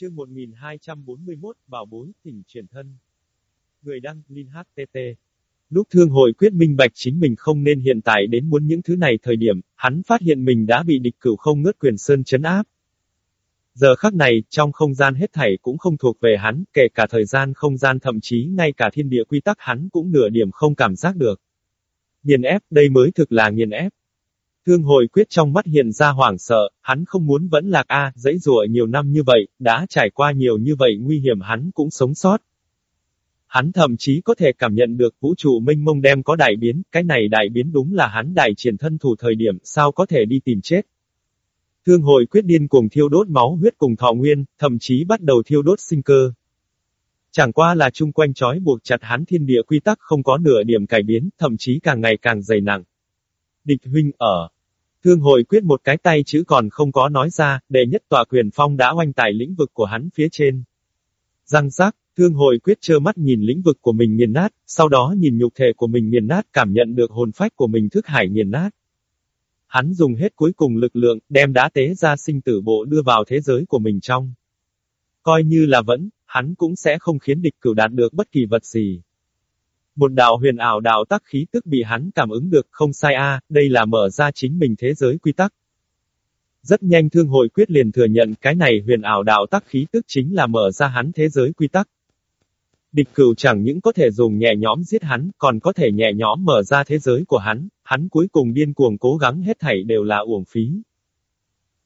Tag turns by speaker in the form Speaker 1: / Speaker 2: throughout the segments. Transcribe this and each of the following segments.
Speaker 1: Chương 1241, Bảo bối, thỉnh chuyển thân. Người đăng, Linh HTT. Lúc thương hội quyết minh bạch chính mình không nên hiện tại đến muốn những thứ này thời điểm, hắn phát hiện mình đã bị địch cửu không ngớt quyền sơn chấn áp. Giờ khắc này, trong không gian hết thảy cũng không thuộc về hắn, kể cả thời gian không gian thậm chí ngay cả thiên địa quy tắc hắn cũng nửa điểm không cảm giác được. Nghiền ép, đây mới thực là nghiền ép. Thương hồi quyết trong mắt hiện ra hoảng sợ, hắn không muốn vẫn lạc A, dãy rùa nhiều năm như vậy, đã trải qua nhiều như vậy nguy hiểm hắn cũng sống sót. Hắn thậm chí có thể cảm nhận được vũ trụ minh mông đem có đại biến, cái này đại biến đúng là hắn đại triển thân thủ thời điểm, sao có thể đi tìm chết. Thương hồi quyết điên cuồng thiêu đốt máu huyết cùng thọ nguyên, thậm chí bắt đầu thiêu đốt sinh cơ. Chẳng qua là chung quanh trói buộc chặt hắn thiên địa quy tắc không có nửa điểm cải biến, thậm chí càng ngày càng dày nặng. Địch huynh ở. Thương hội quyết một cái tay chữ còn không có nói ra, đệ nhất tòa quyền phong đã oanh tải lĩnh vực của hắn phía trên. Răng rác, thương hội quyết trơ mắt nhìn lĩnh vực của mình nghiền nát, sau đó nhìn nhục thể của mình nghiền nát cảm nhận được hồn phách của mình thức hải nghiền nát. Hắn dùng hết cuối cùng lực lượng, đem đá tế ra sinh tử bộ đưa vào thế giới của mình trong. Coi như là vẫn, hắn cũng sẽ không khiến địch cửu đạt được bất kỳ vật gì. Một đạo huyền ảo đạo tắc khí tức bị hắn cảm ứng được, không sai a, đây là mở ra chính mình thế giới quy tắc. Rất nhanh thương hội quyết liền thừa nhận cái này huyền ảo đạo tắc khí tức chính là mở ra hắn thế giới quy tắc. Địch cửu chẳng những có thể dùng nhẹ nhõm giết hắn, còn có thể nhẹ nhõm mở ra thế giới của hắn, hắn cuối cùng điên cuồng cố gắng hết thảy đều là uổng phí.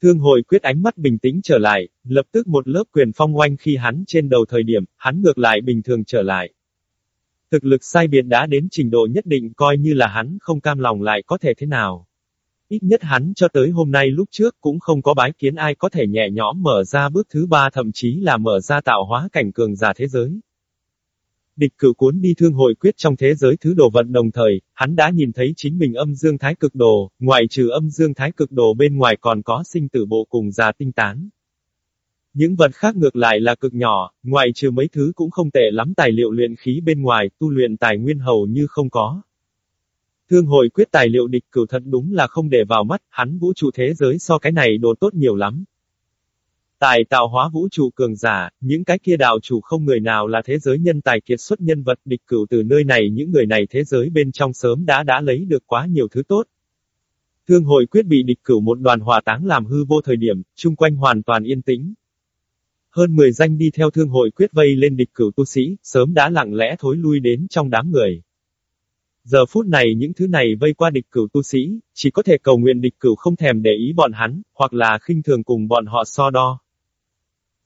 Speaker 1: Thương hội quyết ánh mắt bình tĩnh trở lại, lập tức một lớp quyền phong oanh khi hắn trên đầu thời điểm, hắn ngược lại bình thường trở lại. Thực lực sai biệt đã đến trình độ nhất định coi như là hắn không cam lòng lại có thể thế nào. Ít nhất hắn cho tới hôm nay lúc trước cũng không có bái kiến ai có thể nhẹ nhõm mở ra bước thứ ba thậm chí là mở ra tạo hóa cảnh cường giả thế giới. Địch cử cuốn đi thương hội quyết trong thế giới thứ đồ vận đồng thời, hắn đã nhìn thấy chính mình âm dương thái cực đồ, ngoài trừ âm dương thái cực đồ bên ngoài còn có sinh tử bộ cùng già tinh tán. Những vật khác ngược lại là cực nhỏ, ngoài trừ mấy thứ cũng không tệ lắm tài liệu luyện khí bên ngoài, tu luyện tài nguyên hầu như không có. Thương hội quyết tài liệu địch cửu thật đúng là không để vào mắt, hắn vũ trụ thế giới so cái này đồ tốt nhiều lắm. Tài tạo hóa vũ trụ cường giả, những cái kia đạo chủ không người nào là thế giới nhân tài kiệt xuất nhân vật địch cửu từ nơi này những người này thế giới bên trong sớm đã đã lấy được quá nhiều thứ tốt. Thương hội quyết bị địch cửu một đoàn hòa táng làm hư vô thời điểm, chung quanh hoàn toàn yên tĩnh. Hơn 10 danh đi theo thương hội quyết vây lên địch cửu tu sĩ, sớm đã lặng lẽ thối lui đến trong đám người. Giờ phút này những thứ này vây qua địch cửu tu sĩ, chỉ có thể cầu nguyện địch cửu không thèm để ý bọn hắn, hoặc là khinh thường cùng bọn họ so đo.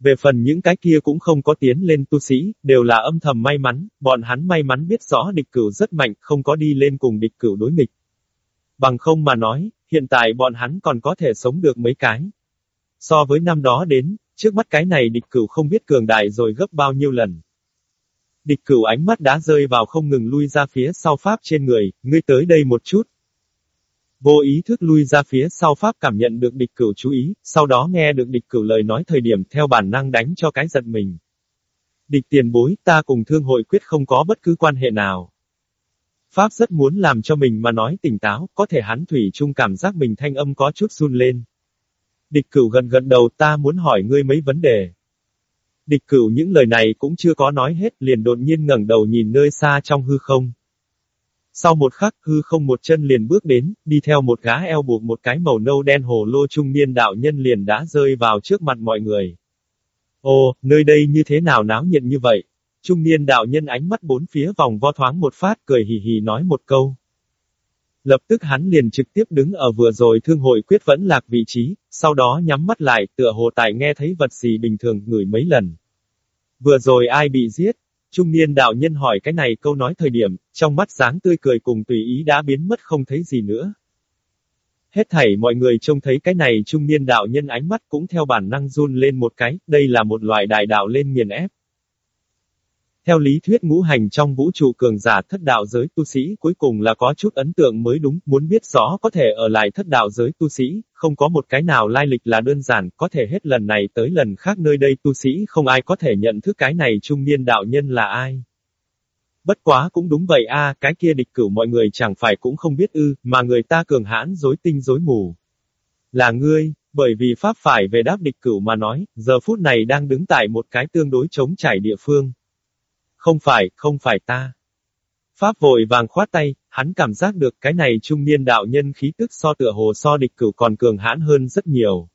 Speaker 1: Về phần những cái kia cũng không có tiến lên tu sĩ, đều là âm thầm may mắn, bọn hắn may mắn biết rõ địch cửu rất mạnh, không có đi lên cùng địch cửu đối nghịch. Bằng không mà nói, hiện tại bọn hắn còn có thể sống được mấy cái. So với năm đó đến, trước mắt cái này địch cửu không biết cường đại rồi gấp bao nhiêu lần. Địch cửu ánh mắt đã rơi vào không ngừng lui ra phía sau pháp trên người, ngươi tới đây một chút, Vô ý thức lui ra phía sau pháp cảm nhận được địch cửu chú ý, sau đó nghe được địch cửu lời nói thời điểm theo bản năng đánh cho cái giật mình. Địch tiền bối, ta cùng thương hội quyết không có bất cứ quan hệ nào. Pháp rất muốn làm cho mình mà nói tỉnh táo, có thể hắn thủy chung cảm giác mình thanh âm có chút run lên. Địch cửu gần gần đầu ta muốn hỏi ngươi mấy vấn đề. Địch cửu những lời này cũng chưa có nói hết liền đột nhiên ngẩng đầu nhìn nơi xa trong hư không. Sau một khắc, hư không một chân liền bước đến, đi theo một gã eo buộc một cái màu nâu đen hồ lô trung niên đạo nhân liền đã rơi vào trước mặt mọi người. Ồ, nơi đây như thế nào náo nhiệt như vậy? Trung niên đạo nhân ánh mắt bốn phía vòng vo thoáng một phát cười hì hì nói một câu. Lập tức hắn liền trực tiếp đứng ở vừa rồi thương hội quyết vẫn lạc vị trí, sau đó nhắm mắt lại, tựa hồ tại nghe thấy vật gì bình thường ngửi mấy lần. Vừa rồi ai bị giết? Trung niên đạo nhân hỏi cái này câu nói thời điểm, trong mắt dáng tươi cười cùng tùy ý đã biến mất không thấy gì nữa. Hết thảy mọi người trông thấy cái này trung niên đạo nhân ánh mắt cũng theo bản năng run lên một cái, đây là một loại đại đạo lên nghiền ép. Theo lý thuyết ngũ hành trong vũ trụ cường giả thất đạo giới tu sĩ cuối cùng là có chút ấn tượng mới đúng, muốn biết rõ có thể ở lại thất đạo giới tu sĩ, không có một cái nào lai lịch là đơn giản, có thể hết lần này tới lần khác nơi đây tu sĩ không ai có thể nhận thức cái này trung niên đạo nhân là ai. Bất quá cũng đúng vậy a, cái kia địch cửu mọi người chẳng phải cũng không biết ư, mà người ta cường hãn dối tinh dối mù. Là ngươi, Bởi vì Pháp phải về đáp địch cửu mà nói, giờ phút này đang đứng tại một cái tương đối chống trải địa phương. Không phải, không phải ta. Pháp vội vàng khoát tay, hắn cảm giác được cái này trung niên đạo nhân khí tức so tựa hồ so địch cửu còn cường hãn hơn rất nhiều.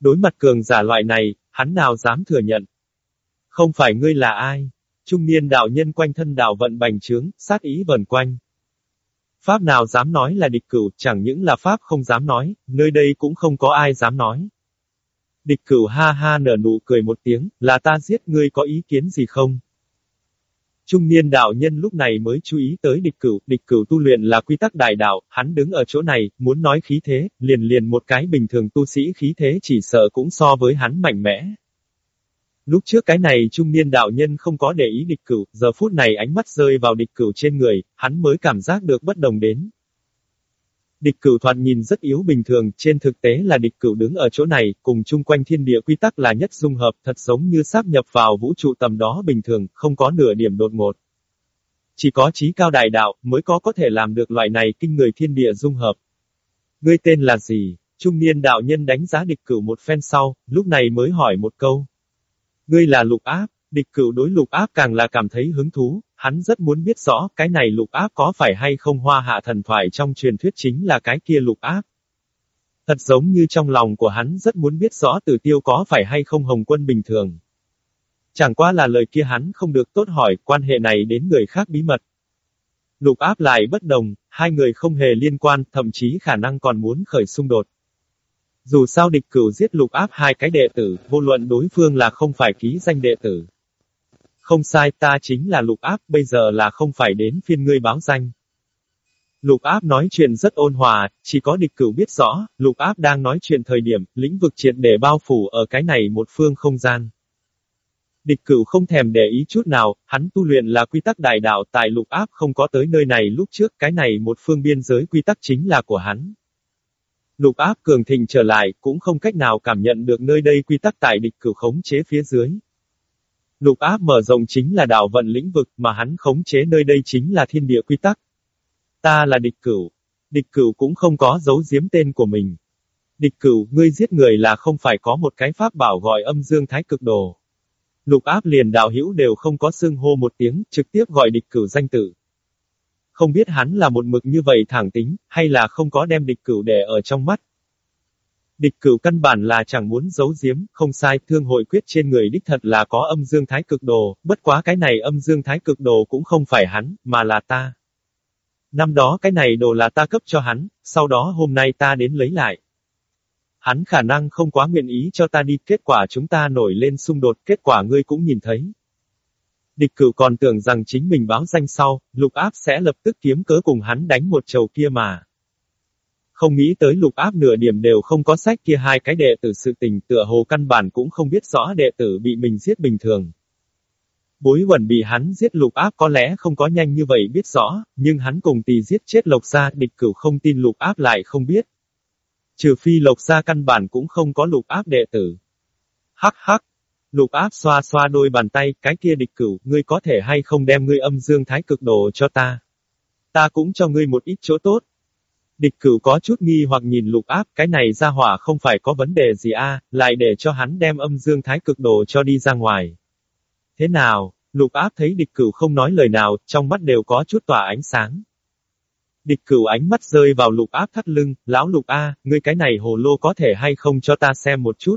Speaker 1: Đối mặt cường giả loại này, hắn nào dám thừa nhận. Không phải ngươi là ai? Trung niên đạo nhân quanh thân đạo vận bành trướng, sát ý vần quanh. Pháp nào dám nói là địch cửu, chẳng những là Pháp không dám nói, nơi đây cũng không có ai dám nói. Địch cửu ha ha nở nụ cười một tiếng, là ta giết ngươi có ý kiến gì không? Trung niên đạo nhân lúc này mới chú ý tới địch cửu, địch cửu tu luyện là quy tắc đại đạo, hắn đứng ở chỗ này, muốn nói khí thế, liền liền một cái bình thường tu sĩ khí thế chỉ sợ cũng so với hắn mạnh mẽ. Lúc trước cái này trung niên đạo nhân không có để ý địch cửu, giờ phút này ánh mắt rơi vào địch cửu trên người, hắn mới cảm giác được bất đồng đến. Địch cửu thoạt nhìn rất yếu bình thường, trên thực tế là địch cửu đứng ở chỗ này, cùng chung quanh thiên địa quy tắc là nhất dung hợp, thật giống như sáp nhập vào vũ trụ tầm đó bình thường, không có nửa điểm đột ngột. Chỉ có trí cao đại đạo, mới có có thể làm được loại này kinh người thiên địa dung hợp. Ngươi tên là gì? Trung niên đạo nhân đánh giá địch cửu một phen sau, lúc này mới hỏi một câu. Ngươi là lục áp, địch cửu đối lục áp càng là cảm thấy hứng thú, hắn rất muốn biết rõ cái này lục áp có phải hay không hoa hạ thần thoại trong truyền thuyết chính là cái kia lục áp. Thật giống như trong lòng của hắn rất muốn biết rõ tử tiêu có phải hay không hồng quân bình thường. Chẳng qua là lời kia hắn không được tốt hỏi quan hệ này đến người khác bí mật. Lục áp lại bất đồng, hai người không hề liên quan, thậm chí khả năng còn muốn khởi xung đột. Dù sao địch cửu giết lục áp hai cái đệ tử, vô luận đối phương là không phải ký danh đệ tử. Không sai, ta chính là lục áp, bây giờ là không phải đến phiên ngươi báo danh. Lục áp nói chuyện rất ôn hòa, chỉ có địch cửu biết rõ, lục áp đang nói chuyện thời điểm, lĩnh vực triệt để bao phủ ở cái này một phương không gian. Địch cửu không thèm để ý chút nào, hắn tu luyện là quy tắc đại đạo tại lục áp không có tới nơi này lúc trước, cái này một phương biên giới quy tắc chính là của hắn. Lục áp cường thịnh trở lại, cũng không cách nào cảm nhận được nơi đây quy tắc tại địch cửu khống chế phía dưới. Lục áp mở rộng chính là đạo vận lĩnh vực mà hắn khống chế nơi đây chính là thiên địa quy tắc. Ta là địch cửu. Địch cửu cũng không có giấu giếm tên của mình. Địch cửu, ngươi giết người là không phải có một cái pháp bảo gọi âm dương thái cực đồ. Lục áp liền đạo hữu đều không có xưng hô một tiếng, trực tiếp gọi địch cửu danh tự. Không biết hắn là một mực như vậy thẳng tính, hay là không có đem địch cửu để ở trong mắt. Địch cửu căn bản là chẳng muốn giấu giếm, không sai, thương hội quyết trên người đích thật là có âm dương thái cực đồ, bất quá cái này âm dương thái cực đồ cũng không phải hắn, mà là ta. Năm đó cái này đồ là ta cấp cho hắn, sau đó hôm nay ta đến lấy lại. Hắn khả năng không quá nguyện ý cho ta đi, kết quả chúng ta nổi lên xung đột, kết quả ngươi cũng nhìn thấy. Địch cửu còn tưởng rằng chính mình báo danh sau, lục áp sẽ lập tức kiếm cớ cùng hắn đánh một chầu kia mà. Không nghĩ tới lục áp nửa điểm đều không có sách kia hai cái đệ tử sự tình tựa hồ căn bản cũng không biết rõ đệ tử bị mình giết bình thường. Bối quần bị hắn giết lục áp có lẽ không có nhanh như vậy biết rõ, nhưng hắn cùng tì giết chết lộc gia địch cửu không tin lục áp lại không biết. Trừ phi lộc gia căn bản cũng không có lục áp đệ tử. Hắc hắc. Lục áp xoa xoa đôi bàn tay, cái kia địch cửu, ngươi có thể hay không đem ngươi âm dương thái cực đồ cho ta. Ta cũng cho ngươi một ít chỗ tốt, Địch cửu có chút nghi hoặc nhìn lục áp, cái này ra hỏa không phải có vấn đề gì a, lại để cho hắn đem âm dương thái cực đồ cho đi ra ngoài. Thế nào, lục áp thấy địch cửu không nói lời nào, trong mắt đều có chút tỏa ánh sáng. Địch cửu ánh mắt rơi vào lục áp thắt lưng, lão lục A, ngươi cái này hồ lô có thể hay không cho ta xem một chút.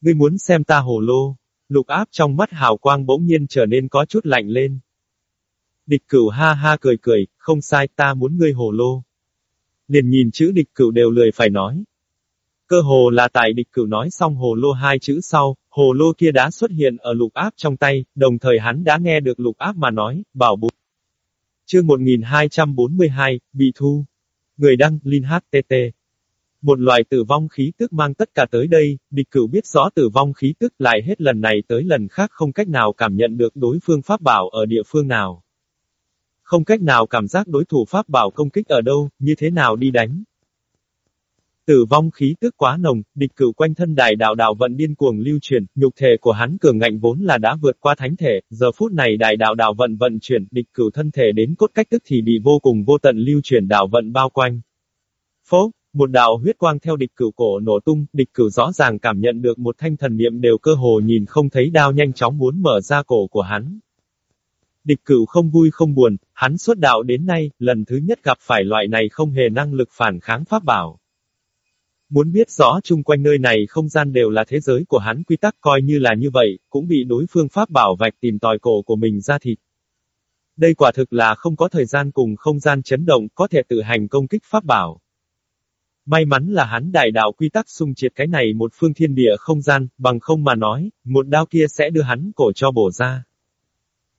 Speaker 1: Ngươi muốn xem ta hồ lô. Lục áp trong mắt hào quang bỗng nhiên trở nên có chút lạnh lên. Địch cửu ha ha cười cười, không sai ta muốn ngươi hồ lô liền nhìn chữ địch cửu đều lười phải nói. Cơ hồ là tại địch cửu nói xong hồ lô hai chữ sau, hồ lô kia đã xuất hiện ở lục áp trong tay, đồng thời hắn đã nghe được lục áp mà nói, bảo bụt. Chương 1242, bị thu. Người đăng, Linh HTT. Một loài tử vong khí tức mang tất cả tới đây, địch cửu biết rõ tử vong khí tức lại hết lần này tới lần khác không cách nào cảm nhận được đối phương pháp bảo ở địa phương nào. Không cách nào cảm giác đối thủ pháp bảo công kích ở đâu, như thế nào đi đánh. Tử vong khí tức quá nồng, địch cửu quanh thân đại đạo đạo vận điên cuồng lưu truyền, nhục thể của hắn cường ngạnh vốn là đã vượt qua thánh thể, giờ phút này đại đạo đạo vận vận chuyển, địch cửu thân thể đến cốt cách tức thì bị vô cùng vô tận lưu truyền đạo vận bao quanh. Phố, Một đạo huyết quang theo địch cửu cổ nổ tung, địch cửu rõ ràng cảm nhận được một thanh thần niệm đều cơ hồ nhìn không thấy đao nhanh chóng muốn mở ra cổ của hắn. Địch cửu không vui không buồn, hắn xuất đạo đến nay, lần thứ nhất gặp phải loại này không hề năng lực phản kháng pháp bảo. Muốn biết rõ chung quanh nơi này không gian đều là thế giới của hắn quy tắc coi như là như vậy, cũng bị đối phương pháp bảo vạch tìm tòi cổ của mình ra thịt. Đây quả thực là không có thời gian cùng không gian chấn động có thể tự hành công kích pháp bảo. May mắn là hắn đại đạo quy tắc xung triệt cái này một phương thiên địa không gian, bằng không mà nói, một đao kia sẽ đưa hắn cổ cho bổ ra.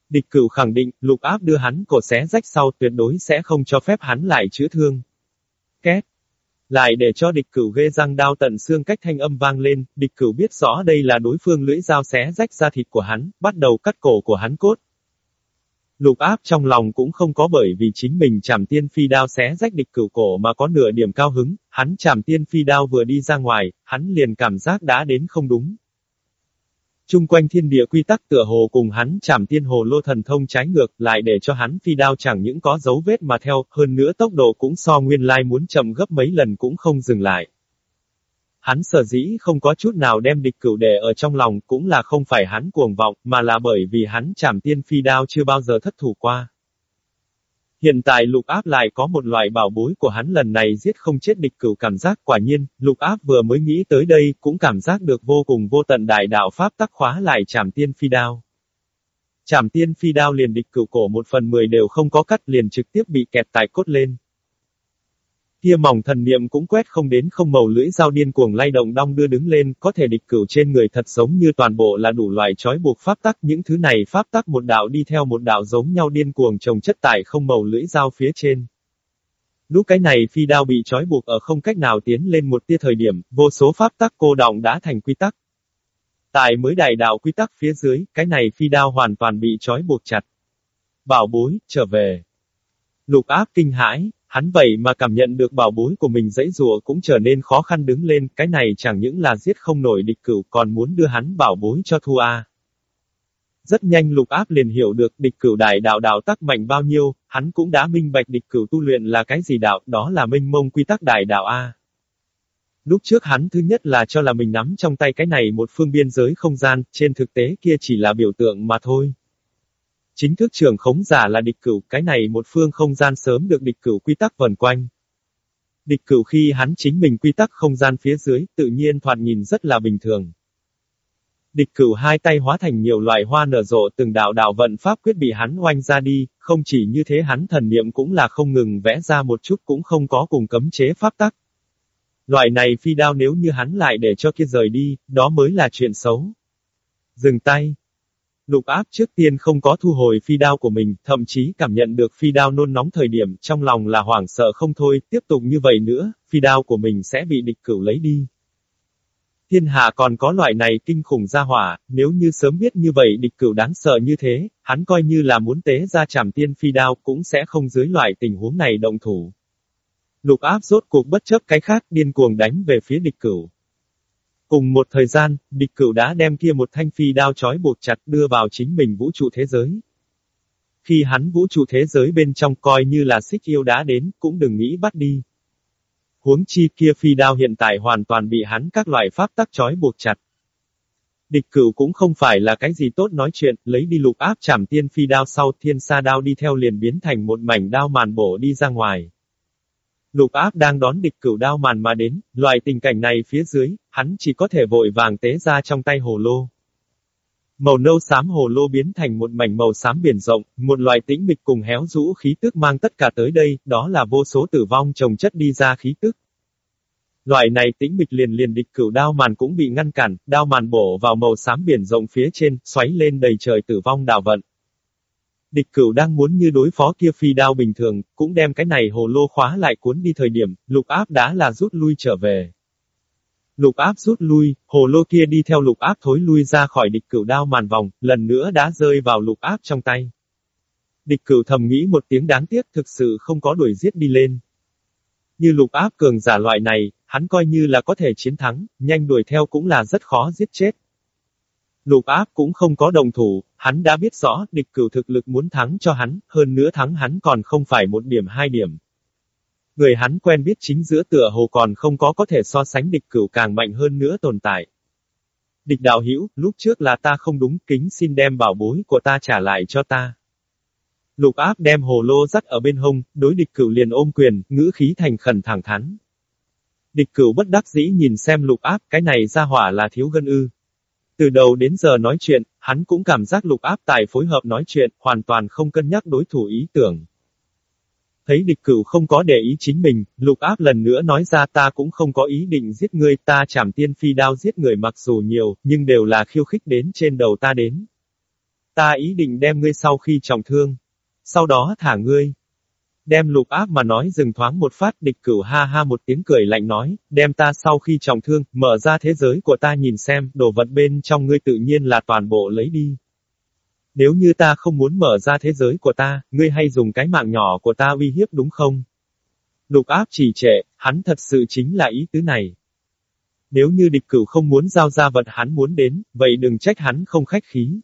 Speaker 1: Địch cửu khẳng định, lục áp đưa hắn cổ xé rách sau tuyệt đối sẽ không cho phép hắn lại chữa thương. Két. Lại để cho địch cửu ghê răng đao tận xương cách thanh âm vang lên, địch cửu biết rõ đây là đối phương lưỡi dao xé rách ra thịt của hắn, bắt đầu cắt cổ của hắn cốt. Lục áp trong lòng cũng không có bởi vì chính mình chảm tiên phi đao xé rách địch cửu cổ mà có nửa điểm cao hứng, hắn chảm tiên phi đao vừa đi ra ngoài, hắn liền cảm giác đã đến không đúng. Trung quanh thiên địa quy tắc tựa hồ cùng hắn chảm tiên hồ lô thần thông trái ngược lại để cho hắn phi đao chẳng những có dấu vết mà theo, hơn nữa tốc độ cũng so nguyên lai muốn chậm gấp mấy lần cũng không dừng lại. Hắn sở dĩ không có chút nào đem địch cửu đệ ở trong lòng cũng là không phải hắn cuồng vọng, mà là bởi vì hắn chảm tiên phi đao chưa bao giờ thất thủ qua. Hiện tại lục áp lại có một loại bảo bối của hắn lần này giết không chết địch cửu cảm giác quả nhiên, lục áp vừa mới nghĩ tới đây cũng cảm giác được vô cùng vô tận đại đạo pháp tắc khóa lại chảm tiên phi đao. Chảm tiên phi đao liền địch cửu cổ một phần mười đều không có cắt liền trực tiếp bị kẹt tại cốt lên. Tia mỏng thần niệm cũng quét không đến không màu lưỡi dao điên cuồng lay động đong đưa đứng lên, có thể địch cửu trên người thật giống như toàn bộ là đủ loại trói buộc pháp tắc, những thứ này pháp tắc một đạo đi theo một đạo giống nhau điên cuồng trồng chất tại không màu lưỡi dao phía trên. Lúc cái này phi đao bị trói buộc ở không cách nào tiến lên một tia thời điểm, vô số pháp tắc cô động đã thành quy tắc. Tại mới đại đạo quy tắc phía dưới, cái này phi đao hoàn toàn bị trói buộc chặt. Bảo bối, trở về. Lục áp kinh hãi, Hắn vậy mà cảm nhận được bảo bối của mình dãy rùa cũng trở nên khó khăn đứng lên, cái này chẳng những là giết không nổi địch cửu còn muốn đưa hắn bảo bối cho thua a. Rất nhanh lục áp liền hiểu được địch cửu đại đạo đạo tắc mạnh bao nhiêu, hắn cũng đã minh bạch địch cửu tu luyện là cái gì đạo, đó là minh mông quy tắc đại đạo A. Lúc trước hắn thứ nhất là cho là mình nắm trong tay cái này một phương biên giới không gian, trên thực tế kia chỉ là biểu tượng mà thôi. Chính thức trường khống giả là địch cửu, cái này một phương không gian sớm được địch cửu quy tắc vần quanh. Địch cửu khi hắn chính mình quy tắc không gian phía dưới, tự nhiên thoạt nhìn rất là bình thường. Địch cửu hai tay hóa thành nhiều loại hoa nở rộ từng đạo đạo vận pháp quyết bị hắn oanh ra đi, không chỉ như thế hắn thần niệm cũng là không ngừng vẽ ra một chút cũng không có cùng cấm chế pháp tắc. Loại này phi đao nếu như hắn lại để cho kia rời đi, đó mới là chuyện xấu. Dừng tay, Lục áp trước tiên không có thu hồi phi đao của mình, thậm chí cảm nhận được phi đao nôn nóng thời điểm, trong lòng là hoảng sợ không thôi, tiếp tục như vậy nữa, phi đao của mình sẽ bị địch cửu lấy đi. Thiên hạ còn có loại này kinh khủng ra hỏa, nếu như sớm biết như vậy địch cửu đáng sợ như thế, hắn coi như là muốn tế ra trảm tiên phi đao cũng sẽ không dưới loại tình huống này động thủ. Lục áp rốt cuộc bất chấp cái khác điên cuồng đánh về phía địch cửu. Cùng một thời gian, địch cửu đã đem kia một thanh phi đao chói buộc chặt đưa vào chính mình vũ trụ thế giới. Khi hắn vũ trụ thế giới bên trong coi như là xích yêu đã đến, cũng đừng nghĩ bắt đi. Huống chi kia phi đao hiện tại hoàn toàn bị hắn các loại pháp tắc chói buộc chặt. Địch cửu cũng không phải là cái gì tốt nói chuyện, lấy đi lục áp chảm tiên phi đao sau thiên sa đao đi theo liền biến thành một mảnh đao màn bổ đi ra ngoài. Lục áp đang đón địch cửu đao màn mà đến, loại tình cảnh này phía dưới, hắn chỉ có thể vội vàng tế ra trong tay hồ lô. Màu nâu xám hồ lô biến thành một mảnh màu xám biển rộng, một loại tĩnh mịch cùng héo rũ khí tức mang tất cả tới đây, đó là vô số tử vong trồng chất đi ra khí tức. Loại này tĩnh mịch liền liền địch cửu đao màn cũng bị ngăn cản, đao màn bổ vào màu xám biển rộng phía trên, xoáy lên đầy trời tử vong đảo vận. Địch cửu đang muốn như đối phó kia phi đao bình thường, cũng đem cái này hồ lô khóa lại cuốn đi thời điểm, lục áp đã là rút lui trở về. Lục áp rút lui, hồ lô kia đi theo lục áp thối lui ra khỏi địch cửu đao màn vòng, lần nữa đã rơi vào lục áp trong tay. Địch cửu thầm nghĩ một tiếng đáng tiếc thực sự không có đuổi giết đi lên. Như lục áp cường giả loại này, hắn coi như là có thể chiến thắng, nhanh đuổi theo cũng là rất khó giết chết. Lục áp cũng không có đồng thủ, hắn đã biết rõ địch cửu thực lực muốn thắng cho hắn, hơn nữa thắng hắn còn không phải một điểm hai điểm. Người hắn quen biết chính giữa tựa hồ còn không có có thể so sánh địch cửu càng mạnh hơn nữa tồn tại. Địch đạo hữu lúc trước là ta không đúng, kính xin đem bảo bối của ta trả lại cho ta. Lục áp đem hồ lô dắt ở bên hông, đối địch cửu liền ôm quyền, ngữ khí thành khẩn thẳng thắn. Địch cửu bất đắc dĩ nhìn xem lục áp, cái này ra hỏa là thiếu gân ư. Từ đầu đến giờ nói chuyện, hắn cũng cảm giác lục áp tài phối hợp nói chuyện, hoàn toàn không cân nhắc đối thủ ý tưởng. Thấy địch cửu không có để ý chính mình, lục áp lần nữa nói ra ta cũng không có ý định giết ngươi, ta chảm tiên phi đao giết người mặc dù nhiều, nhưng đều là khiêu khích đến trên đầu ta đến. Ta ý định đem ngươi sau khi trọng thương. Sau đó thả ngươi. Đem lục áp mà nói dừng thoáng một phát địch cửu ha ha một tiếng cười lạnh nói, đem ta sau khi trọng thương, mở ra thế giới của ta nhìn xem, đồ vật bên trong ngươi tự nhiên là toàn bộ lấy đi. Nếu như ta không muốn mở ra thế giới của ta, ngươi hay dùng cái mạng nhỏ của ta uy hiếp đúng không? Lục áp chỉ trệ, hắn thật sự chính là ý tứ này. Nếu như địch cửu không muốn giao ra vật hắn muốn đến, vậy đừng trách hắn không khách khí.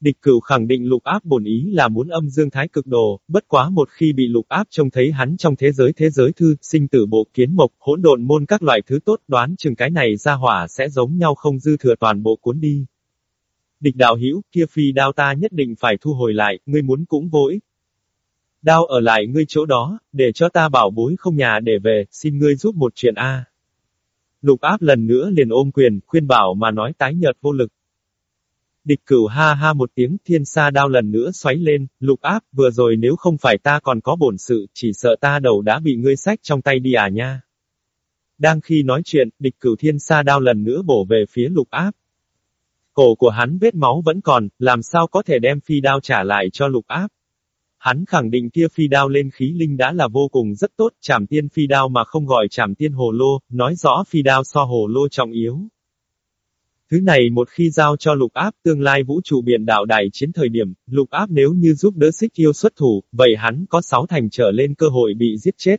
Speaker 1: Địch cửu khẳng định lục áp bổn ý là muốn âm dương thái cực đồ, bất quá một khi bị lục áp trông thấy hắn trong thế giới thế giới thư, sinh tử bộ kiến mộc, hỗn độn môn các loại thứ tốt đoán chừng cái này ra hỏa sẽ giống nhau không dư thừa toàn bộ cuốn đi. Địch đạo hữu kia phi đao ta nhất định phải thu hồi lại, ngươi muốn cũng vô ích. Đao ở lại ngươi chỗ đó, để cho ta bảo bối không nhà để về, xin ngươi giúp một chuyện A. Lục áp lần nữa liền ôm quyền, khuyên bảo mà nói tái nhợt vô lực. Địch cửu ha ha một tiếng thiên sa đao lần nữa xoáy lên, lục áp, vừa rồi nếu không phải ta còn có bổn sự, chỉ sợ ta đầu đã bị ngươi sách trong tay đi à nha. Đang khi nói chuyện, địch cửu thiên sa đao lần nữa bổ về phía lục áp. Cổ của hắn vết máu vẫn còn, làm sao có thể đem phi đao trả lại cho lục áp. Hắn khẳng định kia phi đao lên khí linh đã là vô cùng rất tốt, chảm tiên phi đao mà không gọi chảm tiên hồ lô, nói rõ phi đao so hồ lô trọng yếu. Thứ này một khi giao cho lục áp tương lai vũ trụ biển đảo đại chiến thời điểm, lục áp nếu như giúp đỡ xích yêu xuất thủ, vậy hắn có sáu thành trở lên cơ hội bị giết chết.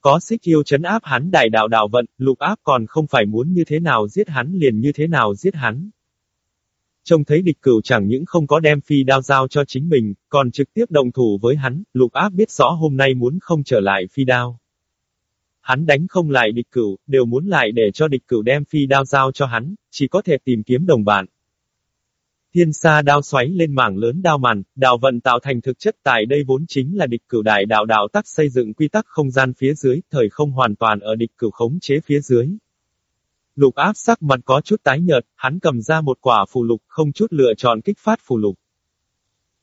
Speaker 1: Có xích yêu chấn áp hắn đại đạo đạo vận, lục áp còn không phải muốn như thế nào giết hắn liền như thế nào giết hắn. Trông thấy địch cửu chẳng những không có đem phi đao giao cho chính mình, còn trực tiếp động thủ với hắn, lục áp biết rõ hôm nay muốn không trở lại phi đao. Hắn đánh không lại địch cửu, đều muốn lại để cho địch cửu đem phi đao giao cho hắn, chỉ có thể tìm kiếm đồng bạn. Thiên sa đao xoáy lên mảng lớn đao màn, đạo vận tạo thành thực chất tại đây vốn chính là địch cửu đại đạo đạo tắc xây dựng quy tắc không gian phía dưới, thời không hoàn toàn ở địch cửu khống chế phía dưới. Lục áp sắc mặt có chút tái nhợt, hắn cầm ra một quả phù lục, không chút lựa chọn kích phát phù lục.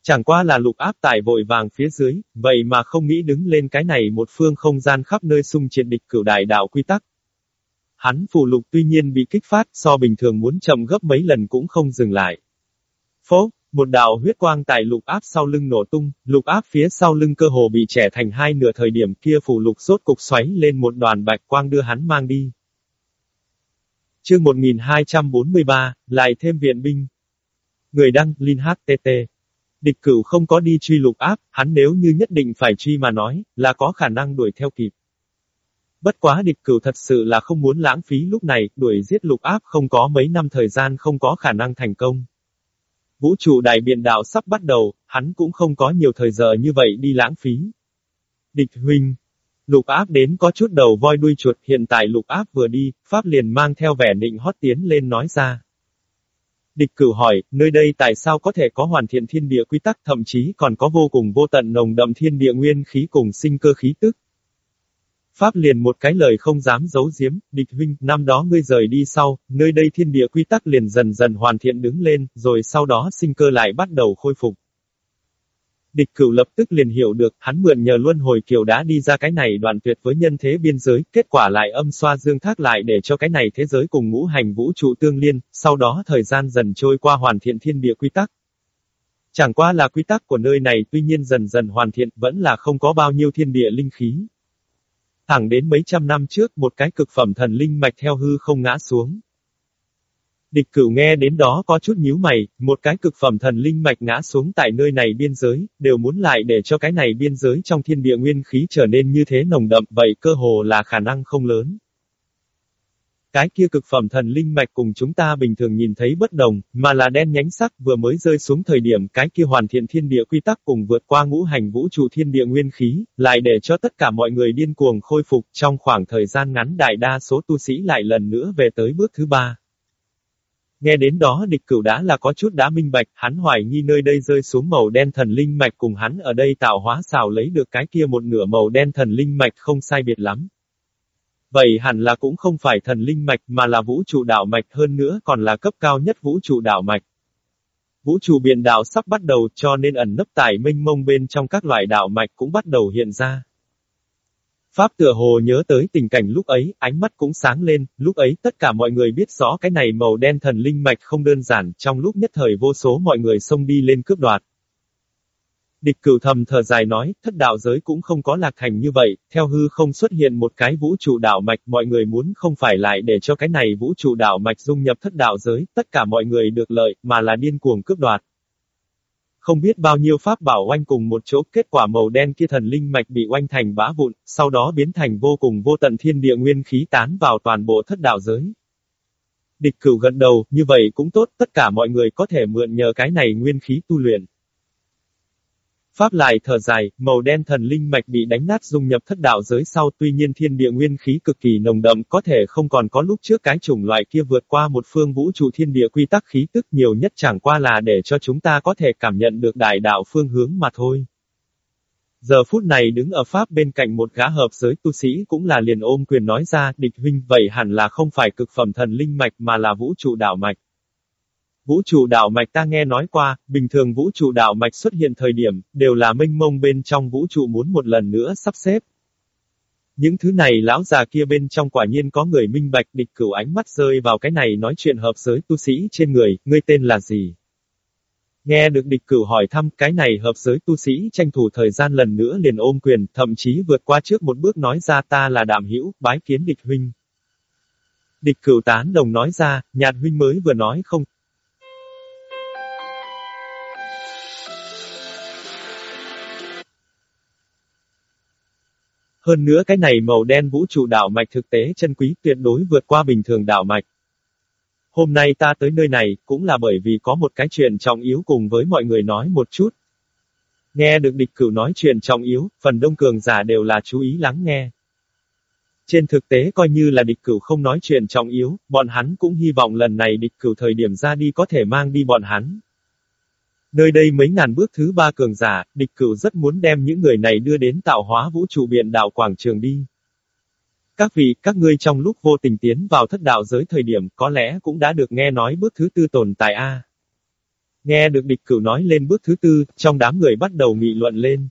Speaker 1: Chẳng qua là lục áp tải vội vàng phía dưới, vậy mà không nghĩ đứng lên cái này một phương không gian khắp nơi xung triệt địch cửu đại đạo quy tắc. Hắn phù lục tuy nhiên bị kích phát so bình thường muốn chậm gấp mấy lần cũng không dừng lại. Phố, một đạo huyết quang tại lục áp sau lưng nổ tung, lục áp phía sau lưng cơ hồ bị trẻ thành hai nửa thời điểm kia phù lục rốt cục xoáy lên một đoàn bạch quang đưa hắn mang đi. Chương 1243, lại thêm viện binh. Người đăng, Linh HTT. Địch cửu không có đi truy lục áp, hắn nếu như nhất định phải truy mà nói, là có khả năng đuổi theo kịp. Bất quá địch cửu thật sự là không muốn lãng phí lúc này, đuổi giết lục áp không có mấy năm thời gian không có khả năng thành công. Vũ trụ đại biện đạo sắp bắt đầu, hắn cũng không có nhiều thời giờ như vậy đi lãng phí. Địch huynh, Lục áp đến có chút đầu voi đuôi chuột, hiện tại lục áp vừa đi, Pháp liền mang theo vẻ định hót tiến lên nói ra. Địch cửu hỏi, nơi đây tại sao có thể có hoàn thiện thiên địa quy tắc thậm chí còn có vô cùng vô tận nồng đậm thiên địa nguyên khí cùng sinh cơ khí tức. Pháp liền một cái lời không dám giấu giếm, địch huynh, năm đó ngươi rời đi sau, nơi đây thiên địa quy tắc liền dần dần hoàn thiện đứng lên, rồi sau đó sinh cơ lại bắt đầu khôi phục. Địch cửu lập tức liền hiểu được, hắn mượn nhờ luân hồi kiều đã đi ra cái này đoạn tuyệt với nhân thế biên giới, kết quả lại âm xoa dương thác lại để cho cái này thế giới cùng ngũ hành vũ trụ tương liên, sau đó thời gian dần trôi qua hoàn thiện thiên địa quy tắc. Chẳng qua là quy tắc của nơi này tuy nhiên dần dần hoàn thiện, vẫn là không có bao nhiêu thiên địa linh khí. Thẳng đến mấy trăm năm trước, một cái cực phẩm thần linh mạch theo hư không ngã xuống. Địch cửu nghe đến đó có chút nhíu mày, một cái cực phẩm thần linh mạch ngã xuống tại nơi này biên giới, đều muốn lại để cho cái này biên giới trong thiên địa nguyên khí trở nên như thế nồng đậm, vậy cơ hồ là khả năng không lớn. Cái kia cực phẩm thần linh mạch cùng chúng ta bình thường nhìn thấy bất đồng, mà là đen nhánh sắc vừa mới rơi xuống thời điểm cái kia hoàn thiện thiên địa quy tắc cùng vượt qua ngũ hành vũ trụ thiên địa nguyên khí, lại để cho tất cả mọi người điên cuồng khôi phục trong khoảng thời gian ngắn đại đa số tu sĩ lại lần nữa về tới bước thứ ba. Nghe đến đó địch cửu đã là có chút đã minh bạch, hắn hoài nghi nơi đây rơi xuống màu đen thần linh mạch cùng hắn ở đây tạo hóa xào lấy được cái kia một nửa màu đen thần linh mạch không sai biệt lắm. Vậy hẳn là cũng không phải thần linh mạch mà là vũ trụ đạo mạch hơn nữa còn là cấp cao nhất vũ trụ đạo mạch. Vũ trụ biển đạo sắp bắt đầu cho nên ẩn nấp tại minh mông bên trong các loại đạo mạch cũng bắt đầu hiện ra. Pháp tựa hồ nhớ tới tình cảnh lúc ấy, ánh mắt cũng sáng lên, lúc ấy tất cả mọi người biết rõ cái này màu đen thần linh mạch không đơn giản, trong lúc nhất thời vô số mọi người xông đi lên cướp đoạt. Địch cửu thầm thở dài nói, thất đạo giới cũng không có lạc thành như vậy, theo hư không xuất hiện một cái vũ trụ đạo mạch, mọi người muốn không phải lại để cho cái này vũ trụ đạo mạch dung nhập thất đạo giới, tất cả mọi người được lợi, mà là điên cuồng cướp đoạt. Không biết bao nhiêu pháp bảo oanh cùng một chỗ, kết quả màu đen kia thần linh mạch bị oanh thành bã vụn, sau đó biến thành vô cùng vô tận thiên địa nguyên khí tán vào toàn bộ thất đạo giới. Địch cửu gật đầu, như vậy cũng tốt, tất cả mọi người có thể mượn nhờ cái này nguyên khí tu luyện. Pháp lại thở dài, màu đen thần linh mạch bị đánh nát dung nhập thất đạo giới sau tuy nhiên thiên địa nguyên khí cực kỳ nồng đậm có thể không còn có lúc trước cái chủng loại kia vượt qua một phương vũ trụ thiên địa quy tắc khí tức nhiều nhất chẳng qua là để cho chúng ta có thể cảm nhận được đại đạo phương hướng mà thôi. Giờ phút này đứng ở Pháp bên cạnh một gã hợp giới tu sĩ cũng là liền ôm quyền nói ra, địch huynh vậy hẳn là không phải cực phẩm thần linh mạch mà là vũ trụ đạo mạch. Vũ trụ đạo mạch ta nghe nói qua, bình thường vũ trụ đạo mạch xuất hiện thời điểm, đều là minh mông bên trong vũ trụ muốn một lần nữa sắp xếp. Những thứ này lão già kia bên trong quả nhiên có người minh bạch địch cửu ánh mắt rơi vào cái này nói chuyện hợp giới tu sĩ trên người, ngươi tên là gì? Nghe được địch cửu hỏi thăm cái này hợp giới tu sĩ tranh thủ thời gian lần nữa liền ôm quyền, thậm chí vượt qua trước một bước nói ra ta là đạm hữu bái kiến địch huynh. Địch cửu tán đồng nói ra, nhạt huynh mới vừa nói không, Hơn nữa cái này màu đen vũ trụ đảo mạch thực tế chân quý tuyệt đối vượt qua bình thường đảo mạch. Hôm nay ta tới nơi này, cũng là bởi vì có một cái chuyện trọng yếu cùng với mọi người nói một chút. Nghe được địch cửu nói chuyện trọng yếu, phần đông cường giả đều là chú ý lắng nghe. Trên thực tế coi như là địch cửu không nói chuyện trọng yếu, bọn hắn cũng hy vọng lần này địch cửu thời điểm ra đi có thể mang đi bọn hắn. Nơi đây mấy ngàn bước thứ ba cường giả, địch cửu rất muốn đem những người này đưa đến tạo hóa vũ trụ biện đạo quảng trường đi. Các vị, các ngươi trong lúc vô tình tiến vào thất đạo giới thời điểm có lẽ cũng đã được nghe nói bước thứ tư tồn tại A. Nghe được địch cửu nói lên bước thứ tư, trong đám người bắt đầu nghị luận lên.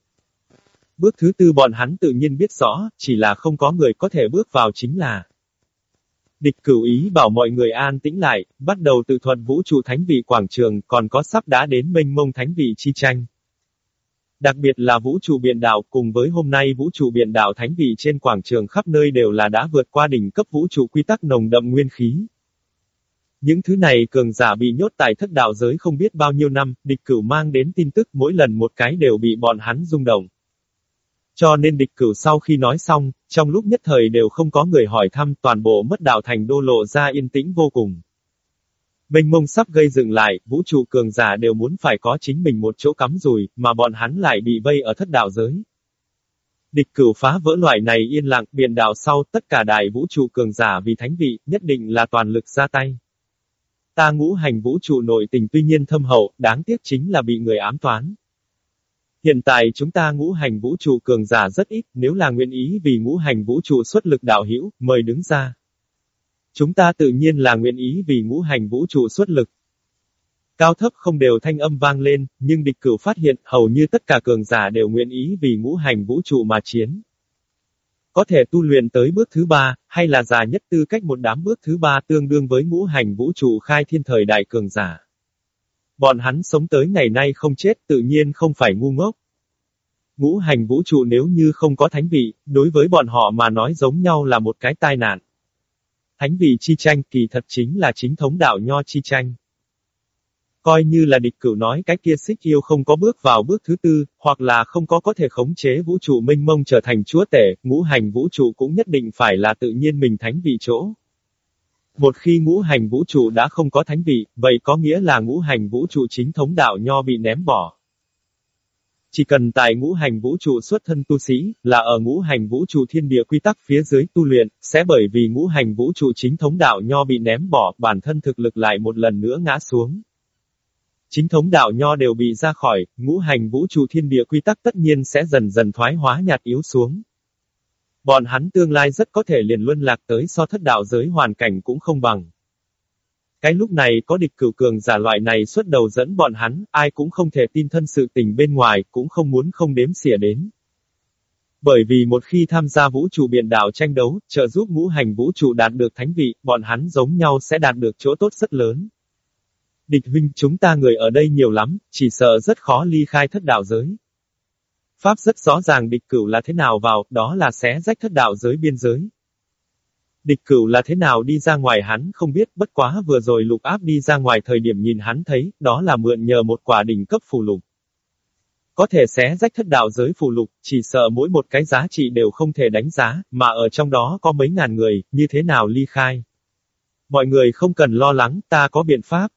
Speaker 1: Bước thứ tư bọn hắn tự nhiên biết rõ, chỉ là không có người có thể bước vào chính là. Địch cửu ý bảo mọi người an tĩnh lại, bắt đầu tự thuận vũ trụ thánh vị quảng trường, còn có sắp đã đến mênh mông thánh vị chi tranh. Đặc biệt là vũ trụ biển đảo cùng với hôm nay vũ trụ biển đảo thánh vị trên quảng trường khắp nơi đều là đã vượt qua đỉnh cấp vũ trụ quy tắc nồng đậm nguyên khí. Những thứ này cường giả bị nhốt tại thất đạo giới không biết bao nhiêu năm, địch cửu mang đến tin tức mỗi lần một cái đều bị bọn hắn rung động. Cho nên địch cửu sau khi nói xong, trong lúc nhất thời đều không có người hỏi thăm toàn bộ mất đạo thành đô lộ ra yên tĩnh vô cùng. Mênh mông sắp gây dựng lại, vũ trụ cường giả đều muốn phải có chính mình một chỗ cắm rùi, mà bọn hắn lại bị vây ở thất đạo giới. Địch cửu phá vỡ loại này yên lặng, biển đạo sau, tất cả đại vũ trụ cường giả vì thánh vị, nhất định là toàn lực ra tay. Ta ngũ hành vũ trụ nội tình tuy nhiên thâm hậu, đáng tiếc chính là bị người ám toán. Hiện tại chúng ta ngũ hành vũ trụ cường giả rất ít, nếu là nguyện ý vì ngũ hành vũ trụ xuất lực đạo hữu, mời đứng ra. Chúng ta tự nhiên là nguyện ý vì ngũ hành vũ trụ xuất lực. Cao thấp không đều thanh âm vang lên, nhưng địch cửu phát hiện hầu như tất cả cường giả đều nguyện ý vì ngũ hành vũ trụ mà chiến. Có thể tu luyện tới bước thứ ba, hay là già nhất tư cách một đám bước thứ ba tương đương với ngũ hành vũ trụ khai thiên thời đại cường giả. Bọn hắn sống tới ngày nay không chết tự nhiên không phải ngu ngốc. Ngũ hành vũ trụ nếu như không có thánh vị, đối với bọn họ mà nói giống nhau là một cái tai nạn. Thánh vị chi tranh kỳ thật chính là chính thống đạo nho chi tranh. Coi như là địch cửu nói cái kia xích yêu không có bước vào bước thứ tư, hoặc là không có có thể khống chế vũ trụ minh mông trở thành chúa tể, ngũ hành vũ trụ cũng nhất định phải là tự nhiên mình thánh vị chỗ. Một khi ngũ hành vũ trụ đã không có thánh vị, vậy có nghĩa là ngũ hành vũ trụ chính thống đạo nho bị ném bỏ. Chỉ cần tại ngũ hành vũ trụ xuất thân tu sĩ, là ở ngũ hành vũ trụ thiên địa quy tắc phía dưới tu luyện, sẽ bởi vì ngũ hành vũ trụ chính thống đạo nho bị ném bỏ, bản thân thực lực lại một lần nữa ngã xuống. Chính thống đạo nho đều bị ra khỏi, ngũ hành vũ trụ thiên địa quy tắc tất nhiên sẽ dần dần thoái hóa nhạt yếu xuống. Bọn hắn tương lai rất có thể liền luân lạc tới so thất đạo giới hoàn cảnh cũng không bằng. Cái lúc này có địch cửu cường giả loại này xuất đầu dẫn bọn hắn, ai cũng không thể tin thân sự tình bên ngoài, cũng không muốn không đếm xỉa đến. Bởi vì một khi tham gia vũ trụ biển đảo tranh đấu, trợ giúp ngũ hành vũ trụ đạt được thánh vị, bọn hắn giống nhau sẽ đạt được chỗ tốt rất lớn. Địch huynh chúng ta người ở đây nhiều lắm, chỉ sợ rất khó ly khai thất đạo giới. Pháp rất rõ ràng địch cửu là thế nào vào, đó là xé rách thất đạo giới biên giới. Địch cửu là thế nào đi ra ngoài hắn không biết, bất quá vừa rồi lục áp đi ra ngoài thời điểm nhìn hắn thấy, đó là mượn nhờ một quả đỉnh cấp phù lục. Có thể xé rách thất đạo giới phù lục, chỉ sợ mỗi một cái giá trị đều không thể đánh giá, mà ở trong đó có mấy ngàn người, như thế nào ly khai. Mọi người không cần lo lắng, ta có biện pháp.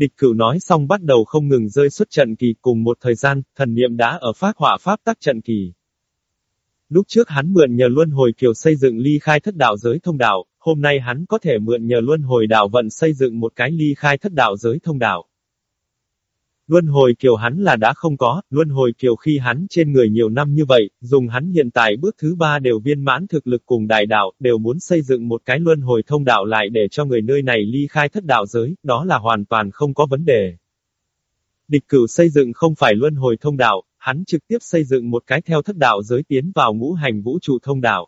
Speaker 1: Địch cửu nói xong bắt đầu không ngừng rơi xuất trận kỳ cùng một thời gian, thần niệm đã ở phát hỏa pháp tác trận kỳ. Lúc trước hắn mượn nhờ luân hồi kiều xây dựng ly khai thất đạo giới thông đạo, hôm nay hắn có thể mượn nhờ luân hồi đạo vận xây dựng một cái ly khai thất đạo giới thông đạo. Luân hồi kiều hắn là đã không có, luân hồi kiều khi hắn trên người nhiều năm như vậy, dùng hắn hiện tại bước thứ ba đều viên mãn thực lực cùng đại đạo, đều muốn xây dựng một cái luân hồi thông đạo lại để cho người nơi này ly khai thất đạo giới, đó là hoàn toàn không có vấn đề. Địch cửu xây dựng không phải luân hồi thông đạo, hắn trực tiếp xây dựng một cái theo thất đạo giới tiến vào ngũ hành vũ trụ thông đạo.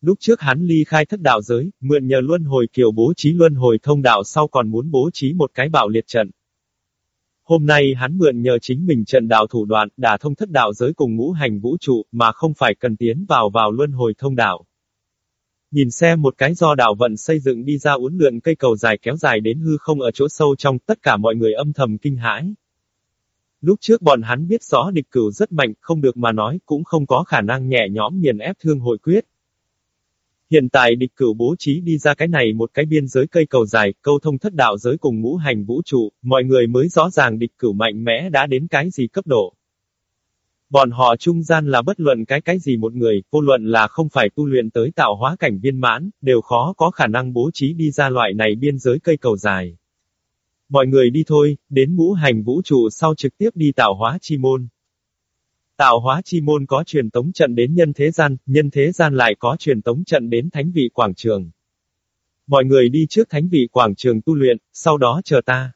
Speaker 1: Lúc trước hắn ly khai thất đạo giới, mượn nhờ luân hồi kiều bố trí luân hồi thông đạo sau còn muốn bố trí một cái bảo liệt trận. Hôm nay hắn mượn nhờ chính mình trận đạo thủ đoạn, đả thông thất đạo giới cùng ngũ hành vũ trụ, mà không phải cần tiến vào vào luân hồi thông đạo. Nhìn xem một cái do đạo vận xây dựng đi ra uốn lượn cây cầu dài kéo dài đến hư không ở chỗ sâu trong, tất cả mọi người âm thầm kinh hãi. Lúc trước bọn hắn biết rõ địch cửu rất mạnh, không được mà nói, cũng không có khả năng nhẹ nhõm nghiền ép thương hội quyết. Hiện tại địch cửu bố trí đi ra cái này một cái biên giới cây cầu dài, câu thông thất đạo giới cùng ngũ hành vũ trụ, mọi người mới rõ ràng địch cửu mạnh mẽ đã đến cái gì cấp độ. Bọn họ trung gian là bất luận cái cái gì một người, vô luận là không phải tu luyện tới tạo hóa cảnh viên mãn, đều khó có khả năng bố trí đi ra loại này biên giới cây cầu dài. Mọi người đi thôi, đến ngũ hành vũ trụ sau trực tiếp đi tạo hóa chi môn. Tạo hóa chi môn có truyền tống trận đến nhân thế gian, nhân thế gian lại có truyền tống trận đến thánh vị quảng trường. Mọi người đi trước thánh vị quảng trường tu luyện, sau đó chờ ta.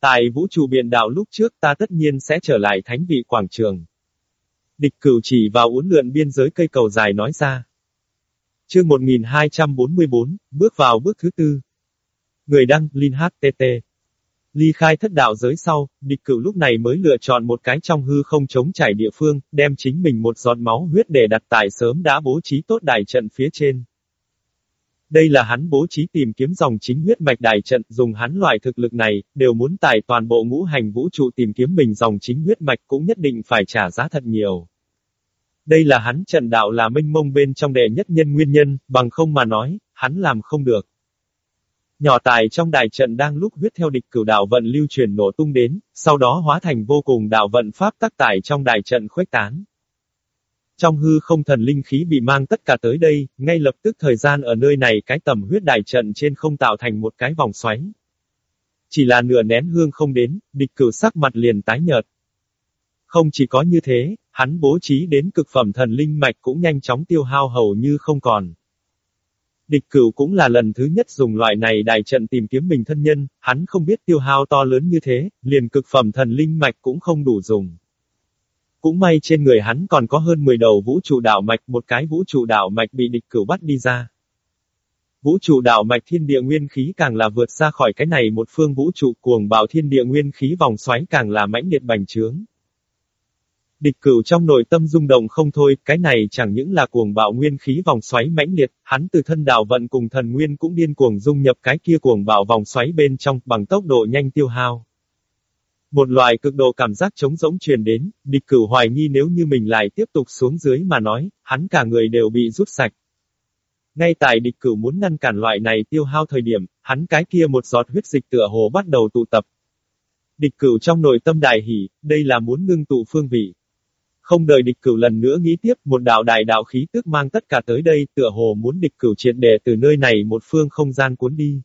Speaker 1: Tại vũ trụ biện đạo lúc trước ta tất nhiên sẽ trở lại thánh vị quảng trường. Địch cửu chỉ vào uốn lượn biên giới cây cầu dài nói ra. Chương 1244, bước vào bước thứ tư. Người đăng, Linh HTT. Ly khai thất đạo giới sau, địch cửu lúc này mới lựa chọn một cái trong hư không chống trải địa phương, đem chính mình một giọt máu huyết để đặt tại sớm đã bố trí tốt đài trận phía trên. Đây là hắn bố trí tìm kiếm dòng chính huyết mạch đài trận, dùng hắn loại thực lực này, đều muốn tải toàn bộ ngũ hành vũ trụ tìm kiếm mình dòng chính huyết mạch cũng nhất định phải trả giá thật nhiều. Đây là hắn trận đạo là minh mông bên trong đệ nhất nhân nguyên nhân, bằng không mà nói, hắn làm không được. Nhỏ tài trong đài trận đang lúc huyết theo địch cửu đạo vận lưu truyền nổ tung đến, sau đó hóa thành vô cùng đạo vận pháp tắc tải trong đài trận khuếch tán. Trong hư không thần linh khí bị mang tất cả tới đây, ngay lập tức thời gian ở nơi này cái tầm huyết đài trận trên không tạo thành một cái vòng xoáy. Chỉ là nửa nén hương không đến, địch cửu sắc mặt liền tái nhợt. Không chỉ có như thế, hắn bố trí đến cực phẩm thần linh mạch cũng nhanh chóng tiêu hao hầu như không còn. Địch cửu cũng là lần thứ nhất dùng loại này đại trận tìm kiếm mình thân nhân, hắn không biết tiêu hao to lớn như thế, liền cực phẩm thần linh mạch cũng không đủ dùng. Cũng may trên người hắn còn có hơn 10 đầu vũ trụ đạo mạch, một cái vũ trụ đạo mạch bị địch cửu bắt đi ra. Vũ trụ đạo mạch thiên địa nguyên khí càng là vượt ra khỏi cái này một phương vũ trụ cuồng bạo thiên địa nguyên khí vòng xoáy càng là mãnh liệt bành trướng. Địch cửu trong nội tâm rung động không thôi, cái này chẳng những là cuồng bạo nguyên khí vòng xoáy mãnh liệt, hắn từ thân đạo vận cùng thần nguyên cũng điên cuồng dung nhập cái kia cuồng bạo vòng xoáy bên trong, bằng tốc độ nhanh tiêu hao. Một loại cực độ cảm giác trống rỗng truyền đến, địch cửu hoài nghi nếu như mình lại tiếp tục xuống dưới mà nói, hắn cả người đều bị rút sạch. Ngay tại địch cửu muốn ngăn cản loại này tiêu hao thời điểm, hắn cái kia một giọt huyết dịch tựa hồ bắt đầu tụ tập. Địch cửu trong nội tâm đại hỉ, đây là muốn ngưng tụ phương vị. Không đợi địch cửu lần nữa nghĩ tiếp, một đạo đại đạo khí tức mang tất cả tới đây, tựa hồ muốn địch cửu triệt để từ nơi này một phương không gian cuốn đi.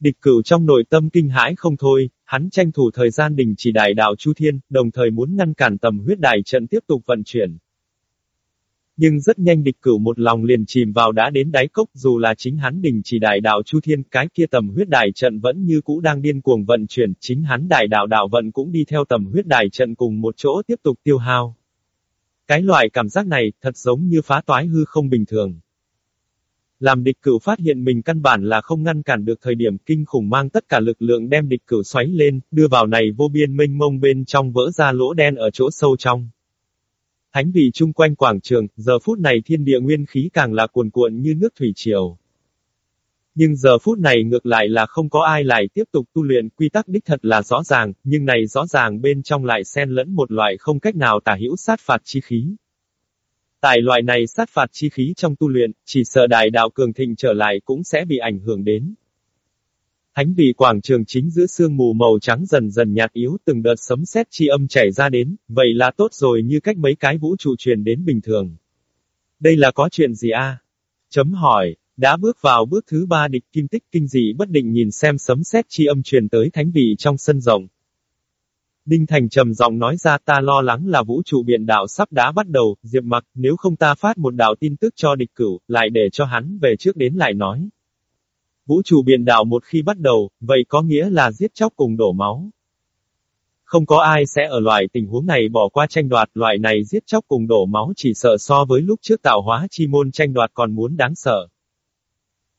Speaker 1: Địch cửu trong nội tâm kinh hãi không thôi, hắn tranh thủ thời gian đình chỉ đại đạo Chu Thiên, đồng thời muốn ngăn cản tầm huyết đại trận tiếp tục vận chuyển. Nhưng rất nhanh địch cửu một lòng liền chìm vào đã đến đáy cốc dù là chính hắn đình chỉ đại đạo Chu Thiên, cái kia tầm huyết đại trận vẫn như cũ đang điên cuồng vận chuyển, chính hắn đại đạo đạo vận cũng đi theo tầm huyết đại trận cùng một chỗ tiếp tục tiêu hao. Cái loại cảm giác này, thật giống như phá toái hư không bình thường. Làm địch cửu phát hiện mình căn bản là không ngăn cản được thời điểm kinh khủng mang tất cả lực lượng đem địch cửu xoáy lên, đưa vào này vô biên mênh mông bên trong vỡ ra lỗ đen ở chỗ sâu trong. Thánh vị chung quanh quảng trường, giờ phút này thiên địa nguyên khí càng là cuồn cuộn như nước thủy triều. Nhưng giờ phút này ngược lại là không có ai lại tiếp tục tu luyện, quy tắc đích thật là rõ ràng, nhưng này rõ ràng bên trong lại xen lẫn một loại không cách nào tả hữu sát phạt chi khí. Tại loại này sát phạt chi khí trong tu luyện, chỉ sợ đại đạo cường thịnh trở lại cũng sẽ bị ảnh hưởng đến. Thánh vị quảng trường chính giữa sương mù màu trắng dần dần nhạt yếu từng đợt sấm sét chi âm chảy ra đến, vậy là tốt rồi như cách mấy cái vũ trụ truyền đến bình thường. Đây là có chuyện gì a? Chấm hỏi, đã bước vào bước thứ ba địch kim tích kinh dị bất định nhìn xem sấm sét chi âm truyền tới thánh vị trong sân rộng. Đinh Thành trầm giọng nói ra ta lo lắng là vũ trụ biện đạo sắp đã bắt đầu, Diệp mặc, nếu không ta phát một đạo tin tức cho địch cửu, lại để cho hắn về trước đến lại nói. Vũ trụ biển đảo một khi bắt đầu, vậy có nghĩa là giết chóc cùng đổ máu. Không có ai sẽ ở loại tình huống này bỏ qua tranh đoạt loại này giết chóc cùng đổ máu chỉ sợ so với lúc trước tạo hóa chi môn tranh đoạt còn muốn đáng sợ.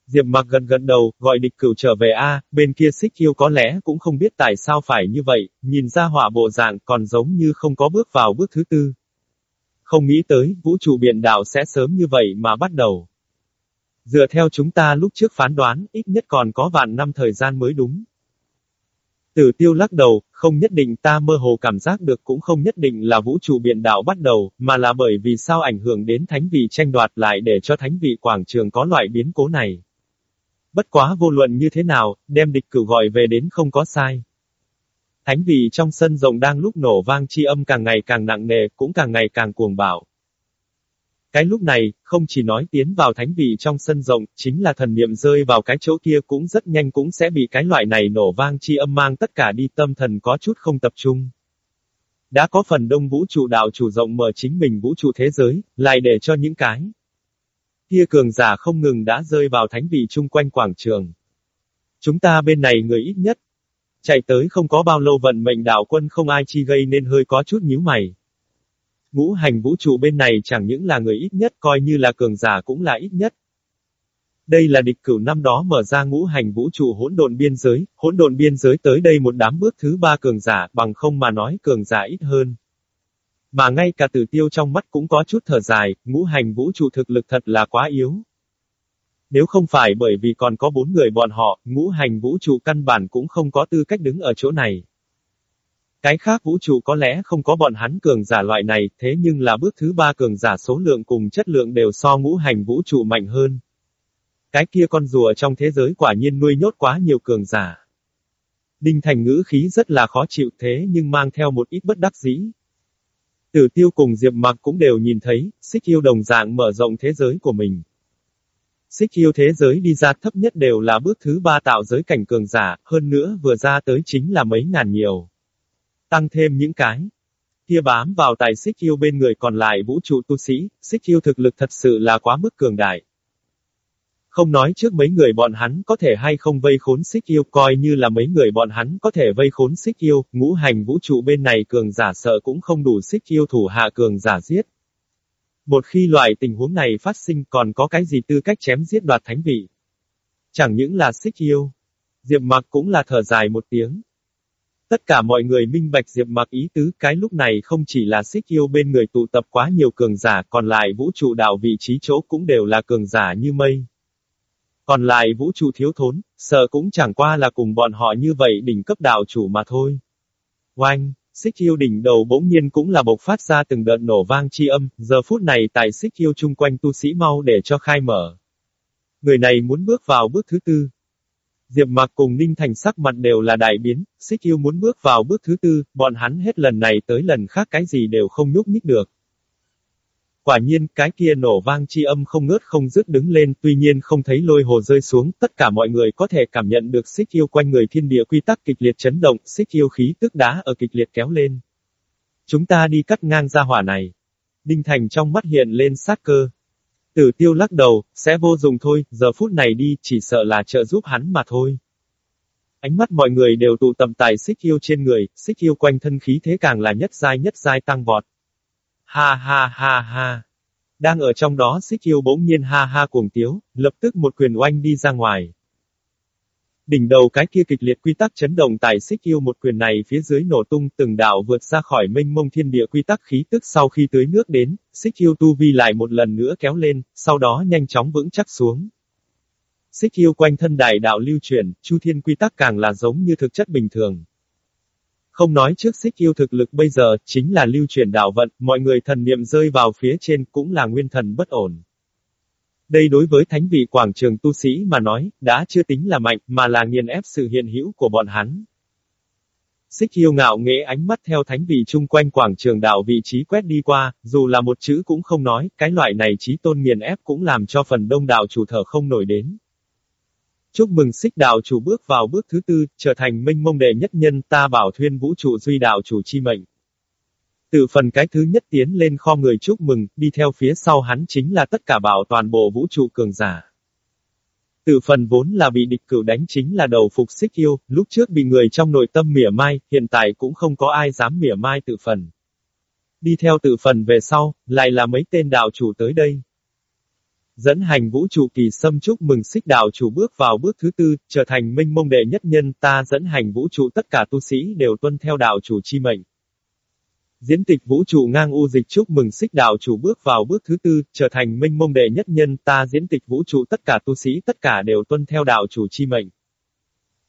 Speaker 1: Diệp mặc gần gần đầu, gọi địch cửu trở về A, bên kia xích yêu có lẽ cũng không biết tại sao phải như vậy, nhìn ra hỏa bộ dạng còn giống như không có bước vào bước thứ tư. Không nghĩ tới, vũ trụ biển đảo sẽ sớm như vậy mà bắt đầu. Dựa theo chúng ta lúc trước phán đoán, ít nhất còn có vạn năm thời gian mới đúng. Tử tiêu lắc đầu, không nhất định ta mơ hồ cảm giác được cũng không nhất định là vũ trụ biển đạo bắt đầu, mà là bởi vì sao ảnh hưởng đến thánh vị tranh đoạt lại để cho thánh vị quảng trường có loại biến cố này. Bất quá vô luận như thế nào, đem địch cử gọi về đến không có sai. Thánh vị trong sân rộng đang lúc nổ vang chi âm càng ngày càng nặng nề, cũng càng ngày càng cuồng bạo. Cái lúc này, không chỉ nói tiến vào thánh vị trong sân rộng, chính là thần niệm rơi vào cái chỗ kia cũng rất nhanh cũng sẽ bị cái loại này nổ vang chi âm mang tất cả đi tâm thần có chút không tập trung. Đã có phần đông vũ trụ đạo chủ rộng mở chính mình vũ trụ thế giới, lại để cho những cái Kia cường giả không ngừng đã rơi vào thánh vị chung quanh quảng trường. Chúng ta bên này người ít nhất. Chạy tới không có bao lâu vận mệnh đạo quân không ai chi gây nên hơi có chút nhíu mày. Ngũ hành vũ trụ bên này chẳng những là người ít nhất coi như là cường giả cũng là ít nhất. Đây là địch cửu năm đó mở ra ngũ hành vũ trụ hỗn độn biên giới, hỗn độn biên giới tới đây một đám bước thứ ba cường giả, bằng không mà nói cường giả ít hơn. Mà ngay cả tử tiêu trong mắt cũng có chút thở dài, ngũ hành vũ trụ thực lực thật là quá yếu. Nếu không phải bởi vì còn có bốn người bọn họ, ngũ hành vũ trụ căn bản cũng không có tư cách đứng ở chỗ này. Cái khác vũ trụ có lẽ không có bọn hắn cường giả loại này, thế nhưng là bước thứ ba cường giả số lượng cùng chất lượng đều so ngũ hành vũ trụ mạnh hơn. Cái kia con rùa trong thế giới quả nhiên nuôi nhốt quá nhiều cường giả. Đinh Thành ngữ khí rất là khó chịu thế nhưng mang theo một ít bất đắc dĩ. Tử tiêu cùng Diệp Mặc cũng đều nhìn thấy, xích yêu đồng dạng mở rộng thế giới của mình. Xích yêu thế giới đi ra thấp nhất đều là bước thứ ba tạo giới cảnh cường giả, hơn nữa vừa ra tới chính là mấy ngàn nhiều. Tăng thêm những cái. Kia bám vào tài xích yêu bên người còn lại vũ trụ tu sĩ, xích yêu thực lực thật sự là quá mức cường đại. Không nói trước mấy người bọn hắn có thể hay không vây khốn xích yêu, coi như là mấy người bọn hắn có thể vây khốn xích yêu, ngũ hành vũ trụ bên này cường giả sợ cũng không đủ xích yêu thủ hạ cường giả giết. Một khi loại tình huống này phát sinh còn có cái gì tư cách chém giết đoạt thánh vị? Chẳng những là xích yêu. Diệp mặc cũng là thở dài một tiếng. Tất cả mọi người minh bạch Diệp mặc ý tứ cái lúc này không chỉ là xích yêu bên người tụ tập quá nhiều cường giả còn lại vũ trụ đạo vị trí chỗ cũng đều là cường giả như mây. Còn lại vũ trụ thiếu thốn, sợ cũng chẳng qua là cùng bọn họ như vậy đỉnh cấp đạo chủ mà thôi. Oanh, xích yêu đỉnh đầu bỗng nhiên cũng là bộc phát ra từng đợt nổ vang chi âm, giờ phút này tại xích yêu chung quanh tu sĩ mau để cho khai mở. Người này muốn bước vào bước thứ tư. Diệp Mạc cùng Ninh Thành sắc mặt đều là đại biến, xích yêu muốn bước vào bước thứ tư, bọn hắn hết lần này tới lần khác cái gì đều không nhúc nhích được. Quả nhiên, cái kia nổ vang chi âm không ngớt không dứt đứng lên, tuy nhiên không thấy lôi hồ rơi xuống, tất cả mọi người có thể cảm nhận được xích yêu quanh người thiên địa quy tắc kịch liệt chấn động, xích yêu khí tức đá ở kịch liệt kéo lên. Chúng ta đi cắt ngang ra hỏa này. Đinh Thành trong mắt hiện lên sát cơ. Tử tiêu lắc đầu, sẽ vô dụng thôi, giờ phút này đi, chỉ sợ là trợ giúp hắn mà thôi. Ánh mắt mọi người đều tụ tập tại xích yêu trên người, xích yêu quanh thân khí thế càng là nhất dai nhất dai tăng vọt. Ha ha ha ha. Đang ở trong đó xích yêu bỗng nhiên ha ha cuồng tiếu, lập tức một quyền oanh đi ra ngoài. Đỉnh đầu cái kia kịch liệt quy tắc chấn động tại xích yêu một quyền này phía dưới nổ tung từng đạo vượt ra khỏi mênh mông thiên địa quy tắc khí tức sau khi tưới nước đến, xích yêu tu vi lại một lần nữa kéo lên, sau đó nhanh chóng vững chắc xuống. Xích yêu quanh thân đại đạo lưu chuyển, chu thiên quy tắc càng là giống như thực chất bình thường. Không nói trước xích yêu thực lực bây giờ, chính là lưu chuyển đạo vận, mọi người thần niệm rơi vào phía trên cũng là nguyên thần bất ổn. Đây đối với thánh vị quảng trường tu sĩ mà nói, đã chưa tính là mạnh, mà là nghiền ép sự hiện hữu của bọn hắn. Xích yêu ngạo nghệ ánh mắt theo thánh vị chung quanh quảng trường đạo vị trí quét đi qua, dù là một chữ cũng không nói, cái loại này trí tôn nghiền ép cũng làm cho phần đông đạo chủ thở không nổi đến. Chúc mừng xích đạo chủ bước vào bước thứ tư, trở thành minh mông đệ nhất nhân ta bảo thuyên vũ trụ duy đạo chủ chi mệnh. Từ phần cái thứ nhất tiến lên kho người chúc mừng, đi theo phía sau hắn chính là tất cả bảo toàn bộ vũ trụ cường giả. Từ phần vốn là bị địch cửu đánh chính là đầu phục xích yêu, lúc trước bị người trong nội tâm mỉa mai, hiện tại cũng không có ai dám mỉa mai tự phần. Đi theo tự phần về sau, lại là mấy tên đạo chủ tới đây. Dẫn hành vũ trụ kỳ xâm chúc mừng xích đạo chủ bước vào bước thứ tư, trở thành minh mông đệ nhất nhân ta dẫn hành vũ trụ tất cả tu sĩ đều tuân theo đạo chủ chi mệnh. Diễn tịch vũ trụ ngang u dịch chúc mừng xích đạo chủ bước vào bước thứ tư, trở thành minh mông đệ nhất nhân ta diễn tịch vũ trụ tất cả tu sĩ tất cả đều tuân theo đạo chủ chi mệnh.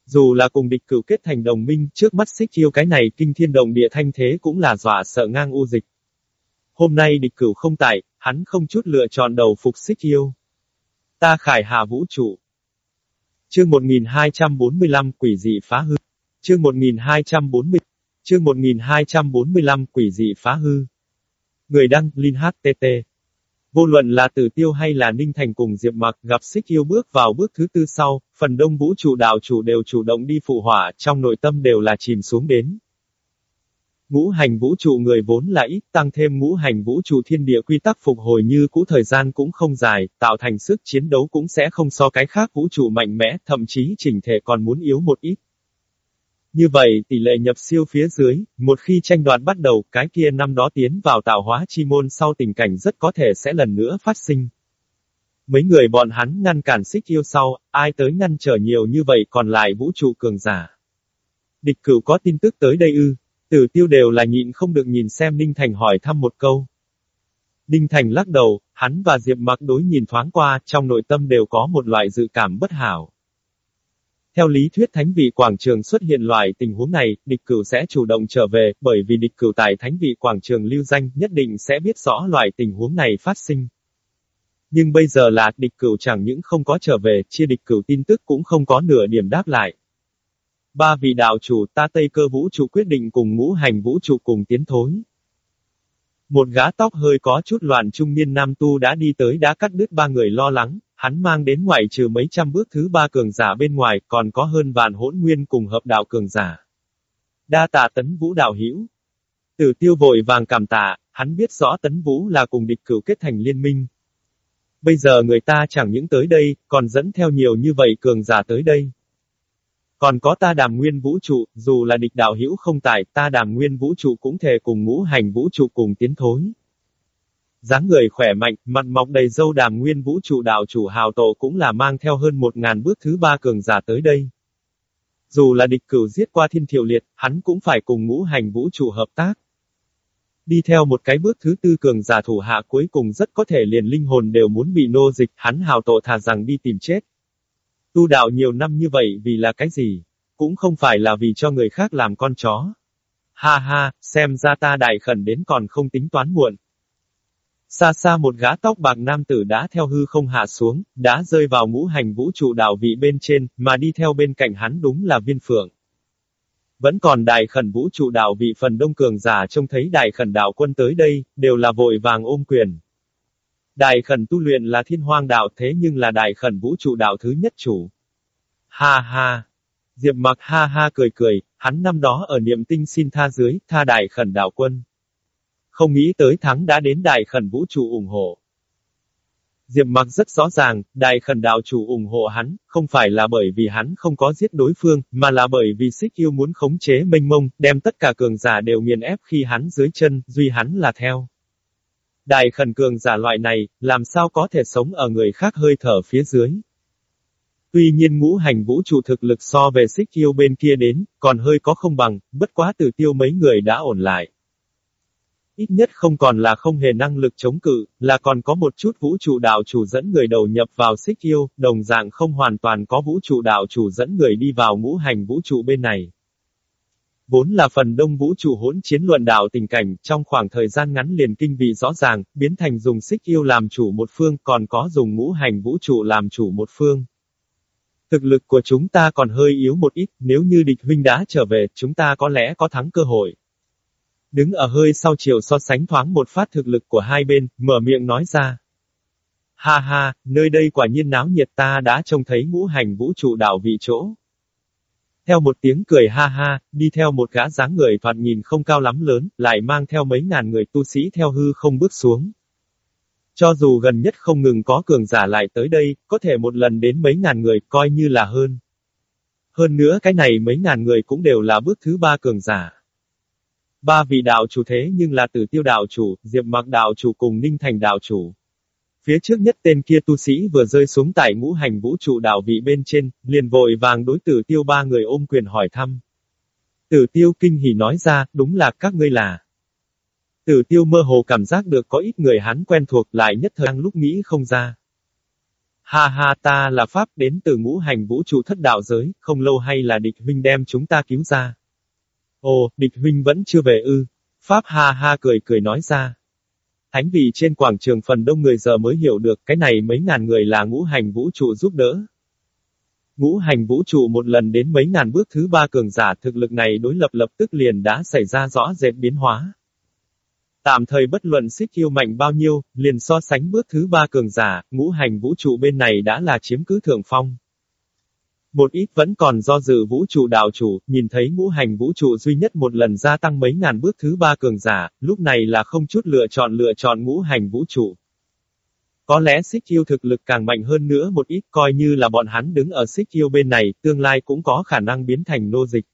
Speaker 1: Dù là cùng địch cửu kết thành đồng minh, trước mắt xích yêu cái này kinh thiên đồng địa thanh thế cũng là dọa sợ ngang u dịch. Hôm nay địch cửu không tại, hắn không chút lựa chọn đầu phục xích yêu. Ta khải hà vũ trụ. Chương 1245 quỷ dị phá hư. Chương 1240. Chương 1245 quỷ dị phá hư. Người đăng, Linh HTT. Vô luận là tử tiêu hay là ninh thành cùng Diệp Mặc gặp xích yêu bước vào bước thứ tư sau, phần đông vũ trụ đạo chủ đều chủ động đi phụ hỏa, trong nội tâm đều là chìm xuống đến. Ngũ hành vũ trụ người vốn là ít, tăng thêm ngũ hành vũ trụ thiên địa quy tắc phục hồi như cũ thời gian cũng không dài, tạo thành sức chiến đấu cũng sẽ không so cái khác vũ trụ mạnh mẽ, thậm chí chỉnh thể còn muốn yếu một ít. Như vậy tỷ lệ nhập siêu phía dưới, một khi tranh đoạt bắt đầu, cái kia năm đó tiến vào tạo hóa chi môn sau tình cảnh rất có thể sẽ lần nữa phát sinh. Mấy người bọn hắn ngăn cản xích yêu sau, ai tới ngăn trở nhiều như vậy còn lại vũ trụ cường giả. Địch cửu có tin tức tới đây ư, tử tiêu đều là nhịn không được nhìn xem Ninh Thành hỏi thăm một câu. Ninh Thành lắc đầu, hắn và Diệp mặc đối nhìn thoáng qua, trong nội tâm đều có một loại dự cảm bất hảo. Theo lý thuyết thánh vị quảng trường xuất hiện loại tình huống này, địch cửu sẽ chủ động trở về, bởi vì địch cửu tại thánh vị quảng trường lưu danh nhất định sẽ biết rõ loại tình huống này phát sinh. Nhưng bây giờ là, địch cửu chẳng những không có trở về, chia địch cửu tin tức cũng không có nửa điểm đáp lại. Ba vị đạo chủ ta Tây cơ vũ trụ quyết định cùng ngũ hành vũ trụ cùng tiến thối. Một gã tóc hơi có chút loạn trung niên nam tu đã đi tới đã cắt đứt ba người lo lắng, Hắn mang đến ngoại trừ mấy trăm bước thứ ba cường giả bên ngoài, còn có hơn vạn hỗn nguyên cùng hợp đạo cường giả. Đa tạ tấn vũ đạo hữu. Tử tiêu vội vàng cảm tạ, hắn biết rõ tấn vũ là cùng địch cửu kết thành liên minh. Bây giờ người ta chẳng những tới đây, còn dẫn theo nhiều như vậy cường giả tới đây. Còn có ta đàm nguyên vũ trụ, dù là địch đạo hữu không tại, ta đàm nguyên vũ trụ cũng thể cùng ngũ hành vũ trụ cùng tiến thối dáng người khỏe mạnh, mặt mọc đầy dâu đàm nguyên vũ trụ đạo chủ hào tổ cũng là mang theo hơn một ngàn bước thứ ba cường giả tới đây. Dù là địch cửu giết qua thiên thiệu liệt, hắn cũng phải cùng ngũ hành vũ trụ hợp tác. Đi theo một cái bước thứ tư cường giả thủ hạ cuối cùng rất có thể liền linh hồn đều muốn bị nô dịch, hắn hào tổ thà rằng đi tìm chết. Tu đạo nhiều năm như vậy vì là cái gì? Cũng không phải là vì cho người khác làm con chó. Ha ha, xem ra ta đại khẩn đến còn không tính toán muộn. Xa xa một gã tóc bạc nam tử đã theo hư không hạ xuống, đã rơi vào ngũ hành vũ trụ đạo vị bên trên, mà đi theo bên cạnh hắn đúng là viên phượng. Vẫn còn đại khẩn vũ trụ đạo vị phần đông cường giả trông thấy đại khẩn đạo quân tới đây, đều là vội vàng ôm quyền. Đại khẩn tu luyện là thiên hoang đạo thế nhưng là đại khẩn vũ trụ đạo thứ nhất chủ. Ha ha! Diệp mặc ha ha cười cười, hắn năm đó ở niệm tinh xin tha dưới, tha đại khẩn đạo quân. Không nghĩ tới thắng đã đến đại khẩn vũ trụ ủng hộ. Diệp mặc rất rõ ràng, đại khẩn đạo chủ ủng hộ hắn, không phải là bởi vì hắn không có giết đối phương, mà là bởi vì xích yêu muốn khống chế mênh mông, đem tất cả cường giả đều nghiền ép khi hắn dưới chân, duy hắn là theo. Đại khẩn cường giả loại này, làm sao có thể sống ở người khác hơi thở phía dưới. Tuy nhiên ngũ hành vũ trụ thực lực so về xích yêu bên kia đến, còn hơi có không bằng, bất quá từ tiêu mấy người đã ổn lại. Ít nhất không còn là không hề năng lực chống cự, là còn có một chút vũ trụ đạo chủ dẫn người đầu nhập vào xích yêu, đồng dạng không hoàn toàn có vũ trụ đạo chủ dẫn người đi vào ngũ hành vũ trụ bên này. Vốn là phần đông vũ trụ hỗn chiến luận đạo tình cảnh, trong khoảng thời gian ngắn liền kinh vị rõ ràng, biến thành dùng xích yêu làm chủ một phương, còn có dùng ngũ hành vũ trụ làm chủ một phương. Thực lực của chúng ta còn hơi yếu một ít, nếu như địch huynh đã trở về, chúng ta có lẽ có thắng cơ hội. Đứng ở hơi sau chiều so sánh thoáng một phát thực lực của hai bên, mở miệng nói ra. Ha ha, nơi đây quả nhiên náo nhiệt ta đã trông thấy ngũ hành vũ trụ đảo vị chỗ. Theo một tiếng cười ha ha, đi theo một gã dáng người thoạt nhìn không cao lắm lớn, lại mang theo mấy ngàn người tu sĩ theo hư không bước xuống. Cho dù gần nhất không ngừng có cường giả lại tới đây, có thể một lần đến mấy ngàn người, coi như là hơn. Hơn nữa cái này mấy ngàn người cũng đều là bước thứ ba cường giả. Ba vị đạo chủ thế nhưng là tử tiêu đạo chủ, diệp mặc đạo chủ cùng ninh thành đạo chủ. Phía trước nhất tên kia tu sĩ vừa rơi xuống tại ngũ hành vũ trụ đạo vị bên trên, liền vội vàng đối tử tiêu ba người ôm quyền hỏi thăm. Tử tiêu kinh hỉ nói ra, đúng là các ngươi là. Tử tiêu mơ hồ cảm giác được có ít người hắn quen thuộc lại nhất thời lúc nghĩ không ra. Ha ha ta là Pháp đến từ ngũ hành vũ trụ thất đạo giới, không lâu hay là địch huynh đem chúng ta cứu ra. Ồ, địch huynh vẫn chưa về ư. Pháp ha ha cười cười nói ra. Thánh vị trên quảng trường phần đông người giờ mới hiểu được cái này mấy ngàn người là ngũ hành vũ trụ giúp đỡ. Ngũ hành vũ trụ một lần đến mấy ngàn bước thứ ba cường giả thực lực này đối lập lập tức liền đã xảy ra rõ rệt biến hóa. Tạm thời bất luận xích yêu mạnh bao nhiêu, liền so sánh bước thứ ba cường giả, ngũ hành vũ trụ bên này đã là chiếm cứ thượng phong. Một ít vẫn còn do dự vũ trụ đạo chủ, nhìn thấy ngũ hành vũ trụ duy nhất một lần gia tăng mấy ngàn bước thứ ba cường giả, lúc này là không chút lựa chọn lựa chọn ngũ hành vũ trụ. Có lẽ xích yêu thực lực càng mạnh hơn nữa một ít coi như là bọn hắn đứng ở xích yêu bên này, tương lai cũng có khả năng biến thành nô dịch.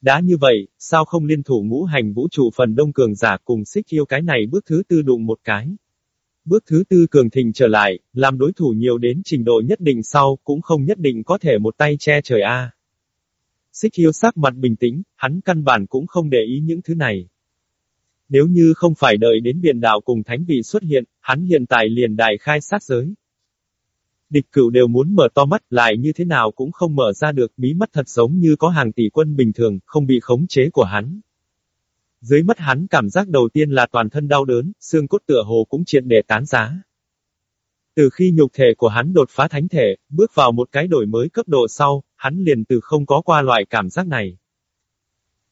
Speaker 1: Đã như vậy, sao không liên thủ ngũ hành vũ trụ phần đông cường giả cùng xích yêu cái này bước thứ tư đụng một cái. Bước thứ tư cường thịnh trở lại, làm đối thủ nhiều đến trình độ nhất định sau, cũng không nhất định có thể một tay che trời a. Xích hiếu sắc mặt bình tĩnh, hắn căn bản cũng không để ý những thứ này. Nếu như không phải đợi đến biển đảo cùng thánh vị xuất hiện, hắn hiện tại liền đại khai sát giới. Địch cửu đều muốn mở to mắt lại như thế nào cũng không mở ra được, mí mắt thật giống như có hàng tỷ quân bình thường, không bị khống chế của hắn. Dưới mắt hắn cảm giác đầu tiên là toàn thân đau đớn, xương cốt tựa hồ cũng triệt để tán giá. Từ khi nhục thể của hắn đột phá thánh thể, bước vào một cái đổi mới cấp độ sau, hắn liền từ không có qua loại cảm giác này.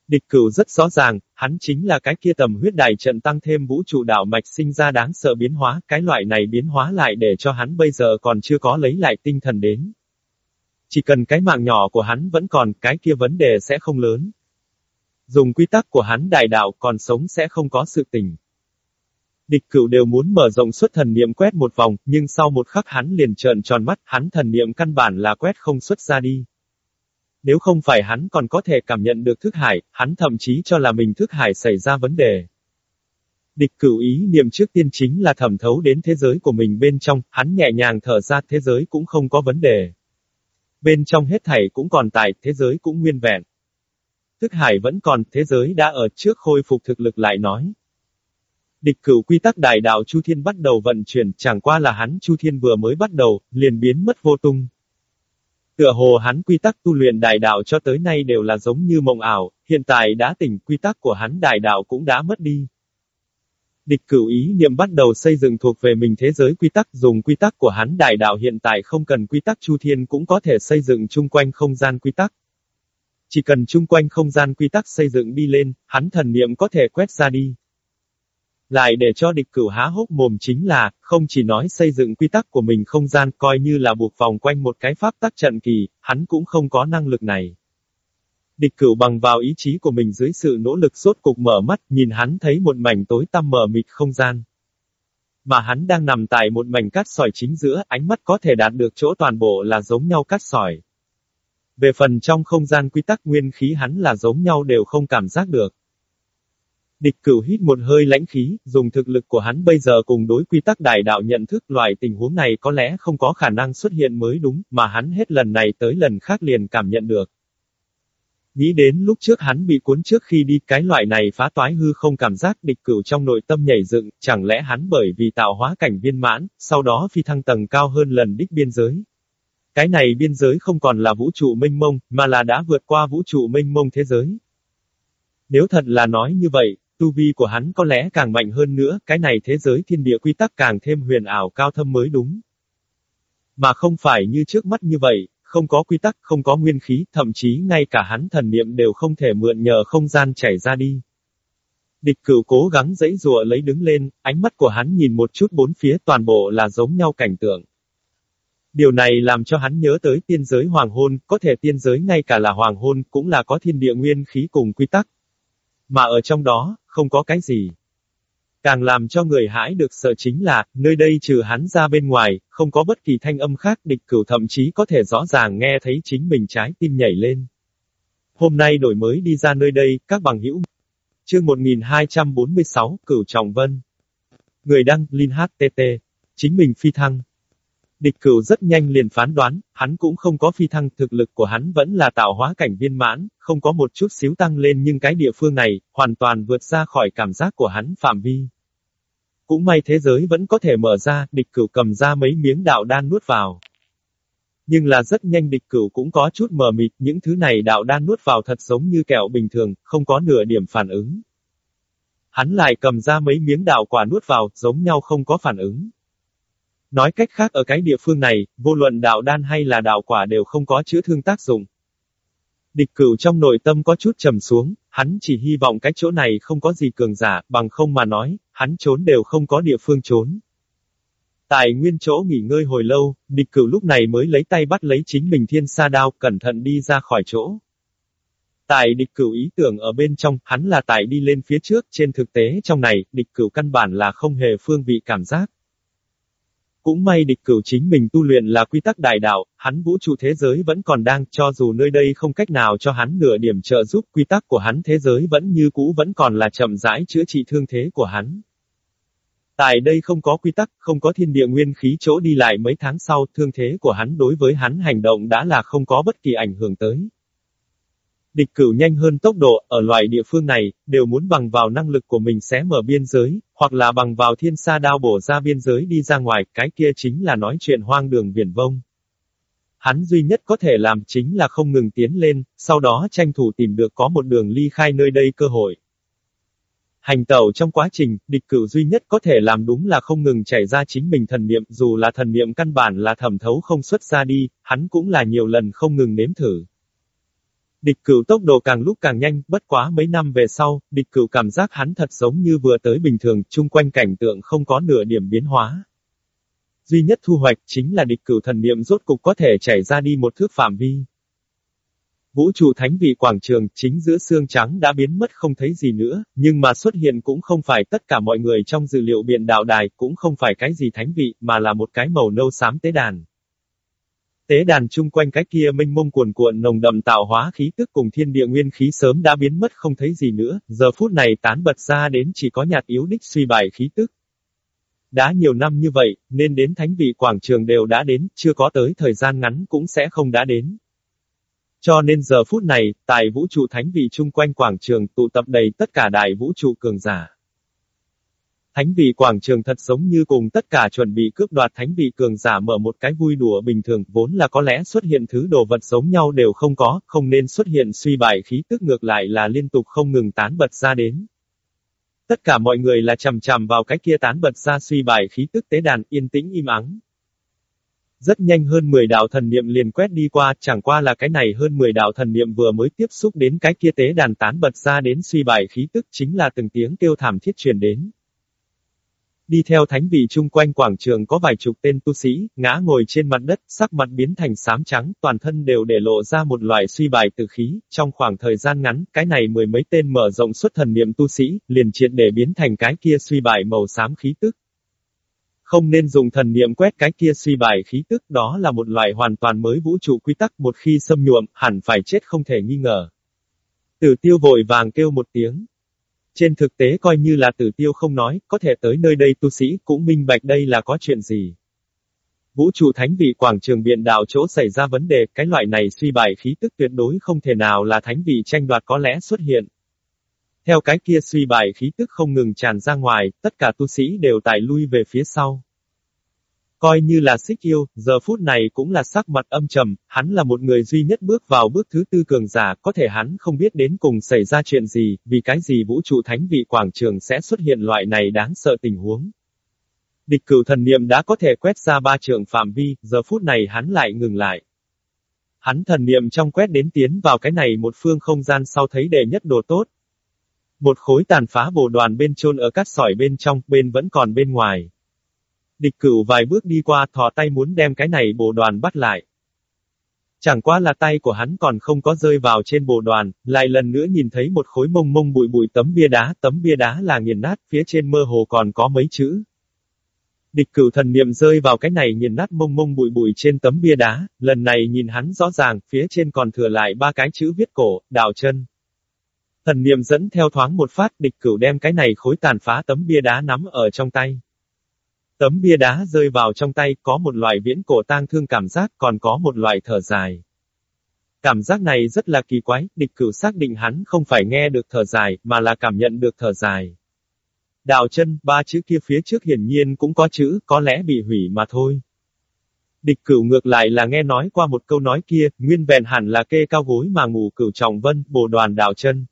Speaker 1: Địch cửu rất rõ ràng, hắn chính là cái kia tầm huyết đại trận tăng thêm vũ trụ đạo mạch sinh ra đáng sợ biến hóa, cái loại này biến hóa lại để cho hắn bây giờ còn chưa có lấy lại tinh thần đến. Chỉ cần cái mạng nhỏ của hắn vẫn còn, cái kia vấn đề sẽ không lớn. Dùng quy tắc của hắn đại đạo còn sống sẽ không có sự tình. Địch cửu đều muốn mở rộng xuất thần niệm quét một vòng, nhưng sau một khắc hắn liền trợn tròn mắt, hắn thần niệm căn bản là quét không xuất ra đi. Nếu không phải hắn còn có thể cảm nhận được thức hải, hắn thậm chí cho là mình thức hải xảy ra vấn đề. Địch cửu ý niệm trước tiên chính là thẩm thấu đến thế giới của mình bên trong, hắn nhẹ nhàng thở ra thế giới cũng không có vấn đề. Bên trong hết thảy cũng còn tại, thế giới cũng nguyên vẹn. Thức hải vẫn còn, thế giới đã ở trước khôi phục thực lực lại nói. Địch cửu quy tắc đại đạo Chu Thiên bắt đầu vận chuyển, chẳng qua là hắn Chu Thiên vừa mới bắt đầu, liền biến mất vô tung. Tựa hồ hắn quy tắc tu luyện đại đạo cho tới nay đều là giống như mộng ảo, hiện tại đã tỉnh quy tắc của hắn đại đạo cũng đã mất đi. Địch cửu ý niệm bắt đầu xây dựng thuộc về mình thế giới quy tắc dùng quy tắc của hắn đại đạo hiện tại không cần quy tắc chu thiên cũng có thể xây dựng chung quanh không gian quy tắc. Chỉ cần chung quanh không gian quy tắc xây dựng đi lên, hắn thần niệm có thể quét ra đi. Lại để cho địch cửu há hốc mồm chính là, không chỉ nói xây dựng quy tắc của mình không gian coi như là buộc vòng quanh một cái pháp tắc trận kỳ, hắn cũng không có năng lực này. Địch cửu bằng vào ý chí của mình dưới sự nỗ lực suốt cục mở mắt, nhìn hắn thấy một mảnh tối tăm mờ mịt không gian. Mà hắn đang nằm tại một mảnh cát sỏi chính giữa, ánh mắt có thể đạt được chỗ toàn bộ là giống nhau cát sỏi. Về phần trong không gian quy tắc nguyên khí hắn là giống nhau đều không cảm giác được. Địch cửu hít một hơi lãnh khí, dùng thực lực của hắn bây giờ cùng đối quy tắc đại đạo nhận thức loại tình huống này có lẽ không có khả năng xuất hiện mới đúng, mà hắn hết lần này tới lần khác liền cảm nhận được. Nghĩ đến lúc trước hắn bị cuốn trước khi đi cái loại này phá toái hư không cảm giác địch cửu trong nội tâm nhảy dựng, chẳng lẽ hắn bởi vì tạo hóa cảnh viên mãn, sau đó phi thăng tầng cao hơn lần đích biên giới. Cái này biên giới không còn là vũ trụ mênh mông, mà là đã vượt qua vũ trụ mênh mông thế giới. Nếu thật là nói như vậy, tu vi của hắn có lẽ càng mạnh hơn nữa, cái này thế giới thiên địa quy tắc càng thêm huyền ảo cao thâm mới đúng. Mà không phải như trước mắt như vậy, không có quy tắc, không có nguyên khí, thậm chí ngay cả hắn thần niệm đều không thể mượn nhờ không gian chảy ra đi. Địch cửu cố gắng dãy rùa lấy đứng lên, ánh mắt của hắn nhìn một chút bốn phía toàn bộ là giống nhau cảnh tượng. Điều này làm cho hắn nhớ tới tiên giới hoàng hôn, có thể tiên giới ngay cả là hoàng hôn cũng là có thiên địa nguyên khí cùng quy tắc. Mà ở trong đó, không có cái gì. Càng làm cho người hãi được sợ chính là, nơi đây trừ hắn ra bên ngoài, không có bất kỳ thanh âm khác địch cửu thậm chí có thể rõ ràng nghe thấy chính mình trái tim nhảy lên. Hôm nay đổi mới đi ra nơi đây, các bằng hữu. Chương 1246, Cửu Trọng Vân. Người đăng, Linh HTT. Chính mình phi thăng. Địch cửu rất nhanh liền phán đoán, hắn cũng không có phi thăng, thực lực của hắn vẫn là tạo hóa cảnh viên mãn, không có một chút xíu tăng lên nhưng cái địa phương này, hoàn toàn vượt ra khỏi cảm giác của hắn phạm vi. Cũng may thế giới vẫn có thể mở ra, địch cửu cầm ra mấy miếng đạo đan nuốt vào. Nhưng là rất nhanh địch cửu cũng có chút mờ mịt, những thứ này đạo đan nuốt vào thật giống như kẹo bình thường, không có nửa điểm phản ứng. Hắn lại cầm ra mấy miếng đạo quả nuốt vào, giống nhau không có phản ứng. Nói cách khác ở cái địa phương này, vô luận đạo đan hay là đạo quả đều không có chữa thương tác dụng. Địch cửu trong nội tâm có chút trầm xuống, hắn chỉ hy vọng cái chỗ này không có gì cường giả, bằng không mà nói, hắn trốn đều không có địa phương trốn. Tại nguyên chỗ nghỉ ngơi hồi lâu, địch cửu lúc này mới lấy tay bắt lấy chính mình thiên sa đao, cẩn thận đi ra khỏi chỗ. Tại địch cửu ý tưởng ở bên trong, hắn là tại đi lên phía trước, trên thực tế trong này, địch cửu căn bản là không hề phương vị cảm giác. Cũng may địch cửu chính mình tu luyện là quy tắc đại đạo, hắn vũ trụ thế giới vẫn còn đang, cho dù nơi đây không cách nào cho hắn nửa điểm trợ giúp, quy tắc của hắn thế giới vẫn như cũ vẫn còn là chậm rãi chữa trị thương thế của hắn. Tại đây không có quy tắc, không có thiên địa nguyên khí chỗ đi lại mấy tháng sau, thương thế của hắn đối với hắn hành động đã là không có bất kỳ ảnh hưởng tới. Địch cửu nhanh hơn tốc độ, ở loại địa phương này, đều muốn bằng vào năng lực của mình xé mở biên giới, hoặc là bằng vào thiên sa đao bổ ra biên giới đi ra ngoài, cái kia chính là nói chuyện hoang đường viển vông. Hắn duy nhất có thể làm chính là không ngừng tiến lên, sau đó tranh thủ tìm được có một đường ly khai nơi đây cơ hội. Hành tẩu trong quá trình, địch cửu duy nhất có thể làm đúng là không ngừng chảy ra chính mình thần niệm, dù là thần niệm căn bản là thẩm thấu không xuất ra đi, hắn cũng là nhiều lần không ngừng nếm thử. Địch cửu tốc độ càng lúc càng nhanh, bất quá mấy năm về sau, địch cửu cảm giác hắn thật giống như vừa tới bình thường, chung quanh cảnh tượng không có nửa điểm biến hóa. Duy nhất thu hoạch chính là địch cửu thần niệm rốt cục có thể chảy ra đi một thước phạm vi. Vũ trụ thánh vị quảng trường, chính giữa xương trắng đã biến mất không thấy gì nữa, nhưng mà xuất hiện cũng không phải tất cả mọi người trong dữ liệu biện đạo đài, cũng không phải cái gì thánh vị, mà là một cái màu nâu xám tế đàn. Tế đàn chung quanh cái kia minh mông cuồn cuộn nồng đậm tạo hóa khí tức cùng thiên địa nguyên khí sớm đã biến mất không thấy gì nữa, giờ phút này tán bật ra đến chỉ có nhạt yếu đích suy bài khí tức. Đã nhiều năm như vậy, nên đến thánh vị quảng trường đều đã đến, chưa có tới thời gian ngắn cũng sẽ không đã đến. Cho nên giờ phút này, tại vũ trụ thánh vị chung quanh quảng trường tụ tập đầy tất cả đại vũ trụ cường giả. Thánh vị quảng trường thật giống như cùng tất cả chuẩn bị cướp đoạt thánh vị cường giả mở một cái vui đùa bình thường, vốn là có lẽ xuất hiện thứ đồ vật giống nhau đều không có, không nên xuất hiện suy bại khí tức ngược lại là liên tục không ngừng tán bật ra đến. Tất cả mọi người là chầm chầm vào cái kia tán bật ra suy bài khí tức tế đàn yên tĩnh im ắng. Rất nhanh hơn 10 đạo thần niệm liền quét đi qua, chẳng qua là cái này hơn 10 đạo thần niệm vừa mới tiếp xúc đến cái kia tế đàn tán bật ra đến suy bài khí tức chính là từng tiếng kêu thảm thiết truyền đến. Đi theo thánh vị chung quanh quảng trường có vài chục tên tu sĩ, ngã ngồi trên mặt đất, sắc mặt biến thành xám trắng, toàn thân đều để lộ ra một loại suy bài tử khí, trong khoảng thời gian ngắn, cái này mười mấy tên mở rộng xuất thần niệm tu sĩ, liền triệt để biến thành cái kia suy bài màu xám khí tức. Không nên dùng thần niệm quét cái kia suy bài khí tức, đó là một loại hoàn toàn mới vũ trụ quy tắc, một khi xâm nhuộm, hẳn phải chết không thể nghi ngờ. Tử tiêu vội vàng kêu một tiếng, trên thực tế coi như là tử tiêu không nói, có thể tới nơi đây tu sĩ cũng minh bạch đây là có chuyện gì. Vũ trụ thánh vị quảng trường biện đạo chỗ xảy ra vấn đề, cái loại này suy bài khí tức tuyệt đối không thể nào là thánh vị tranh đoạt có lẽ xuất hiện. Theo cái kia suy bài khí tức không ngừng tràn ra ngoài, tất cả tu sĩ đều tại lui về phía sau. Coi như là xích yêu, giờ phút này cũng là sắc mặt âm trầm, hắn là một người duy nhất bước vào bước thứ tư cường giả, có thể hắn không biết đến cùng xảy ra chuyện gì, vì cái gì vũ trụ thánh vị quảng trường sẽ xuất hiện loại này đáng sợ tình huống. Địch cửu thần niệm đã có thể quét ra ba trường phạm vi, giờ phút này hắn lại ngừng lại. Hắn thần niệm trong quét đến tiến vào cái này một phương không gian sau thấy đệ nhất đồ tốt. Một khối tàn phá bồ đoàn bên chôn ở cát sỏi bên trong, bên vẫn còn bên ngoài. Địch cửu vài bước đi qua thò tay muốn đem cái này bộ đoàn bắt lại. Chẳng qua là tay của hắn còn không có rơi vào trên bộ đoàn, lại lần nữa nhìn thấy một khối mông mông bụi bụi tấm bia đá, tấm bia đá là nghiền nát, phía trên mơ hồ còn có mấy chữ. Địch cửu thần niệm rơi vào cái này nghiền nát mông mông bụi bụi trên tấm bia đá, lần này nhìn hắn rõ ràng, phía trên còn thừa lại ba cái chữ viết cổ, đạo chân. Thần niệm dẫn theo thoáng một phát, địch cửu đem cái này khối tàn phá tấm bia đá nắm ở trong tay. Tấm bia đá rơi vào trong tay, có một loại viễn cổ tang thương cảm giác, còn có một loại thở dài. Cảm giác này rất là kỳ quái, địch cửu xác định hắn không phải nghe được thở dài, mà là cảm nhận được thở dài. Đạo chân, ba chữ kia phía trước hiển nhiên cũng có chữ, có lẽ bị hủy mà thôi. Địch cửu ngược lại là nghe nói qua một câu nói kia, nguyên vẹn hẳn là kê cao gối mà ngủ cửu trọng vân, bồ đoàn đạo chân.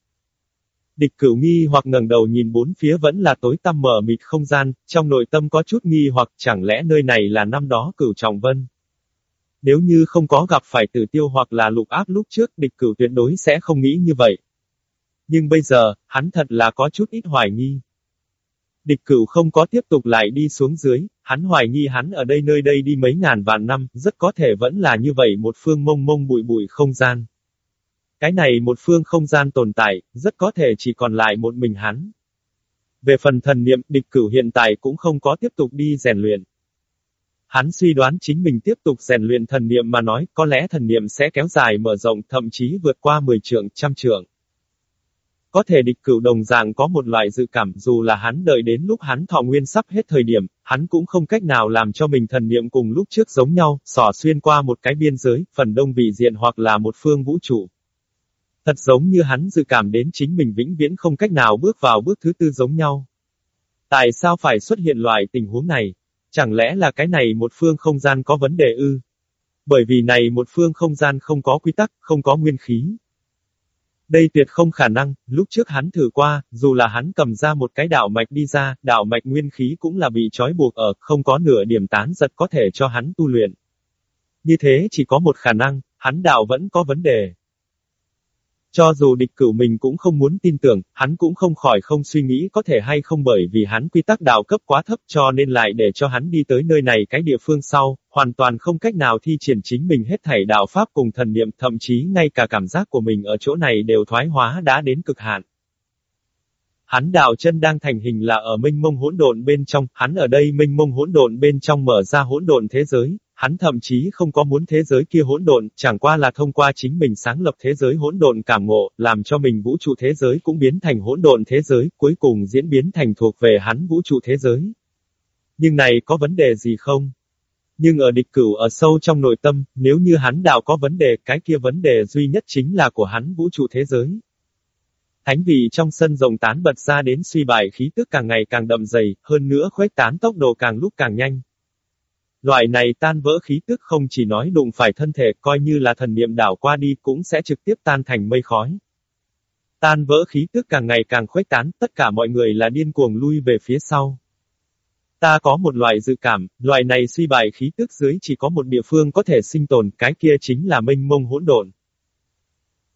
Speaker 1: Địch cửu nghi hoặc ngẩng đầu nhìn bốn phía vẫn là tối tăm mở mịt không gian, trong nội tâm có chút nghi hoặc chẳng lẽ nơi này là năm đó cửu trọng vân. Nếu như không có gặp phải tử tiêu hoặc là lục áp lúc trước, địch cửu tuyệt đối sẽ không nghĩ như vậy. Nhưng bây giờ, hắn thật là có chút ít hoài nghi. Địch cửu không có tiếp tục lại đi xuống dưới, hắn hoài nghi hắn ở đây nơi đây đi mấy ngàn vạn năm, rất có thể vẫn là như vậy một phương mông mông bụi bụi không gian. Cái này một phương không gian tồn tại, rất có thể chỉ còn lại một mình hắn. Về phần thần niệm, địch cửu hiện tại cũng không có tiếp tục đi rèn luyện. Hắn suy đoán chính mình tiếp tục rèn luyện thần niệm mà nói, có lẽ thần niệm sẽ kéo dài mở rộng, thậm chí vượt qua 10 trượng, trăm trượng. Có thể địch cửu đồng dạng có một loại dự cảm, dù là hắn đợi đến lúc hắn thọ nguyên sắp hết thời điểm, hắn cũng không cách nào làm cho mình thần niệm cùng lúc trước giống nhau, xỏ xuyên qua một cái biên giới, phần đông vị diện hoặc là một phương vũ trụ. Thật giống như hắn dự cảm đến chính mình vĩnh viễn không cách nào bước vào bước thứ tư giống nhau. Tại sao phải xuất hiện loại tình huống này? Chẳng lẽ là cái này một phương không gian có vấn đề ư? Bởi vì này một phương không gian không có quy tắc, không có nguyên khí. Đây tuyệt không khả năng, lúc trước hắn thử qua, dù là hắn cầm ra một cái đạo mạch đi ra, đạo mạch nguyên khí cũng là bị trói buộc ở, không có nửa điểm tán giật có thể cho hắn tu luyện. Như thế chỉ có một khả năng, hắn đạo vẫn có vấn đề. Cho dù địch cửu mình cũng không muốn tin tưởng, hắn cũng không khỏi không suy nghĩ có thể hay không bởi vì hắn quy tắc đạo cấp quá thấp cho nên lại để cho hắn đi tới nơi này cái địa phương sau, hoàn toàn không cách nào thi triển chính mình hết thảy đạo pháp cùng thần niệm thậm chí ngay cả cảm giác của mình ở chỗ này đều thoái hóa đã đến cực hạn. Hắn đạo chân đang thành hình là ở minh mông hỗn độn bên trong, hắn ở đây minh mông hỗn độn bên trong mở ra hỗn độn thế giới, Hắn thậm chí không có muốn thế giới kia hỗn độn, chẳng qua là thông qua chính mình sáng lập thế giới hỗn độn cảm ngộ, làm cho mình vũ trụ thế giới cũng biến thành hỗn độn thế giới, cuối cùng diễn biến thành thuộc về hắn vũ trụ thế giới. Nhưng này có vấn đề gì không? Nhưng ở địch cửu ở sâu trong nội tâm, nếu như hắn đạo có vấn đề, cái kia vấn đề duy nhất chính là của hắn vũ trụ thế giới. Thánh vị trong sân rồng tán bật ra đến suy bài khí tức càng ngày càng đậm dày, hơn nữa khuếch tán tốc độ càng lúc càng nhanh. Loại này tan vỡ khí tức không chỉ nói đụng phải thân thể, coi như là thần niệm đảo qua đi cũng sẽ trực tiếp tan thành mây khói. Tan vỡ khí tức càng ngày càng khuếch tán, tất cả mọi người là điên cuồng lui về phía sau. Ta có một loại dự cảm, loại này suy bại khí tức dưới chỉ có một địa phương có thể sinh tồn, cái kia chính là minh mông hỗn độn.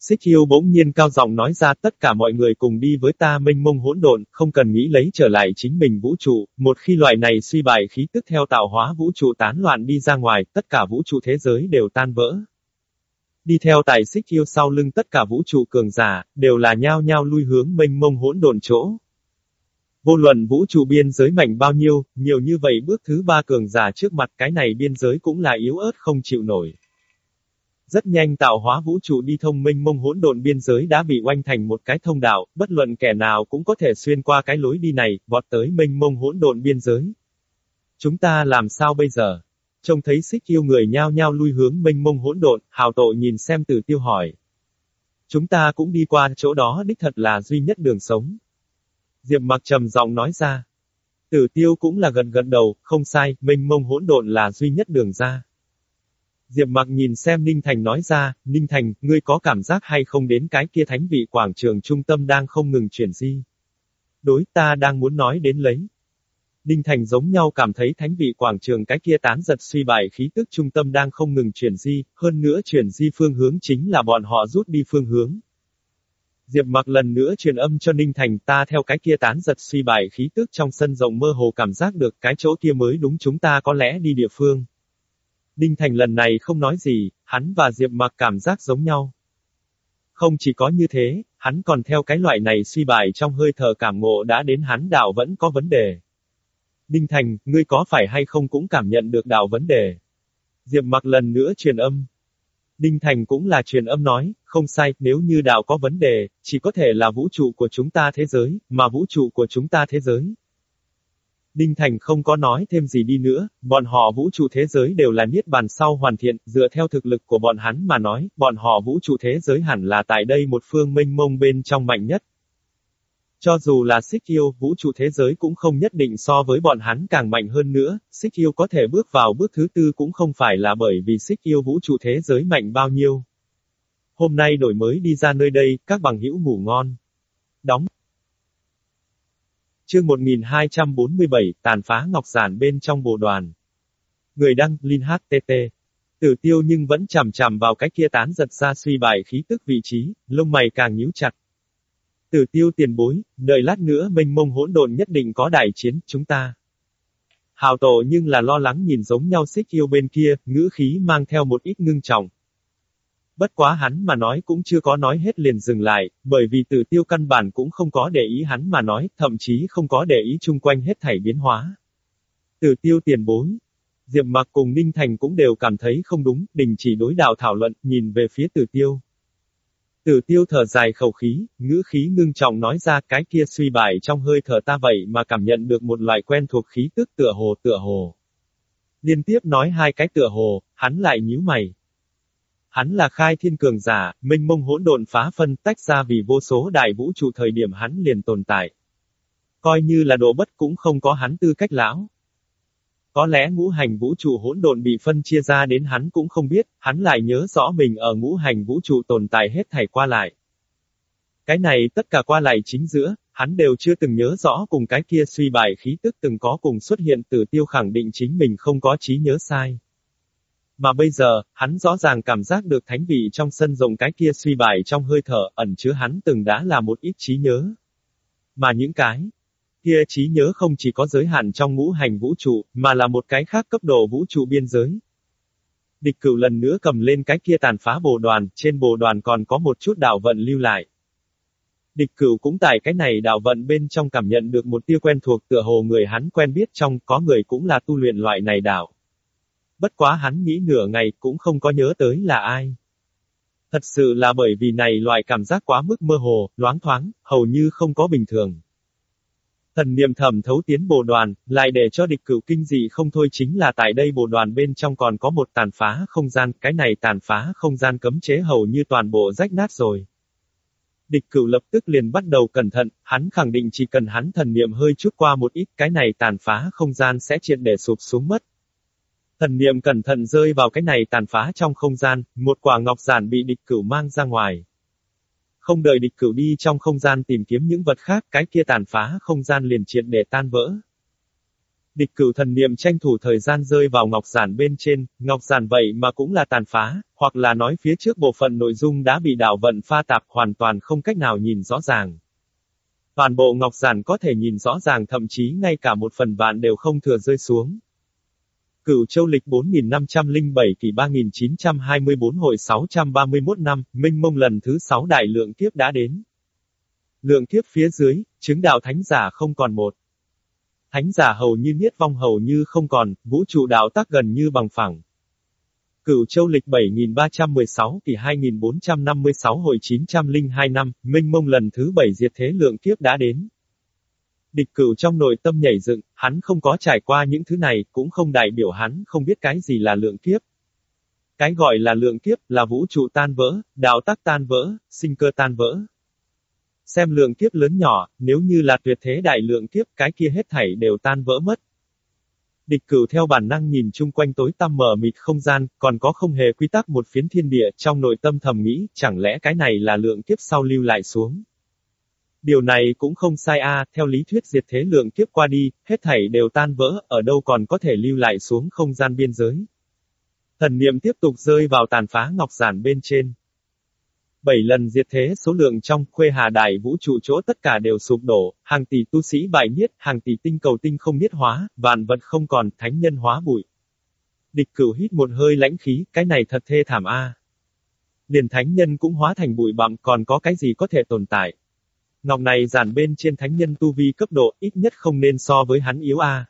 Speaker 1: Xích yêu bỗng nhiên cao giọng nói ra tất cả mọi người cùng đi với ta minh mông hỗn độn, không cần nghĩ lấy trở lại chính mình vũ trụ, một khi loại này suy bại khí tức theo tạo hóa vũ trụ tán loạn đi ra ngoài, tất cả vũ trụ thế giới đều tan vỡ. Đi theo tài xích yêu sau lưng tất cả vũ trụ cường giả, đều là nhao nhao lui hướng minh mông hỗn độn chỗ. Vô luận vũ trụ biên giới mạnh bao nhiêu, nhiều như vậy bước thứ ba cường giả trước mặt cái này biên giới cũng là yếu ớt không chịu nổi. Rất nhanh tạo hóa vũ trụ đi thông minh mông hỗn độn biên giới đã bị oanh thành một cái thông đạo, bất luận kẻ nào cũng có thể xuyên qua cái lối đi này, vọt tới minh mông hỗn độn biên giới. Chúng ta làm sao bây giờ? Trông thấy xích yêu người nhao nhao lui hướng minh mông hỗn độn, hào tội nhìn xem từ tiêu hỏi. Chúng ta cũng đi qua chỗ đó đích thật là duy nhất đường sống. Diệp mặc trầm giọng nói ra. Tử tiêu cũng là gần gần đầu, không sai, minh mông hỗn độn là duy nhất đường ra. Diệp mặc nhìn xem Ninh Thành nói ra, Ninh Thành, ngươi có cảm giác hay không đến cái kia thánh vị quảng trường trung tâm đang không ngừng chuyển di? Đối ta đang muốn nói đến lấy. Ninh Thành giống nhau cảm thấy thánh vị quảng trường cái kia tán giật suy bại khí tức trung tâm đang không ngừng chuyển di, hơn nữa chuyển di phương hướng chính là bọn họ rút đi phương hướng. Diệp mặc lần nữa truyền âm cho Ninh Thành ta theo cái kia tán giật suy bại khí tức trong sân rộng mơ hồ cảm giác được cái chỗ kia mới đúng chúng ta có lẽ đi địa phương. Ninh Thành lần này không nói gì, hắn và Diệp mặc cảm giác giống nhau. Không chỉ có như thế, hắn còn theo cái loại này suy bài trong hơi thở cảm ngộ đã đến hắn đạo vẫn có vấn đề. Ninh Thành, ngươi có phải hay không cũng cảm nhận được đạo vấn đề. Diệp mặc lần nữa truyền âm, Đinh Thành cũng là truyền âm nói, không sai, nếu như đạo có vấn đề, chỉ có thể là vũ trụ của chúng ta thế giới, mà vũ trụ của chúng ta thế giới. Đinh Thành không có nói thêm gì đi nữa, bọn họ vũ trụ thế giới đều là niết bàn sau hoàn thiện, dựa theo thực lực của bọn hắn mà nói, bọn họ vũ trụ thế giới hẳn là tại đây một phương minh mông bên trong mạnh nhất. Cho dù là xích yêu, vũ trụ thế giới cũng không nhất định so với bọn hắn càng mạnh hơn nữa, xích yêu có thể bước vào bước thứ tư cũng không phải là bởi vì xích yêu vũ trụ thế giới mạnh bao nhiêu. Hôm nay đổi mới đi ra nơi đây, các bằng hữu ngủ ngon. Đóng. Chương 1247, tàn phá ngọc giản bên trong bộ đoàn. Người đăng, Linh HTT. Tử tiêu nhưng vẫn chằm chằm vào cái kia tán giật ra suy bài khí tức vị trí, lông mày càng nhíu chặt. Tử tiêu tiền bối, đợi lát nữa mênh mông hỗn độn nhất định có đại chiến, chúng ta. Hào tổ nhưng là lo lắng nhìn giống nhau xích yêu bên kia, ngữ khí mang theo một ít ngưng trọng. Bất quá hắn mà nói cũng chưa có nói hết liền dừng lại, bởi vì tử tiêu căn bản cũng không có để ý hắn mà nói, thậm chí không có để ý chung quanh hết thảy biến hóa. Tử tiêu tiền bối. Diệp mặc cùng Ninh Thành cũng đều cảm thấy không đúng, đình chỉ đối đạo thảo luận, nhìn về phía tử tiêu. Tử tiêu thở dài khẩu khí, ngữ khí ngưng trọng nói ra cái kia suy bại trong hơi thở ta vậy mà cảm nhận được một loại quen thuộc khí tức tựa hồ tựa hồ. Liên tiếp nói hai cái tựa hồ, hắn lại nhíu mày. Hắn là khai thiên cường giả, minh mông hỗn độn phá phân tách ra vì vô số đại vũ trụ thời điểm hắn liền tồn tại. Coi như là độ bất cũng không có hắn tư cách lão. Có lẽ ngũ hành vũ trụ hỗn độn bị phân chia ra đến hắn cũng không biết, hắn lại nhớ rõ mình ở ngũ hành vũ trụ tồn tại hết thảy qua lại. Cái này tất cả qua lại chính giữa, hắn đều chưa từng nhớ rõ cùng cái kia suy bại khí tức từng có cùng xuất hiện từ tiêu khẳng định chính mình không có trí nhớ sai. Mà bây giờ, hắn rõ ràng cảm giác được thánh vị trong sân rồng cái kia suy bại trong hơi thở, ẩn chứa hắn từng đã là một ít trí nhớ. Mà những cái Kia trí nhớ không chỉ có giới hạn trong ngũ hành vũ trụ, mà là một cái khác cấp độ vũ trụ biên giới. Địch cửu lần nữa cầm lên cái kia tàn phá bồ đoàn, trên bồ đoàn còn có một chút đạo vận lưu lại. Địch cửu cũng tại cái này đạo vận bên trong cảm nhận được một tia quen thuộc tựa hồ người hắn quen biết trong có người cũng là tu luyện loại này đạo. Bất quá hắn nghĩ nửa ngày cũng không có nhớ tới là ai. Thật sự là bởi vì này loại cảm giác quá mức mơ hồ, loáng thoáng, hầu như không có bình thường. Thần niệm thẩm thấu tiến bộ đoàn, lại để cho địch cửu kinh dị không thôi chính là tại đây bộ đoàn bên trong còn có một tàn phá không gian, cái này tàn phá không gian cấm chế hầu như toàn bộ rách nát rồi. Địch cửu lập tức liền bắt đầu cẩn thận, hắn khẳng định chỉ cần hắn thần niệm hơi chút qua một ít cái này tàn phá không gian sẽ triệt để sụp xuống mất. Thần niệm cẩn thận rơi vào cái này tàn phá trong không gian, một quả ngọc giản bị địch cửu mang ra ngoài. Không đợi địch cửu đi trong không gian tìm kiếm những vật khác, cái kia tàn phá không gian liền triệt để tan vỡ. Địch cửu thần niệm tranh thủ thời gian rơi vào ngọc giản bên trên, ngọc giản vậy mà cũng là tàn phá, hoặc là nói phía trước bộ phận nội dung đã bị đảo vận pha tạp hoàn toàn không cách nào nhìn rõ ràng. Toàn bộ ngọc giản có thể nhìn rõ ràng thậm chí ngay cả một phần vạn đều không thừa rơi xuống. Cửu châu lịch 4507 kỳ 3924 hội 631 năm, minh mông lần thứ 6 đại lượng kiếp đã đến. Lượng kiếp phía dưới, chứng đạo thánh giả không còn một. Thánh giả hầu như niết vong hầu như không còn, vũ trụ đạo tác gần như bằng phẳng. Cửu châu lịch 7316 kỳ 2456 hồi 902 năm, minh mông lần thứ 7 diệt thế lượng kiếp đã đến. Địch cửu trong nội tâm nhảy dựng, hắn không có trải qua những thứ này, cũng không đại biểu hắn không biết cái gì là lượng kiếp. Cái gọi là lượng kiếp, là vũ trụ tan vỡ, đạo tắc tan vỡ, sinh cơ tan vỡ. Xem lượng kiếp lớn nhỏ, nếu như là tuyệt thế đại lượng kiếp, cái kia hết thảy đều tan vỡ mất. Địch cửu theo bản năng nhìn chung quanh tối tăm mờ mịt không gian, còn có không hề quy tắc một phiến thiên địa, trong nội tâm thầm nghĩ, chẳng lẽ cái này là lượng kiếp sau lưu lại xuống. Điều này cũng không sai a, theo lý thuyết diệt thế lượng kiếp qua đi, hết thảy đều tan vỡ, ở đâu còn có thể lưu lại xuống không gian biên giới. Thần niệm tiếp tục rơi vào tàn phá ngọc giản bên trên. Bảy lần diệt thế số lượng trong khuê hà đại vũ trụ chỗ tất cả đều sụp đổ, hàng tỷ tu sĩ bại niết, hàng tỷ tinh cầu tinh không niết hóa, vạn vật không còn, thánh nhân hóa bụi. Địch cửu hít một hơi lãnh khí, cái này thật thê thảm a. Liền thánh nhân cũng hóa thành bụi bặm, còn có cái gì có thể tồn tại. Ngọc này giản bên trên thánh nhân tu vi cấp độ, ít nhất không nên so với hắn yếu a.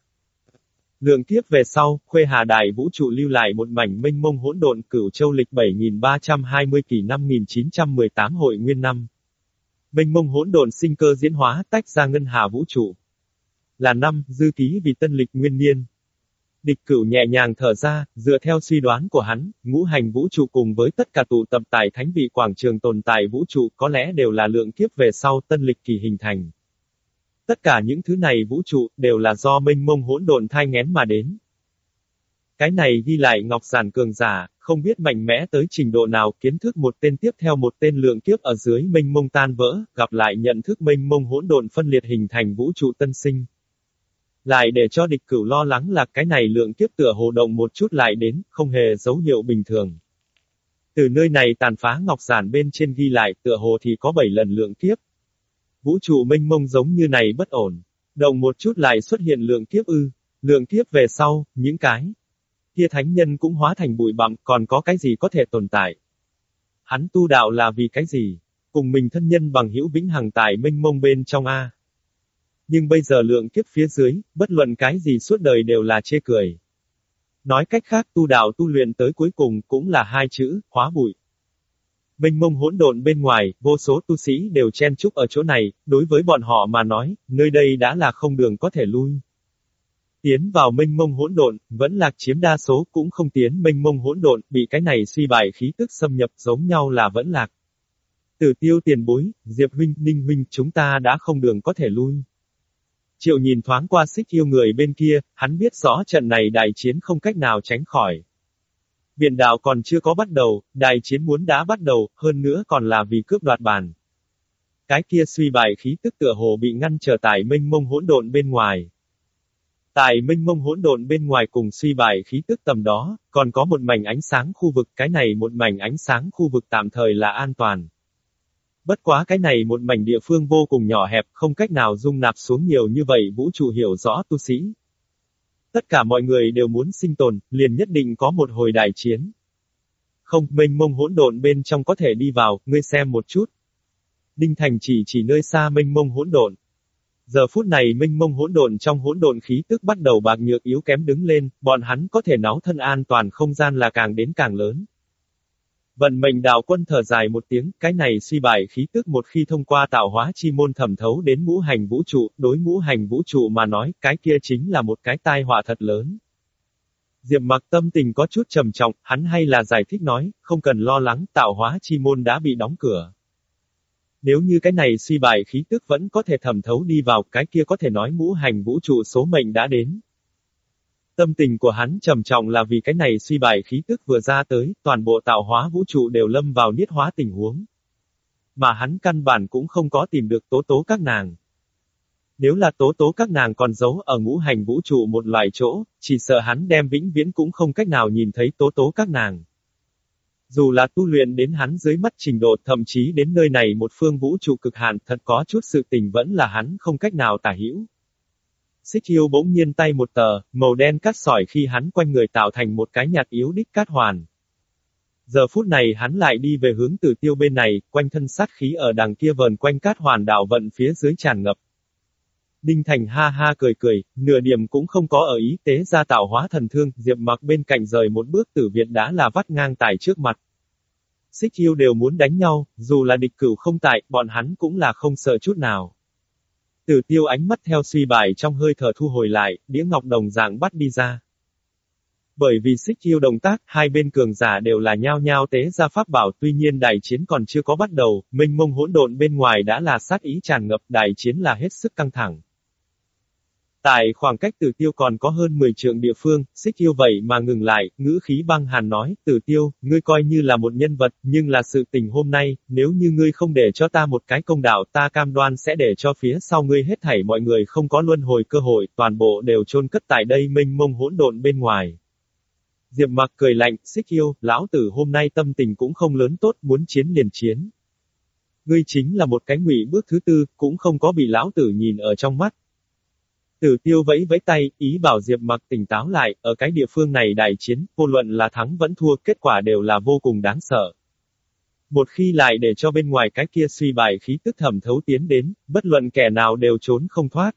Speaker 1: Lượng kiếp về sau, khuê hà đại vũ trụ lưu lại một mảnh minh mông hỗn độn cửu châu lịch 7320 kỳ 5918 hội nguyên năm. Minh mông hỗn độn sinh cơ diễn hóa tách ra ngân hà vũ trụ. Là năm, dư ký vì tân lịch nguyên niên. Địch cửu nhẹ nhàng thở ra, dựa theo suy đoán của hắn, ngũ hành vũ trụ cùng với tất cả tụ tập tại thánh vị quảng trường tồn tại vũ trụ có lẽ đều là lượng kiếp về sau tân lịch kỳ hình thành. Tất cả những thứ này vũ trụ, đều là do minh mông hỗn độn thai ngén mà đến. Cái này ghi lại Ngọc Giản cường giả, không biết mạnh mẽ tới trình độ nào kiến thức một tên tiếp theo một tên lượng kiếp ở dưới minh mông tan vỡ, gặp lại nhận thức minh mông hỗn độn phân liệt hình thành vũ trụ tân sinh. Lại để cho địch cửu lo lắng là cái này lượng kiếp tựa hồ động một chút lại đến, không hề dấu hiệu bình thường. Từ nơi này tàn phá ngọc giản bên trên ghi lại tựa hồ thì có 7 lần lượng kiếp. Vũ trụ mênh mông giống như này bất ổn. Động một chút lại xuất hiện lượng kiếp ư. Lượng kiếp về sau, những cái. Kia thánh nhân cũng hóa thành bụi bặm, còn có cái gì có thể tồn tại. Hắn tu đạo là vì cái gì? Cùng mình thân nhân bằng hữu vĩnh hằng tại mênh mông bên trong A. Nhưng bây giờ lượng kiếp phía dưới, bất luận cái gì suốt đời đều là chê cười. Nói cách khác tu đạo tu luyện tới cuối cùng cũng là hai chữ, hóa bụi. Mênh mông hỗn độn bên ngoài, vô số tu sĩ đều chen chúc ở chỗ này, đối với bọn họ mà nói, nơi đây đã là không đường có thể lui. Tiến vào mênh mông hỗn độn, vẫn lạc chiếm đa số cũng không tiến mênh mông hỗn độn, bị cái này suy bài khí tức xâm nhập giống nhau là vẫn lạc. Tử tiêu tiền bối, Diệp huynh, Ninh huynh, chúng ta đã không đường có thể lui. Triệu nhìn thoáng qua xích yêu người bên kia, hắn biết rõ trận này đại chiến không cách nào tránh khỏi. Biển đảo còn chưa có bắt đầu, đại chiến muốn đã bắt đầu, hơn nữa còn là vì cướp đoạt bàn. Cái kia suy bài khí tức tựa hồ bị ngăn trở tại minh mông hỗn độn bên ngoài. Tại minh mông hỗn độn bên ngoài cùng suy bài khí tức tầm đó, còn có một mảnh ánh sáng khu vực, cái này một mảnh ánh sáng khu vực tạm thời là an toàn. Bất quá cái này một mảnh địa phương vô cùng nhỏ hẹp, không cách nào dung nạp xuống nhiều như vậy vũ trụ hiểu rõ tu sĩ. Tất cả mọi người đều muốn sinh tồn, liền nhất định có một hồi đại chiến. Không, mênh mông hỗn độn bên trong có thể đi vào, ngươi xem một chút. Đinh Thành chỉ chỉ nơi xa mênh mông hỗn độn. Giờ phút này mênh mông hỗn độn trong hỗn độn khí tức bắt đầu bạc nhược yếu kém đứng lên, bọn hắn có thể náo thân an toàn không gian là càng đến càng lớn. Vận mệnh đạo quân thở dài một tiếng, cái này suy bài khí tức một khi thông qua tạo hóa chi môn thẩm thấu đến ngũ hành vũ trụ, đối ngũ hành vũ trụ mà nói, cái kia chính là một cái tai họa thật lớn. Diệp mặc tâm tình có chút trầm trọng, hắn hay là giải thích nói, không cần lo lắng, tạo hóa chi môn đã bị đóng cửa. Nếu như cái này suy bài khí tức vẫn có thể thẩm thấu đi vào, cái kia có thể nói ngũ hành vũ trụ số mệnh đã đến. Tâm tình của hắn trầm trọng là vì cái này suy bài khí tức vừa ra tới, toàn bộ tạo hóa vũ trụ đều lâm vào niết hóa tình huống. mà hắn căn bản cũng không có tìm được tố tố các nàng. Nếu là tố tố các nàng còn giấu ở ngũ hành vũ trụ một loài chỗ, chỉ sợ hắn đem vĩnh viễn cũng không cách nào nhìn thấy tố tố các nàng. Dù là tu luyện đến hắn dưới mắt trình độ thậm chí đến nơi này một phương vũ trụ cực hạn thật có chút sự tình vẫn là hắn không cách nào tả hữu. Xích yêu bỗng nhiên tay một tờ, màu đen cắt sỏi khi hắn quanh người tạo thành một cái nhạt yếu đích cát hoàn. Giờ phút này hắn lại đi về hướng từ tiêu bên này, quanh thân sát khí ở đằng kia vờn quanh cát hoàn đạo vận phía dưới tràn ngập. Đinh Thành ha ha cười cười, nửa điểm cũng không có ở ý tế ra tạo hóa thần thương, Diệp mặc bên cạnh rời một bước tử viện đã là vắt ngang tại trước mặt. Xích yêu đều muốn đánh nhau, dù là địch cửu không tại, bọn hắn cũng là không sợ chút nào. Tử tiêu ánh mắt theo suy bài trong hơi thở thu hồi lại, đĩa ngọc đồng dạng bắt đi ra. Bởi vì xích yêu động tác, hai bên cường giả đều là nhao nhao tế ra pháp bảo tuy nhiên đại chiến còn chưa có bắt đầu, minh mông hỗn độn bên ngoài đã là sát ý tràn ngập, đại chiến là hết sức căng thẳng. Tại khoảng cách tử tiêu còn có hơn 10 trượng địa phương, xích yêu vậy mà ngừng lại, ngữ khí băng hàn nói, tử tiêu, ngươi coi như là một nhân vật, nhưng là sự tình hôm nay, nếu như ngươi không để cho ta một cái công đạo ta cam đoan sẽ để cho phía sau ngươi hết thảy mọi người không có luân hồi cơ hội, toàn bộ đều chôn cất tại đây mênh mông hỗn độn bên ngoài. Diệp mặc cười lạnh, xích yêu, lão tử hôm nay tâm tình cũng không lớn tốt, muốn chiến liền chiến. Ngươi chính là một cái ngụy bước thứ tư, cũng không có bị lão tử nhìn ở trong mắt, Tử tiêu vẫy vẫy tay, ý bảo Diệp mặc tỉnh táo lại, ở cái địa phương này đại chiến, vô luận là thắng vẫn thua, kết quả đều là vô cùng đáng sợ. Một khi lại để cho bên ngoài cái kia suy bài khí tức thẩm thấu tiến đến, bất luận kẻ nào đều trốn không thoát.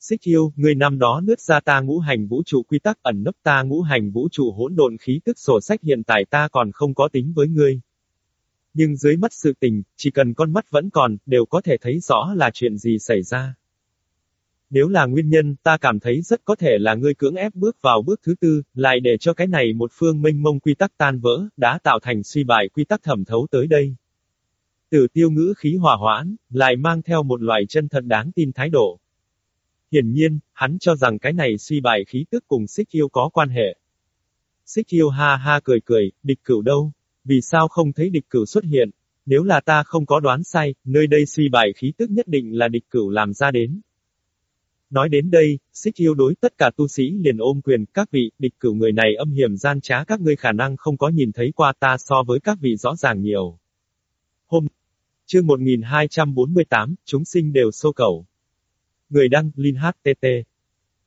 Speaker 1: Xích yêu, người năm đó nước ra ta ngũ hành vũ trụ quy tắc ẩn nấp ta ngũ hành vũ trụ hỗn độn khí tức sổ sách hiện tại ta còn không có tính với ngươi. Nhưng dưới mắt sự tình, chỉ cần con mắt vẫn còn, đều có thể thấy rõ là chuyện gì xảy ra. Nếu là nguyên nhân, ta cảm thấy rất có thể là ngươi cưỡng ép bước vào bước thứ tư, lại để cho cái này một phương minh mông quy tắc tan vỡ, đã tạo thành suy bại quy tắc thẩm thấu tới đây. Tử tiêu ngữ khí hòa hoãn, lại mang theo một loại chân thật đáng tin thái độ. Hiển nhiên, hắn cho rằng cái này suy bại khí tức cùng xích yêu có quan hệ. Xích yêu ha ha cười cười, địch cửu đâu? Vì sao không thấy địch cửu xuất hiện? Nếu là ta không có đoán sai, nơi đây suy bại khí tức nhất định là địch cửu làm ra đến. Nói đến đây, xích yêu đối tất cả tu sĩ liền ôm quyền, các vị, địch cửu người này âm hiểm gian trá các ngươi khả năng không có nhìn thấy qua ta so với các vị rõ ràng nhiều. Hôm, chương 1248, chúng sinh đều xô cầu. Người đăng, Linh HTT.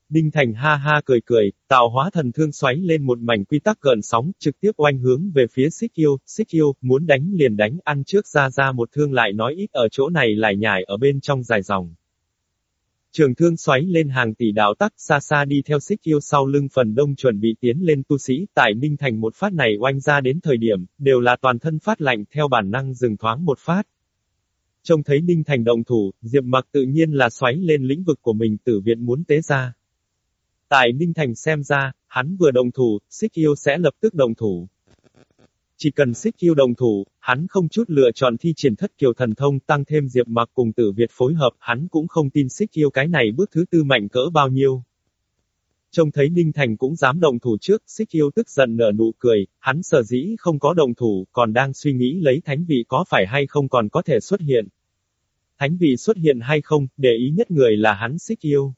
Speaker 1: Đinh Thành ha ha cười cười, tạo hóa thần thương xoáy lên một mảnh quy tắc gần sóng, trực tiếp oanh hướng về phía xích yêu, xích yêu, muốn đánh liền đánh, ăn trước ra ra một thương lại nói ít ở chỗ này lại nhải ở bên trong dài dòng. Trường thương xoáy lên hàng tỷ đạo tắc xa xa đi theo xích yêu sau lưng phần đông chuẩn bị tiến lên tu sĩ tại ninh Thành một phát này oanh ra đến thời điểm, đều là toàn thân phát lạnh theo bản năng dừng thoáng một phát. Trông thấy Ninh Thành động thủ, Diệp Mặc tự nhiên là xoáy lên lĩnh vực của mình tử viện muốn tế ra. Tại Ninh Thành xem ra, hắn vừa đồng thủ, xích yêu sẽ lập tức đồng thủ. Chỉ cần xích yêu đồng thủ, hắn không chút lựa chọn thi triển thất kiều thần thông tăng thêm diệp mặc cùng tử Việt phối hợp, hắn cũng không tin xích yêu cái này bước thứ tư mạnh cỡ bao nhiêu. Trông thấy Ninh Thành cũng dám đồng thủ trước, xích yêu tức giận nở nụ cười, hắn sở dĩ không có đồng thủ, còn đang suy nghĩ lấy thánh vị có phải hay không còn có thể xuất hiện. Thánh vị xuất hiện hay không, để ý nhất người là hắn xích yêu.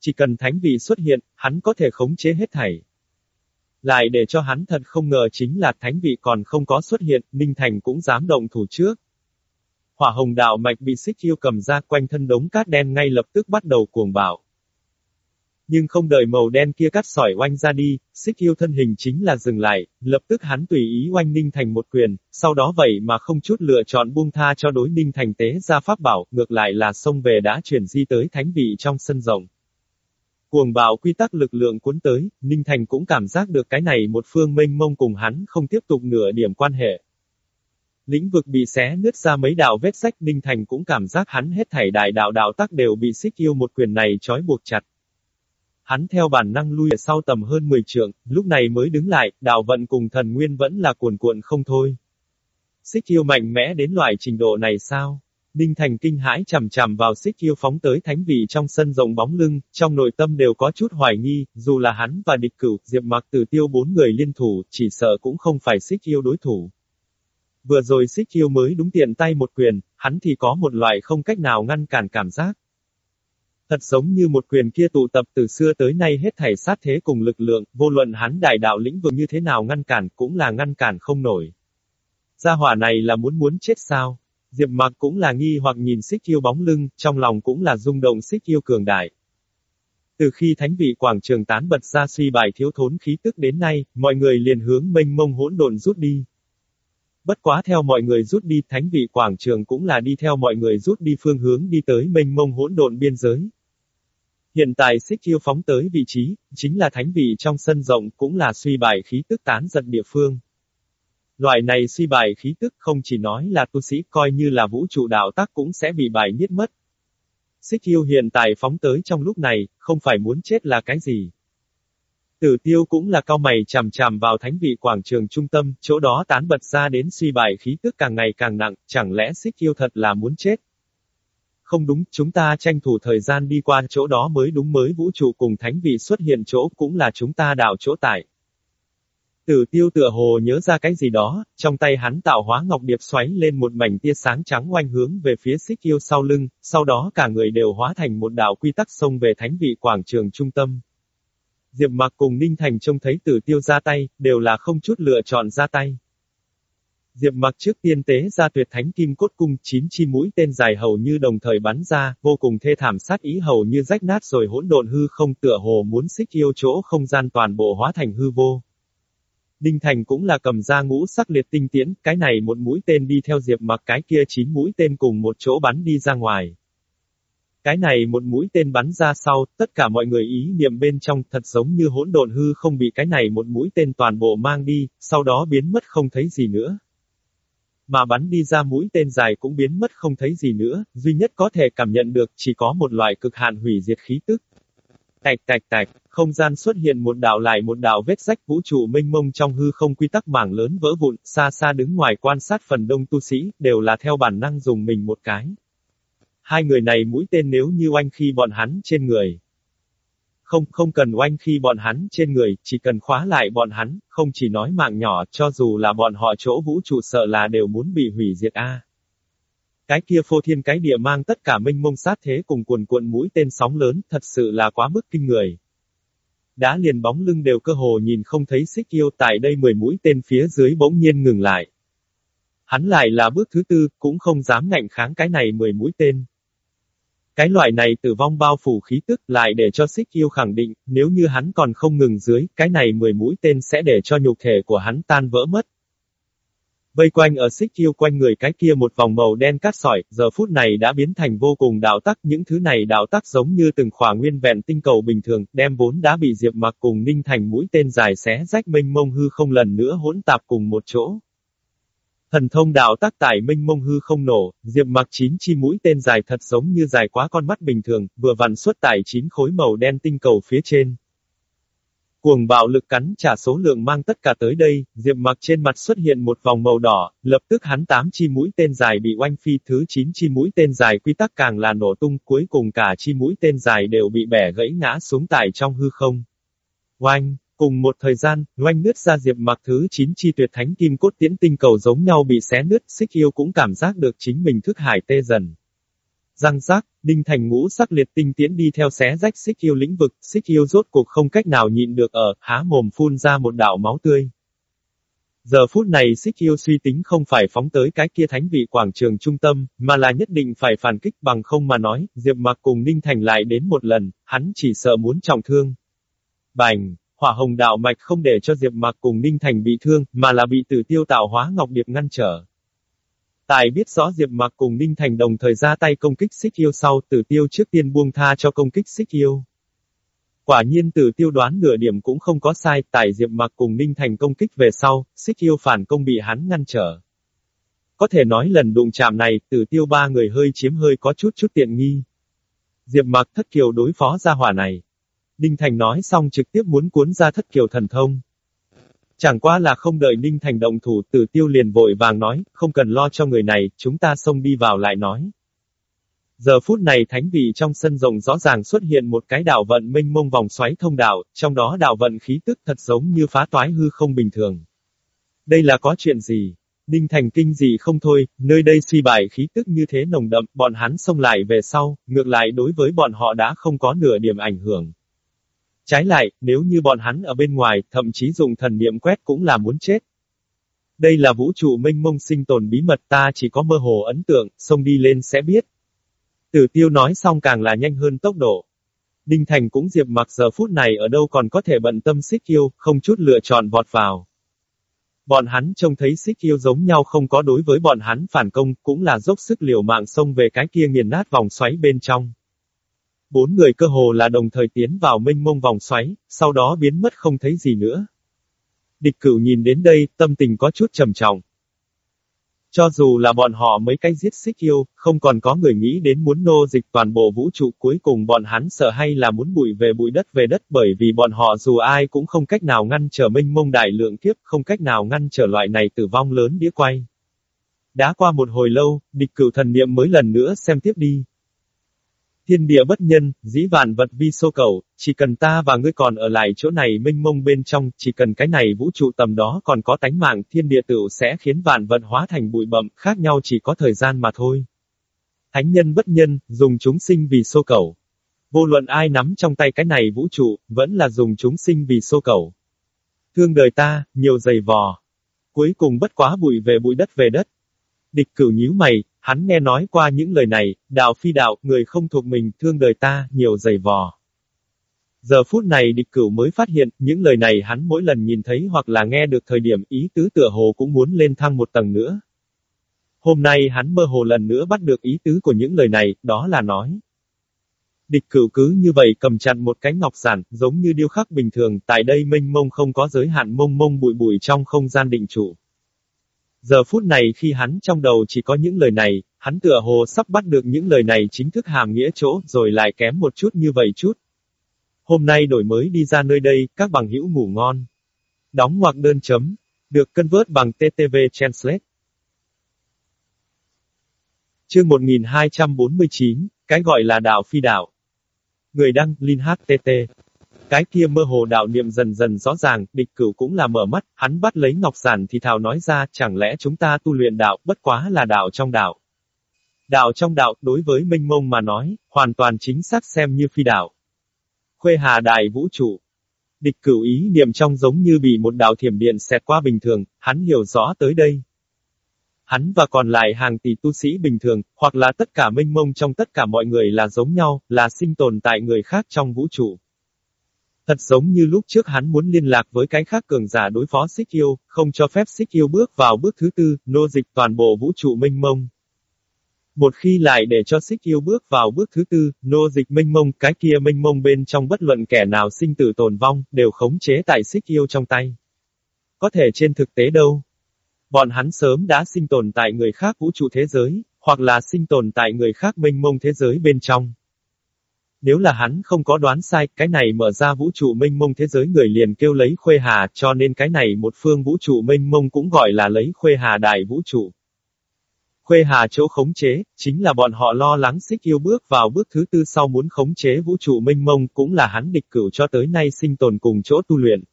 Speaker 1: Chỉ cần thánh vị xuất hiện, hắn có thể khống chế hết thảy. Lại để cho hắn thật không ngờ chính là thánh vị còn không có xuất hiện, Ninh Thành cũng dám động thủ trước. Hỏa hồng đạo mạch bị xích yêu cầm ra quanh thân đống cát đen ngay lập tức bắt đầu cuồng bạo. Nhưng không đợi màu đen kia cắt sỏi oanh ra đi, xích yêu thân hình chính là dừng lại, lập tức hắn tùy ý oanh Ninh Thành một quyền, sau đó vậy mà không chút lựa chọn buông tha cho đối Ninh Thành tế ra pháp bảo, ngược lại là xông về đã chuyển di tới thánh vị trong sân rộng. Cuồng bạo quy tắc lực lượng cuốn tới, Ninh Thành cũng cảm giác được cái này một phương mênh mông cùng hắn không tiếp tục nửa điểm quan hệ. Lĩnh vực bị xé nứt ra mấy đạo vết sách Ninh Thành cũng cảm giác hắn hết thảy đại đạo đạo tắc đều bị xích yêu một quyền này trói buộc chặt. Hắn theo bản năng lui ở sau tầm hơn 10 trượng, lúc này mới đứng lại, đạo vận cùng thần nguyên vẫn là cuồn cuộn không thôi. Xích yêu mạnh mẽ đến loại trình độ này sao? Đinh Thành kinh hãi chằm chằm vào xích yêu phóng tới thánh vị trong sân rộng bóng lưng, trong nội tâm đều có chút hoài nghi, dù là hắn và địch cửu, diệp mặc tử tiêu bốn người liên thủ, chỉ sợ cũng không phải xích yêu đối thủ. Vừa rồi xích yêu mới đúng tiện tay một quyền, hắn thì có một loại không cách nào ngăn cản cảm giác. Thật giống như một quyền kia tụ tập từ xưa tới nay hết thảy sát thế cùng lực lượng, vô luận hắn đại đạo lĩnh vực như thế nào ngăn cản cũng là ngăn cản không nổi. Gia hỏa này là muốn muốn chết sao? Diệp mặc cũng là nghi hoặc nhìn xích yêu bóng lưng, trong lòng cũng là rung động xích yêu cường đại. Từ khi thánh vị quảng trường tán bật ra suy bài thiếu thốn khí tức đến nay, mọi người liền hướng mênh mông hỗn độn rút đi. Bất quá theo mọi người rút đi, thánh vị quảng trường cũng là đi theo mọi người rút đi phương hướng đi tới mênh mông hỗn độn biên giới. Hiện tại xích yêu phóng tới vị trí, chính là thánh vị trong sân rộng cũng là suy bài khí tức tán giật địa phương. Loại này suy bài khí tức không chỉ nói là tu sĩ coi như là vũ trụ đạo tác cũng sẽ bị bài niết mất. Xích yêu hiện tại phóng tới trong lúc này, không phải muốn chết là cái gì. Tử tiêu cũng là cao mày chằm chằm vào thánh vị quảng trường trung tâm, chỗ đó tán bật ra đến suy bài khí tức càng ngày càng nặng, chẳng lẽ xích yêu thật là muốn chết. Không đúng, chúng ta tranh thủ thời gian đi qua chỗ đó mới đúng mới vũ trụ cùng thánh vị xuất hiện chỗ cũng là chúng ta đảo chỗ tại. Tử tiêu tựa hồ nhớ ra cái gì đó, trong tay hắn tạo hóa ngọc điệp xoáy lên một mảnh tia sáng trắng oanh hướng về phía xích yêu sau lưng, sau đó cả người đều hóa thành một đạo quy tắc sông về thánh vị quảng trường trung tâm. Diệp mặc cùng Ninh Thành trông thấy tử tiêu ra tay, đều là không chút lựa chọn ra tay. Diệp mặc trước tiên tế ra tuyệt thánh kim cốt cung chín chi mũi tên dài hầu như đồng thời bắn ra, vô cùng thê thảm sát ý hầu như rách nát rồi hỗn độn hư không tựa hồ muốn xích yêu chỗ không gian toàn bộ hóa thành hư vô. Đinh Thành cũng là cầm ra ngũ sắc liệt tinh tiễn, cái này một mũi tên đi theo Diệp mặc cái kia chín mũi tên cùng một chỗ bắn đi ra ngoài. Cái này một mũi tên bắn ra sau, tất cả mọi người ý niệm bên trong thật giống như hỗn độn hư không bị cái này một mũi tên toàn bộ mang đi, sau đó biến mất không thấy gì nữa. Mà bắn đi ra mũi tên dài cũng biến mất không thấy gì nữa, duy nhất có thể cảm nhận được chỉ có một loại cực hạn hủy diệt khí tức. Tạch tạch tạch, không gian xuất hiện một đạo lại một đạo vết rách vũ trụ mênh mông trong hư không quy tắc mảng lớn vỡ vụn, xa xa đứng ngoài quan sát phần đông tu sĩ, đều là theo bản năng dùng mình một cái. Hai người này mũi tên nếu như oanh khi bọn hắn trên người. Không, không cần oanh khi bọn hắn trên người, chỉ cần khóa lại bọn hắn, không chỉ nói mạng nhỏ, cho dù là bọn họ chỗ vũ trụ sợ là đều muốn bị hủy diệt a. Cái kia phô thiên cái địa mang tất cả minh mông sát thế cùng cuồn cuộn mũi tên sóng lớn, thật sự là quá mức kinh người. Đã liền bóng lưng đều cơ hồ nhìn không thấy xích yêu tại đây mười mũi tên phía dưới bỗng nhiên ngừng lại. Hắn lại là bước thứ tư, cũng không dám ngạnh kháng cái này mười mũi tên. Cái loại này tử vong bao phủ khí tức lại để cho xích yêu khẳng định, nếu như hắn còn không ngừng dưới, cái này mười mũi tên sẽ để cho nhục thể của hắn tan vỡ mất. Vây quanh ở xích yêu quanh người cái kia một vòng màu đen cát sỏi, giờ phút này đã biến thành vô cùng đạo tắc, những thứ này đạo tắc giống như từng khỏa nguyên vẹn tinh cầu bình thường, đem vốn đã bị Diệp Mặc cùng Ninh Thành mũi tên dài xé rách minh mông hư không lần nữa hỗn tạp cùng một chỗ. Thần thông đạo tác tải minh mông hư không nổ, diệp mặc chín chi mũi tên dài thật giống như dài quá con mắt bình thường, vừa vặn xuất tải chín khối màu đen tinh cầu phía trên. Cuồng bạo lực cắn trả số lượng mang tất cả tới đây, diệp mặc trên mặt xuất hiện một vòng màu đỏ, lập tức hắn tám chi mũi tên dài bị oanh phi thứ chín chi mũi tên dài quy tắc càng là nổ tung cuối cùng cả chi mũi tên dài đều bị bẻ gãy ngã xuống tải trong hư không. Oanh! Cùng một thời gian, ngoanh nứt ra diệp mặc thứ 9 chi tuyệt thánh kim cốt tiễn tinh cầu giống nhau bị xé nứt, xích yêu cũng cảm giác được chính mình thức hải tê dần. Răng rác, đinh thành ngũ sắc liệt tinh tiến đi theo xé rách xích yêu lĩnh vực, xích yêu rốt cuộc không cách nào nhịn được ở, há mồm phun ra một đạo máu tươi. Giờ phút này xích yêu suy tính không phải phóng tới cái kia thánh vị quảng trường trung tâm, mà là nhất định phải phản kích bằng không mà nói, Diệp Mặc cùng Ninh Thành lại đến một lần, hắn chỉ sợ muốn trọng thương. Bành, hỏa hồng đạo mạch không để cho Diệp Mặc cùng Ninh Thành bị thương, mà là bị tử tiêu tạo hóa ngọc điệp ngăn trở. Tài biết rõ Diệp Mặc cùng Ninh Thành đồng thời ra tay công kích xích yêu sau, tử tiêu trước tiên buông tha cho công kích xích yêu. Quả nhiên tử tiêu đoán nửa điểm cũng không có sai, tài Diệp Mặc cùng Ninh Thành công kích về sau, xích yêu phản công bị hắn ngăn trở. Có thể nói lần đụng chạm này, tử tiêu ba người hơi chiếm hơi có chút chút tiện nghi. Diệp Mặc thất kiều đối phó ra hỏa này. Ninh Thành nói xong trực tiếp muốn cuốn ra thất kiều thần thông. Chẳng qua là không đợi Ninh Thành động thủ tử tiêu liền vội vàng nói, không cần lo cho người này, chúng ta xông đi vào lại nói. Giờ phút này thánh vị trong sân rộng rõ ràng xuất hiện một cái đạo vận minh mông vòng xoáy thông đạo, trong đó đạo vận khí tức thật giống như phá toái hư không bình thường. Đây là có chuyện gì? Đinh Thành kinh dị không thôi, nơi đây suy bại khí tức như thế nồng đậm, bọn hắn xông lại về sau, ngược lại đối với bọn họ đã không có nửa điểm ảnh hưởng. Trái lại, nếu như bọn hắn ở bên ngoài, thậm chí dùng thần niệm quét cũng là muốn chết. Đây là vũ trụ minh mông sinh tồn bí mật ta chỉ có mơ hồ ấn tượng, xông đi lên sẽ biết. Tử tiêu nói xong càng là nhanh hơn tốc độ. Đinh Thành cũng diệp mặc giờ phút này ở đâu còn có thể bận tâm xích yêu, không chút lựa chọn vọt vào. Bọn hắn trông thấy xích yêu giống nhau không có đối với bọn hắn phản công, cũng là dốc sức liều mạng xông về cái kia nghiền nát vòng xoáy bên trong. Bốn người cơ hồ là đồng thời tiến vào minh mông vòng xoáy, sau đó biến mất không thấy gì nữa. Địch cửu nhìn đến đây, tâm tình có chút trầm trọng. Cho dù là bọn họ mấy cái giết xích yêu, không còn có người nghĩ đến muốn nô dịch toàn bộ vũ trụ cuối cùng bọn hắn sợ hay là muốn bụi về bụi đất về đất bởi vì bọn họ dù ai cũng không cách nào ngăn trở minh mông đại lượng kiếp, không cách nào ngăn trở loại này tử vong lớn đĩa quay. Đã qua một hồi lâu, địch cửu thần niệm mới lần nữa xem tiếp đi. Thiên địa bất nhân, dĩ vạn vật vi sô cầu, chỉ cần ta và ngươi còn ở lại chỗ này minh mông bên trong, chỉ cần cái này vũ trụ tầm đó còn có tánh mạng, thiên địa tự sẽ khiến vạn vật hóa thành bụi bậm, khác nhau chỉ có thời gian mà thôi. Thánh nhân bất nhân, dùng chúng sinh vì sô cầu. Vô luận ai nắm trong tay cái này vũ trụ, vẫn là dùng chúng sinh vì sô cầu. Thương đời ta, nhiều dày vò. Cuối cùng bất quá bụi về bụi đất về đất. Địch cửu nhíu mày, Hắn nghe nói qua những lời này, đạo phi đạo, người không thuộc mình, thương đời ta, nhiều dày vò. Giờ phút này địch cửu mới phát hiện, những lời này hắn mỗi lần nhìn thấy hoặc là nghe được thời điểm ý tứ tựa hồ cũng muốn lên thăng một tầng nữa. Hôm nay hắn mơ hồ lần nữa bắt được ý tứ của những lời này, đó là nói. Địch cửu cứ như vậy cầm chặt một cánh ngọc giản, giống như điêu khắc bình thường, tại đây minh mông không có giới hạn mông mông bụi bụi trong không gian định trụ. Giờ phút này khi hắn trong đầu chỉ có những lời này, hắn tựa hồ sắp bắt được những lời này chính thức hàm nghĩa chỗ, rồi lại kém một chút như vậy chút. Hôm nay đổi mới đi ra nơi đây, các bằng hữu ngủ ngon. Đóng hoặc đơn chấm. Được cân vớt bằng TTV Translate. Chương 1249, cái gọi là đạo phi đạo. Người đăng, Linh HTT. Cái kia mơ hồ đạo niệm dần dần rõ ràng, địch cửu cũng là mở mắt, hắn bắt lấy ngọc giản thì thào nói ra, chẳng lẽ chúng ta tu luyện đạo, bất quá là đạo trong đạo. Đạo trong đạo, đối với minh mông mà nói, hoàn toàn chính xác xem như phi đạo. Khuê hà đại vũ trụ. Địch cửu ý niệm trong giống như bị một đạo thiểm điện xẹt qua bình thường, hắn hiểu rõ tới đây. Hắn và còn lại hàng tỷ tu sĩ bình thường, hoặc là tất cả minh mông trong tất cả mọi người là giống nhau, là sinh tồn tại người khác trong vũ trụ. Thật giống như lúc trước hắn muốn liên lạc với cái khác cường giả đối phó xích yêu, không cho phép xích yêu bước vào bước thứ tư, nô dịch toàn bộ vũ trụ minh mông. Một khi lại để cho xích yêu bước vào bước thứ tư, nô dịch minh mông, cái kia minh mông bên trong bất luận kẻ nào sinh tử tồn vong, đều khống chế tại xích yêu trong tay. Có thể trên thực tế đâu? Bọn hắn sớm đã sinh tồn tại người khác vũ trụ thế giới, hoặc là sinh tồn tại người khác minh mông thế giới bên trong. Nếu là hắn không có đoán sai, cái này mở ra vũ trụ minh mông thế giới người liền kêu lấy khuê hà, cho nên cái này một phương vũ trụ minh mông cũng gọi là lấy khuê hà đại vũ trụ. Khuê hà chỗ khống chế, chính là bọn họ lo lắng xích yêu bước vào bước thứ tư sau muốn khống chế vũ trụ minh mông cũng là hắn địch cửu cho tới nay sinh tồn cùng chỗ tu luyện.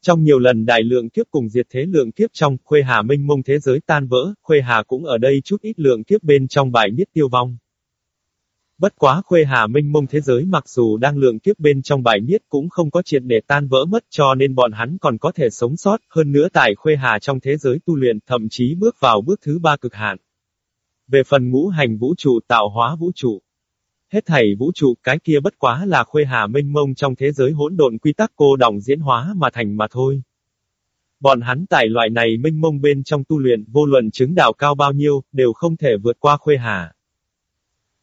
Speaker 1: Trong nhiều lần đại lượng kiếp cùng diệt thế lượng kiếp trong, khuê hà minh mông thế giới tan vỡ, khuê hà cũng ở đây chút ít lượng kiếp bên trong bài niết tiêu vong. Bất quá khuê hà minh mông thế giới mặc dù đang lượng kiếp bên trong bài niết cũng không có triệt để tan vỡ mất cho nên bọn hắn còn có thể sống sót, hơn nữa tại khuê hà trong thế giới tu luyện thậm chí bước vào bước thứ ba cực hạn. Về phần ngũ hành vũ trụ tạo hóa vũ trụ. Hết thảy vũ trụ cái kia bất quá là khuê hà minh mông trong thế giới hỗn độn quy tắc cô đồng diễn hóa mà thành mà thôi. Bọn hắn tại loại này minh mông bên trong tu luyện vô luận chứng đạo cao bao nhiêu, đều không thể vượt qua khuê hà.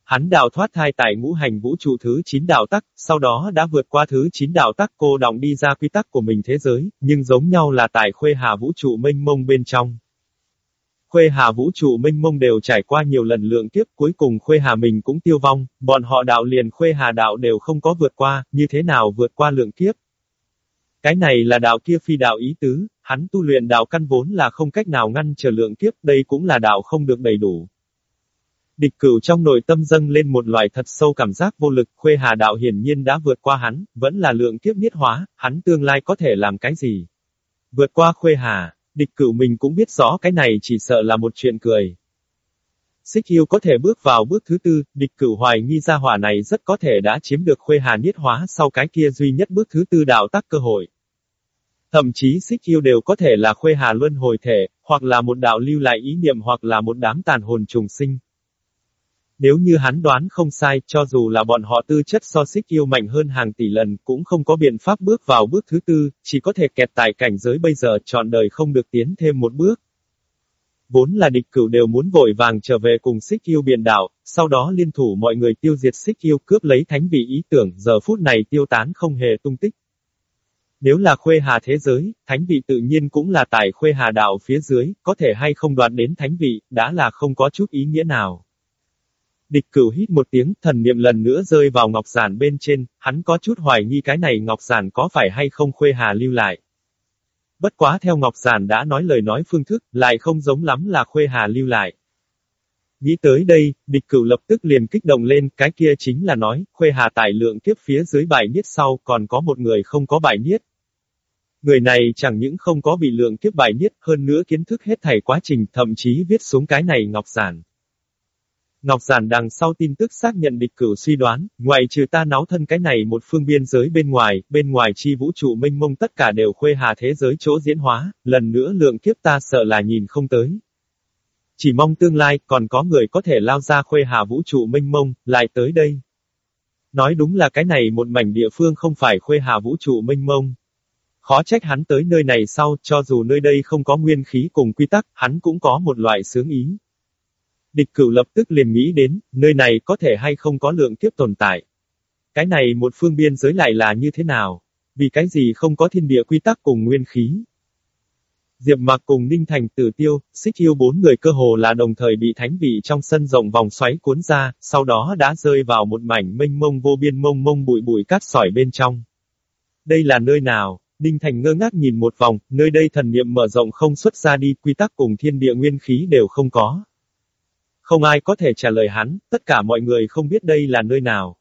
Speaker 1: Hắn đào thoát thai tại ngũ hành vũ trụ thứ 9 đạo tắc, sau đó đã vượt qua thứ 9 đạo tắc cô đọng đi ra quy tắc của mình thế giới, nhưng giống nhau là tại khuê hà vũ trụ minh mông bên trong. Khuê hà vũ trụ minh mông đều trải qua nhiều lần lượng kiếp, cuối cùng khuê hà mình cũng tiêu vong, bọn họ đạo liền khuê hà đạo đều không có vượt qua, như thế nào vượt qua lượng kiếp. Cái này là đạo kia phi đạo ý tứ, hắn tu luyện đạo căn vốn là không cách nào ngăn trở lượng kiếp, đây cũng là đạo không được đầy đủ. Địch cửu trong nội tâm dâng lên một loại thật sâu cảm giác vô lực, khuê hà đạo hiển nhiên đã vượt qua hắn, vẫn là lượng kiếp niết hóa, hắn tương lai có thể làm cái gì? Vượt qua khuê hà, Địch cửu mình cũng biết rõ cái này chỉ sợ là một chuyện cười. Xích yêu có thể bước vào bước thứ tư, địch cửu hoài nghi ra hỏa này rất có thể đã chiếm được khuê hà niết hóa sau cái kia duy nhất bước thứ tư đạo tắc cơ hội. Thậm chí xích yêu đều có thể là khuê hà luân hồi thể, hoặc là một đạo lưu lại ý niệm hoặc là một đám tàn hồn trùng sinh. Nếu như hắn đoán không sai, cho dù là bọn họ tư chất so xích yêu mạnh hơn hàng tỷ lần, cũng không có biện pháp bước vào bước thứ tư, chỉ có thể kẹt tại cảnh giới bây giờ trọn đời không được tiến thêm một bước. Vốn là địch cửu đều muốn vội vàng trở về cùng xích yêu biển đảo, sau đó liên thủ mọi người tiêu diệt xích yêu cướp lấy thánh vị ý tưởng, giờ phút này tiêu tán không hề tung tích. Nếu là khuê hà thế giới, thánh vị tự nhiên cũng là tại khuê hà đạo phía dưới, có thể hay không đoạt đến thánh vị, đã là không có chút ý nghĩa nào. Địch cửu hít một tiếng, thần niệm lần nữa rơi vào ngọc giản bên trên, hắn có chút hoài nghi cái này ngọc giản có phải hay không khuê hà lưu lại. Bất quá theo ngọc giản đã nói lời nói phương thức, lại không giống lắm là khuê hà lưu lại. Nghĩ tới đây, địch cửu lập tức liền kích động lên, cái kia chính là nói, khuê hà tài lượng kiếp phía dưới bài niết sau còn có một người không có bài niết. Người này chẳng những không có bị lượng kiếp bài niết, hơn nữa kiến thức hết thảy quá trình, thậm chí viết xuống cái này ngọc giản. Ngọc Giản đằng sau tin tức xác nhận địch cửu suy đoán, ngoài trừ ta náo thân cái này một phương biên giới bên ngoài, bên ngoài chi vũ trụ mênh mông tất cả đều khuê hà thế giới chỗ diễn hóa, lần nữa lượng kiếp ta sợ là nhìn không tới. Chỉ mong tương lai còn có người có thể lao ra khuê hà vũ trụ mênh mông, lại tới đây. Nói đúng là cái này một mảnh địa phương không phải khuê hà vũ trụ mênh mông. Khó trách hắn tới nơi này sau, cho dù nơi đây không có nguyên khí cùng quy tắc, hắn cũng có một loại sướng ý. Địch cửu lập tức liền nghĩ đến, nơi này có thể hay không có lượng kiếp tồn tại. Cái này một phương biên giới lại là như thế nào? Vì cái gì không có thiên địa quy tắc cùng nguyên khí? Diệp Mạc cùng Ninh Thành Tử Tiêu, Xích Yêu bốn người cơ hồ là đồng thời bị thánh vị trong sân rộng vòng xoáy cuốn ra, sau đó đã rơi vào một mảnh mênh mông vô biên mông mông bụi bụi cát sỏi bên trong. Đây là nơi nào? Ninh Thành ngơ ngác nhìn một vòng, nơi đây thần niệm mở rộng không xuất ra đi, quy tắc cùng thiên địa nguyên khí đều không có. Không ai có thể trả lời hắn, tất cả mọi người không biết đây là nơi nào.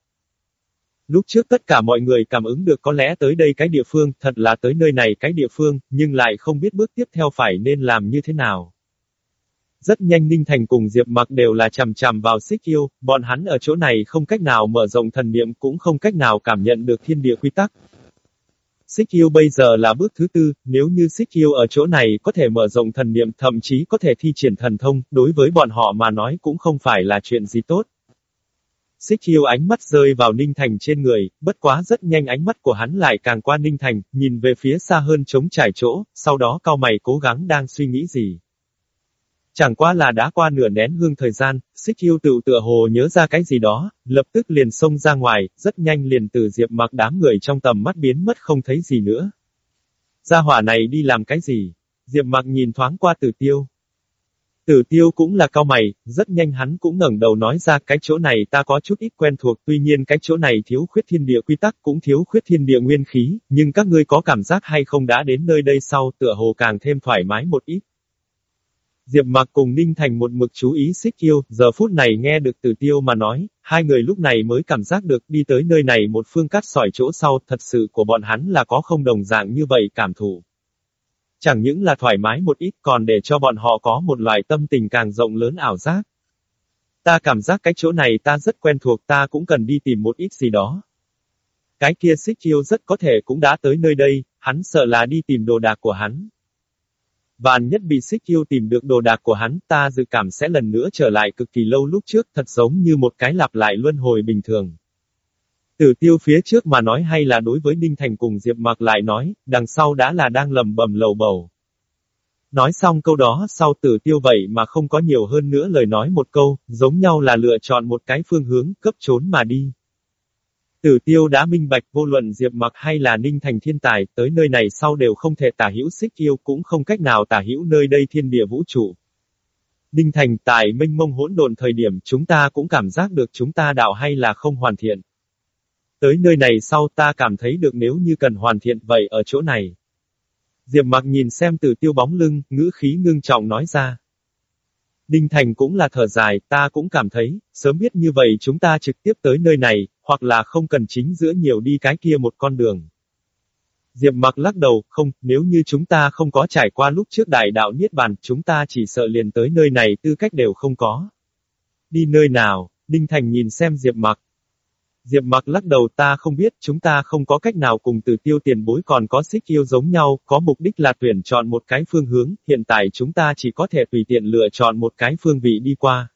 Speaker 1: Lúc trước tất cả mọi người cảm ứng được có lẽ tới đây cái địa phương, thật là tới nơi này cái địa phương, nhưng lại không biết bước tiếp theo phải nên làm như thế nào. Rất nhanh Ninh Thành cùng Diệp Mặc đều là chằm chằm vào xích yêu, bọn hắn ở chỗ này không cách nào mở rộng thần niệm cũng không cách nào cảm nhận được thiên địa quy tắc. Xích yêu bây giờ là bước thứ tư, nếu như xích yêu ở chỗ này có thể mở rộng thần niệm thậm chí có thể thi triển thần thông, đối với bọn họ mà nói cũng không phải là chuyện gì tốt. Xích yêu ánh mắt rơi vào Ninh Thành trên người, bất quá rất nhanh ánh mắt của hắn lại càng qua Ninh Thành, nhìn về phía xa hơn chống trải chỗ, sau đó cao mày cố gắng đang suy nghĩ gì. Chẳng qua là đã qua nửa nén hương thời gian, xích yêu tự tựa hồ nhớ ra cái gì đó, lập tức liền xông ra ngoài, rất nhanh liền từ diệp mặc đám người trong tầm mắt biến mất không thấy gì nữa. Gia hỏa này đi làm cái gì? Diệp mặc nhìn thoáng qua tử tiêu. Tử tiêu cũng là cao mày, rất nhanh hắn cũng ngẩng đầu nói ra cái chỗ này ta có chút ít quen thuộc tuy nhiên cái chỗ này thiếu khuyết thiên địa quy tắc cũng thiếu khuyết thiên địa nguyên khí, nhưng các ngươi có cảm giác hay không đã đến nơi đây sau tựa hồ càng thêm thoải mái một ít. Diệp Mạc cùng Ninh Thành một mực chú ý xích yêu, giờ phút này nghe được từ tiêu mà nói, hai người lúc này mới cảm giác được đi tới nơi này một phương cắt sỏi chỗ sau, thật sự của bọn hắn là có không đồng dạng như vậy cảm thụ. Chẳng những là thoải mái một ít còn để cho bọn họ có một loại tâm tình càng rộng lớn ảo giác. Ta cảm giác cái chỗ này ta rất quen thuộc ta cũng cần đi tìm một ít gì đó. Cái kia xích yêu rất có thể cũng đã tới nơi đây, hắn sợ là đi tìm đồ đạc của hắn. Vạn nhất bị xích yêu tìm được đồ đạc của hắn, ta dự cảm sẽ lần nữa trở lại cực kỳ lâu lúc trước, thật giống như một cái lặp lại luân hồi bình thường. Tử tiêu phía trước mà nói hay là đối với Ninh Thành cùng Diệp Mạc lại nói, đằng sau đã là đang lầm bầm lầu bầu. Nói xong câu đó sau tử tiêu vậy mà không có nhiều hơn nữa lời nói một câu, giống nhau là lựa chọn một cái phương hướng, cấp trốn mà đi. Tử tiêu đã minh bạch vô luận Diệp Mặc hay là Ninh Thành thiên tài, tới nơi này sau đều không thể tả hữu xích yêu cũng không cách nào tả hữu nơi đây thiên địa vũ trụ. Ninh Thành tại minh mông hỗn độn thời điểm chúng ta cũng cảm giác được chúng ta đạo hay là không hoàn thiện. Tới nơi này sau ta cảm thấy được nếu như cần hoàn thiện vậy ở chỗ này. Diệp Mặc nhìn xem Tử tiêu bóng lưng, ngữ khí ngưng trọng nói ra. Ninh Thành cũng là thở dài, ta cũng cảm thấy, sớm biết như vậy chúng ta trực tiếp tới nơi này, hoặc là không cần chính giữa nhiều đi cái kia một con đường. Diệp mặc lắc đầu, không, nếu như chúng ta không có trải qua lúc trước đại đạo Niết Bàn, chúng ta chỉ sợ liền tới nơi này tư cách đều không có. Đi nơi nào? Đinh Thành nhìn xem Diệp mặc. Diệp mặc lắc đầu ta không biết, chúng ta không có cách nào cùng từ tiêu tiền bối còn có xích yêu giống nhau, có mục đích là tuyển chọn một cái phương hướng, hiện tại chúng ta chỉ có thể tùy tiện lựa chọn một cái phương vị đi qua.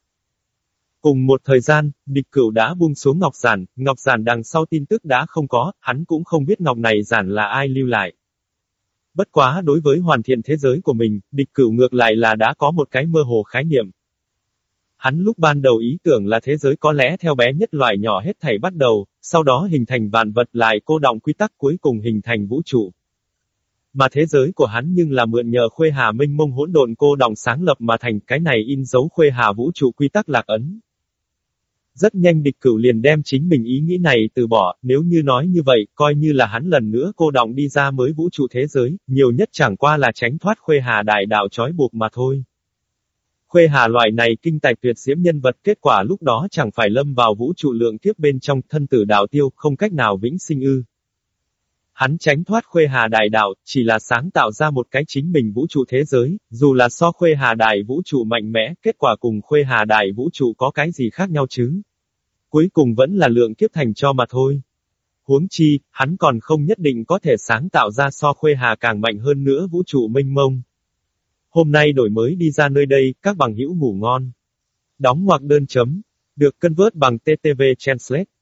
Speaker 1: Cùng một thời gian, địch cửu đã buông xuống ngọc giản, ngọc giản đằng sau tin tức đã không có, hắn cũng không biết ngọc này giản là ai lưu lại. Bất quá đối với hoàn thiện thế giới của mình, địch cửu ngược lại là đã có một cái mơ hồ khái niệm. Hắn lúc ban đầu ý tưởng là thế giới có lẽ theo bé nhất loại nhỏ hết thảy bắt đầu, sau đó hình thành vạn vật lại cô động quy tắc cuối cùng hình thành vũ trụ. Mà thế giới của hắn nhưng là mượn nhờ khuê hà minh mông hỗn độn cô động sáng lập mà thành cái này in dấu khuê hà vũ trụ quy tắc lạc ấn. Rất nhanh địch cửu liền đem chính mình ý nghĩ này từ bỏ, nếu như nói như vậy, coi như là hắn lần nữa cô động đi ra mới vũ trụ thế giới, nhiều nhất chẳng qua là tránh thoát khuê hà đại đạo trói buộc mà thôi. Khuê hà loại này kinh tài tuyệt diễm nhân vật kết quả lúc đó chẳng phải lâm vào vũ trụ lượng kiếp bên trong thân tử đạo tiêu, không cách nào vĩnh sinh ư. Hắn tránh thoát khuê hà đại đạo, chỉ là sáng tạo ra một cái chính mình vũ trụ thế giới, dù là so khuê hà đại vũ trụ mạnh mẽ, kết quả cùng khuê hà đại vũ trụ có cái gì khác nhau chứ? Cuối cùng vẫn là lượng kiếp thành cho mà thôi. Huống chi, hắn còn không nhất định có thể sáng tạo ra so khuê hà càng mạnh hơn nữa vũ trụ mênh mông. Hôm nay đổi mới đi ra nơi đây, các bằng hữu ngủ ngon. Đóng ngoặc đơn chấm. Được cân vớt bằng TTV Translate.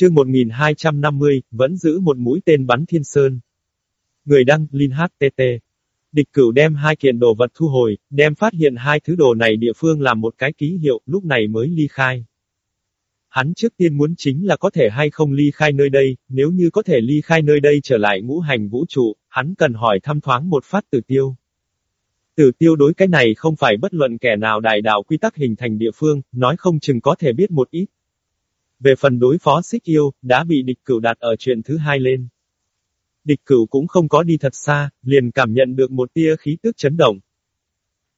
Speaker 1: Chương 1250, vẫn giữ một mũi tên bắn thiên sơn. Người đăng, Linh HTT. Địch cửu đem hai kiện đồ vật thu hồi, đem phát hiện hai thứ đồ này địa phương làm một cái ký hiệu, lúc này mới ly khai. Hắn trước tiên muốn chính là có thể hay không ly khai nơi đây, nếu như có thể ly khai nơi đây trở lại ngũ hành vũ trụ, hắn cần hỏi thăm thoáng một phát tử tiêu. Tử tiêu đối cái này không phải bất luận kẻ nào đại đạo quy tắc hình thành địa phương, nói không chừng có thể biết một ít. Về phần đối phó xích yêu, đã bị địch cửu đặt ở chuyện thứ hai lên. Địch cửu cũng không có đi thật xa, liền cảm nhận được một tia khí tức chấn động.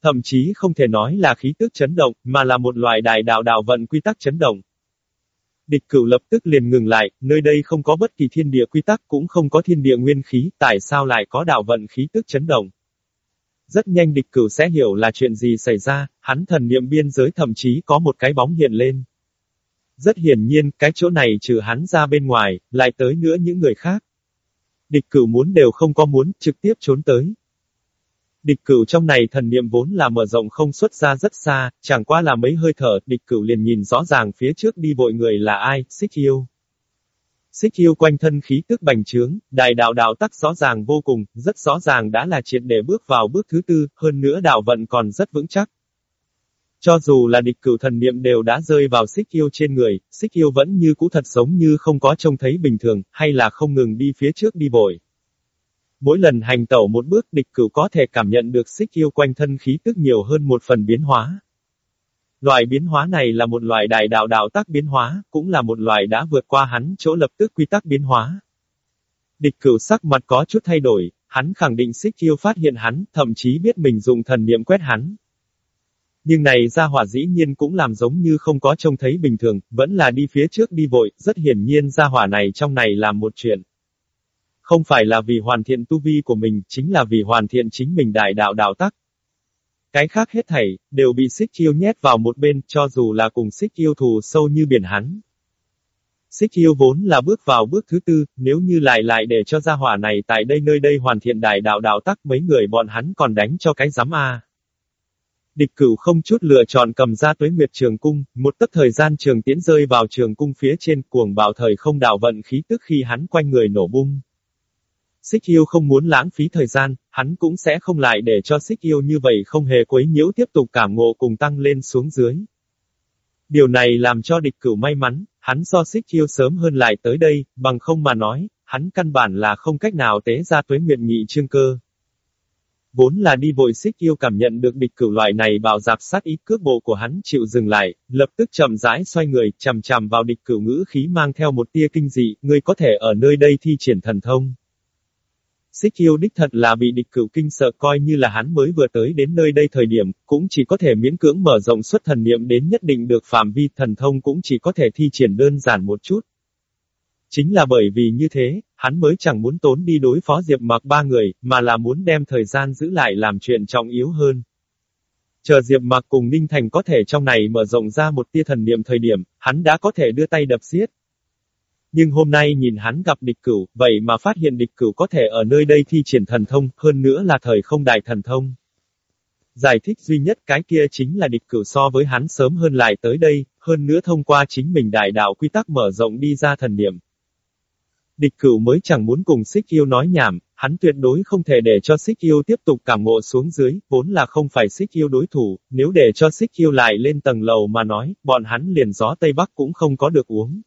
Speaker 1: Thậm chí không thể nói là khí tức chấn động, mà là một loại đại đạo đạo vận quy tắc chấn động. Địch cửu lập tức liền ngừng lại, nơi đây không có bất kỳ thiên địa quy tắc cũng không có thiên địa nguyên khí, tại sao lại có đạo vận khí tức chấn động. Rất nhanh địch cửu sẽ hiểu là chuyện gì xảy ra, hắn thần niệm biên giới thậm chí có một cái bóng hiện lên. Rất hiển nhiên, cái chỗ này trừ hắn ra bên ngoài, lại tới nữa những người khác. Địch cửu muốn đều không có muốn, trực tiếp trốn tới. Địch cửu trong này thần niệm vốn là mở rộng không xuất ra rất xa, chẳng qua là mấy hơi thở, địch cửu liền nhìn rõ ràng phía trước đi vội người là ai, xích yêu. Xích yêu quanh thân khí tức bành trướng, đại đạo đạo tắc rõ ràng vô cùng, rất rõ ràng đã là triệt để bước vào bước thứ tư, hơn nữa đạo vận còn rất vững chắc. Cho dù là địch cửu thần niệm đều đã rơi vào xích yêu trên người, xích yêu vẫn như cũ thật sống như không có trông thấy bình thường, hay là không ngừng đi phía trước đi bội. Mỗi lần hành tẩu một bước địch cửu có thể cảm nhận được xích yêu quanh thân khí tức nhiều hơn một phần biến hóa. Loại biến hóa này là một loại đại đạo đạo tác biến hóa, cũng là một loại đã vượt qua hắn chỗ lập tức quy tắc biến hóa. Địch cửu sắc mặt có chút thay đổi, hắn khẳng định xích yêu phát hiện hắn, thậm chí biết mình dùng thần niệm quét hắn. Nhưng này ra hỏa dĩ nhiên cũng làm giống như không có trông thấy bình thường, vẫn là đi phía trước đi vội, rất hiển nhiên ra hỏa này trong này làm một chuyện. Không phải là vì hoàn thiện tu vi của mình, chính là vì hoàn thiện chính mình đại đạo đạo tắc. Cái khác hết thảy, đều bị xích yêu nhét vào một bên, cho dù là cùng xích yêu thù sâu như biển hắn. Xích yêu vốn là bước vào bước thứ tư, nếu như lại lại để cho gia hỏa này tại đây nơi đây hoàn thiện đại đạo đạo tắc mấy người bọn hắn còn đánh cho cái giám A. Địch cửu không chút lựa chọn cầm ra tuế nguyệt trường cung, một tấc thời gian trường Tiễn rơi vào trường cung phía trên cuồng bạo thời không đảo vận khí tức khi hắn quanh người nổ bung. Xích yêu không muốn lãng phí thời gian, hắn cũng sẽ không lại để cho xích yêu như vậy không hề quấy nhiễu tiếp tục cảm ngộ cùng tăng lên xuống dưới. Điều này làm cho địch cửu may mắn, hắn do xích yêu sớm hơn lại tới đây, bằng không mà nói, hắn căn bản là không cách nào tế ra tuế nguyện nghị trương cơ. Vốn là đi vội xích yêu cảm nhận được địch cửu loại này bạo dạp sát ý cước bộ của hắn chịu dừng lại, lập tức chậm rãi xoay người, chầm chằm vào địch cửu ngữ khí mang theo một tia kinh dị, ngươi có thể ở nơi đây thi triển thần thông. Xích yêu đích thật là bị địch cửu kinh sợ coi như là hắn mới vừa tới đến nơi đây thời điểm, cũng chỉ có thể miễn cưỡng mở rộng xuất thần niệm đến nhất định được phạm vi thần thông cũng chỉ có thể thi triển đơn giản một chút. Chính là bởi vì như thế, hắn mới chẳng muốn tốn đi đối phó Diệp Mặc ba người, mà là muốn đem thời gian giữ lại làm chuyện trọng yếu hơn. Chờ Diệp Mặc cùng Ninh Thành có thể trong này mở rộng ra một tia thần niệm thời điểm, hắn đã có thể đưa tay đập xiết. Nhưng hôm nay nhìn hắn gặp địch cửu, vậy mà phát hiện địch cửu có thể ở nơi đây thi triển thần thông, hơn nữa là thời không đại thần thông. Giải thích duy nhất cái kia chính là địch cửu so với hắn sớm hơn lại tới đây, hơn nữa thông qua chính mình đại đạo quy tắc mở rộng đi ra thần niệm. Địch cửu mới chẳng muốn cùng xích yêu nói nhảm, hắn tuyệt đối không thể để cho xích yêu tiếp tục cảm ngộ xuống dưới, vốn là không phải xích yêu đối thủ, nếu để cho xích yêu lại lên tầng lầu mà nói, bọn hắn liền gió Tây Bắc cũng không có được uống.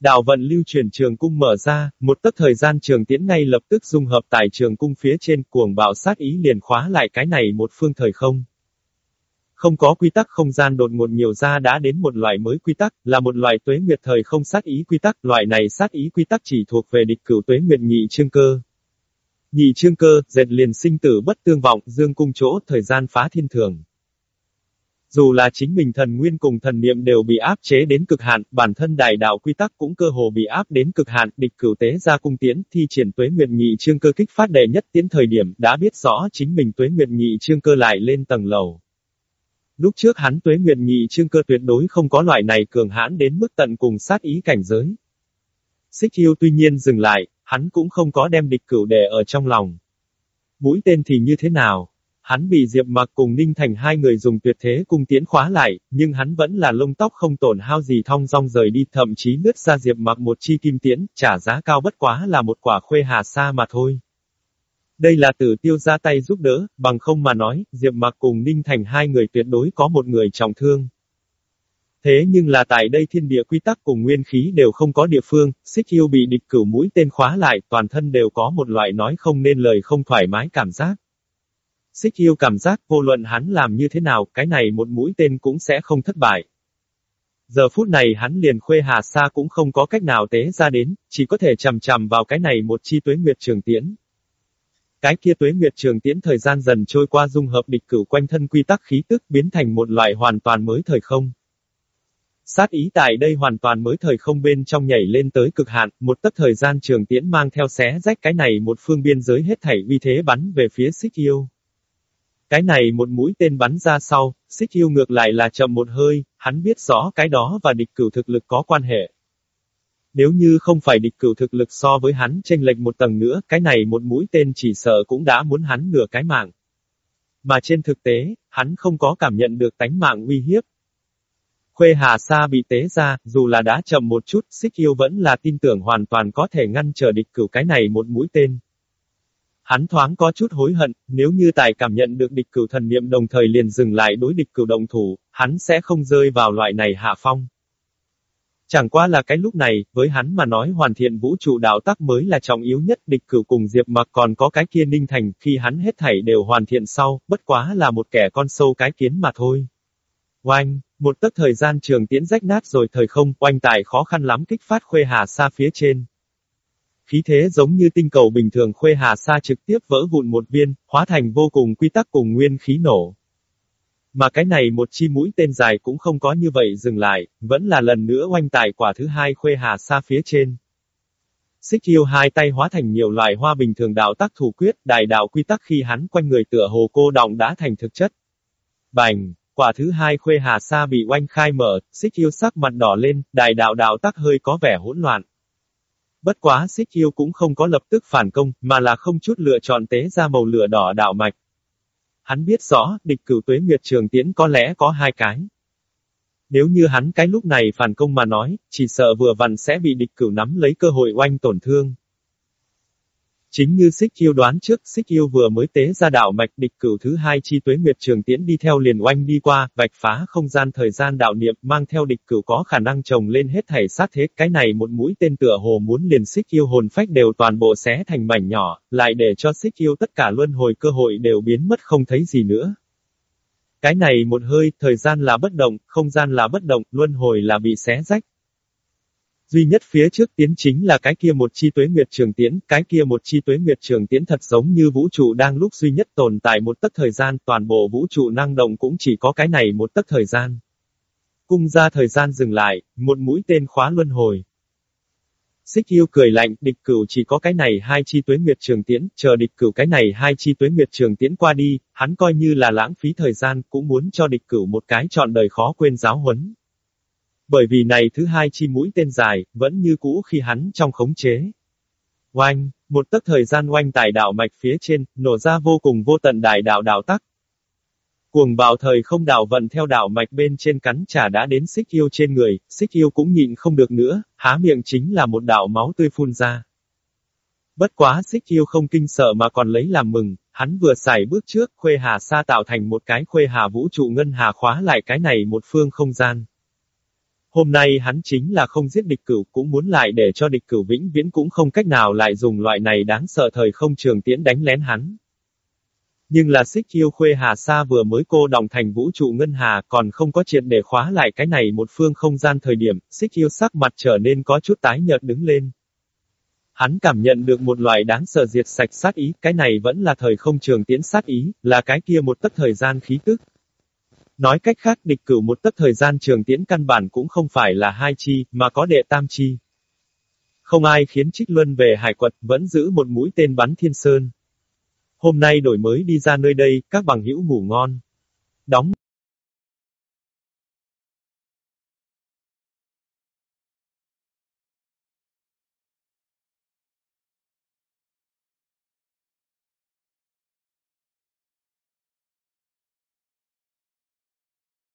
Speaker 1: Đạo vận lưu truyền trường cung mở ra, một tấc thời gian trường tiễn ngay lập tức dung hợp tại trường cung phía trên cuồng bạo sát ý liền khóa lại cái này một phương thời không. Không có quy tắc không gian đột ngột nhiều ra đã đến một loại mới quy tắc, là một loại tuế nguyệt thời không sát ý quy tắc, loại này sát ý quy tắc chỉ thuộc về địch cửu tuế nguyệt nhị chương cơ. Nhị chương cơ, dệt liền sinh tử bất tương vọng, dương cung chỗ, thời gian phá thiên thường. Dù là chính mình thần nguyên cùng thần niệm đều bị áp chế đến cực hạn, bản thân đại đạo quy tắc cũng cơ hồ bị áp đến cực hạn, địch cửu tế ra cung tiễn, thi triển tuế nguyệt nhị chương cơ kích phát đệ nhất tiến thời điểm, đã biết rõ chính mình tuế nguyệt nhị chương cơ lại lên tầng lầu. Lúc trước hắn tuế nguyện nhị trương cơ tuyệt đối không có loại này cường hãn đến mức tận cùng sát ý cảnh giới. Xích yêu tuy nhiên dừng lại, hắn cũng không có đem địch cửu để ở trong lòng. Mũi tên thì như thế nào? Hắn bị Diệp Mặc cùng Ninh Thành hai người dùng tuyệt thế cung tiễn khóa lại, nhưng hắn vẫn là lông tóc không tổn hao gì thong dong rời đi, thậm chí lướt ra Diệp Mặc một chi kim tiễn, trả giá cao bất quá là một quả khuê hà sa mà thôi. Đây là tử tiêu ra tay giúp đỡ, bằng không mà nói, Diệp mạc cùng Ninh Thành hai người tuyệt đối có một người trọng thương. Thế nhưng là tại đây thiên địa quy tắc cùng nguyên khí đều không có địa phương, xích yêu bị địch cửu mũi tên khóa lại, toàn thân đều có một loại nói không nên lời không thoải mái cảm giác. Xích yêu cảm giác vô luận hắn làm như thế nào, cái này một mũi tên cũng sẽ không thất bại. Giờ phút này hắn liền khuê hà xa cũng không có cách nào tế ra đến, chỉ có thể chầm chầm vào cái này một chi tuế nguyệt trường tiễn. Cái kia tuế nguyệt trường tiễn thời gian dần trôi qua dung hợp địch cửu quanh thân quy tắc khí tức biến thành một loại hoàn toàn mới thời không. Sát ý tại đây hoàn toàn mới thời không bên trong nhảy lên tới cực hạn, một tấc thời gian trường tiễn mang theo xé rách cái này một phương biên giới hết thảy uy thế bắn về phía xích yêu. Cái này một mũi tên bắn ra sau, xích yêu ngược lại là chậm một hơi, hắn biết rõ cái đó và địch cửu thực lực có quan hệ. Nếu như không phải địch cửu thực lực so với hắn chênh lệch một tầng nữa, cái này một mũi tên chỉ sợ cũng đã muốn hắn nửa cái mạng. Mà trên thực tế, hắn không có cảm nhận được tánh mạng uy hiếp. Khuê Hà Sa bị tế ra, dù là đã chậm một chút, xích yêu vẫn là tin tưởng hoàn toàn có thể ngăn trở địch cửu cái này một mũi tên. Hắn thoáng có chút hối hận, nếu như tài cảm nhận được địch cửu thần niệm đồng thời liền dừng lại đối địch cửu động thủ, hắn sẽ không rơi vào loại này hạ phong. Chẳng qua là cái lúc này, với hắn mà nói hoàn thiện vũ trụ đạo tắc mới là trọng yếu nhất địch cửu cùng Diệp mặc còn có cái kia ninh thành, khi hắn hết thảy đều hoàn thiện sau, bất quá là một kẻ con sâu cái kiến mà thôi. Oanh, một tấc thời gian trường tiễn rách nát rồi thời không, oanh tại khó khăn lắm kích phát khuê hà xa phía trên. Khí thế giống như tinh cầu bình thường khuê hà xa trực tiếp vỡ vụn một viên, hóa thành vô cùng quy tắc cùng nguyên khí nổ. Mà cái này một chi mũi tên dài cũng không có như vậy dừng lại, vẫn là lần nữa oanh tải quả thứ hai khuê hà xa phía trên. Xích yêu hai tay hóa thành nhiều loại hoa bình thường đạo tác thủ quyết, đại đạo quy tắc khi hắn quanh người tựa hồ cô động đã thành thực chất. Bành, quả thứ hai khuê hà sa bị oanh khai mở, xích yêu sắc mặt đỏ lên, đại đạo đạo tác hơi có vẻ hỗn loạn. Bất quá xích yêu cũng không có lập tức phản công, mà là không chút lựa chọn tế ra màu lửa đỏ đạo mạch. Hắn biết rõ, địch cửu tuế nguyệt trường tiễn có lẽ có hai cái. Nếu như hắn cái lúc này phản công mà nói, chỉ sợ vừa vặn sẽ bị địch cửu nắm lấy cơ hội oanh tổn thương. Chính như xích yêu đoán trước, xích yêu vừa mới tế ra đạo mạch địch cửu thứ hai chi tuế nguyệt trường tiễn đi theo liền oanh đi qua, vạch phá không gian thời gian đạo niệm, mang theo địch cửu có khả năng trồng lên hết thảy sát thế, cái này một mũi tên tựa hồ muốn liền xích yêu hồn phách đều toàn bộ xé thành mảnh nhỏ, lại để cho xích yêu tất cả luân hồi cơ hội đều biến mất không thấy gì nữa. Cái này một hơi, thời gian là bất động, không gian là bất động, luân hồi là bị xé rách. Duy nhất phía trước tiến chính là cái kia một chi tuế nguyệt trường tiễn, cái kia một chi tuế nguyệt trường tiễn thật giống như vũ trụ đang lúc duy nhất tồn tại một tấc thời gian, toàn bộ vũ trụ năng động cũng chỉ có cái này một tấc thời gian. Cung ra thời gian dừng lại, một mũi tên khóa luân hồi. Xích yêu cười lạnh, địch cửu chỉ có cái này hai chi tuế nguyệt trường tiễn, chờ địch cửu cái này hai chi tuế nguyệt trường tiễn qua đi, hắn coi như là lãng phí thời gian, cũng muốn cho địch cửu một cái chọn đời khó quên giáo huấn. Bởi vì này thứ hai chi mũi tên dài, vẫn như cũ khi hắn trong khống chế. Oanh, một tấc thời gian oanh tại đạo mạch phía trên, nổ ra vô cùng vô tận đại đạo đạo tắc. Cuồng bạo thời không đạo vận theo đạo mạch bên trên cắn trả đã đến xích yêu trên người, xích yêu cũng nhịn không được nữa, há miệng chính là một đạo máu tươi phun ra. Bất quá xích yêu không kinh sợ mà còn lấy làm mừng, hắn vừa xài bước trước, khuê hà sa tạo thành một cái khuê hà vũ trụ ngân hà khóa lại cái này một phương không gian. Hôm nay hắn chính là không giết địch cửu cũng muốn lại để cho địch cửu vĩnh viễn cũng không cách nào lại dùng loại này đáng sợ thời không trường tiễn đánh lén hắn. Nhưng là xích yêu khuê hà sa vừa mới cô đồng thành vũ trụ ngân hà còn không có chuyện để khóa lại cái này một phương không gian thời điểm, xích yêu sắc mặt trở nên có chút tái nhợt đứng lên. Hắn cảm nhận được một loại đáng sợ diệt sạch sát ý, cái này vẫn là thời không trường tiễn sát ý, là cái kia một tấc thời gian khí tức. Nói cách khác địch cửu một tấc thời gian trường tiễn căn bản cũng không phải là hai chi, mà có đệ tam chi. Không ai khiến Trích Luân về hải quật, vẫn giữ một mũi tên bắn thiên sơn. Hôm nay đổi mới đi ra nơi đây, các bằng hữu ngủ ngon. Đóng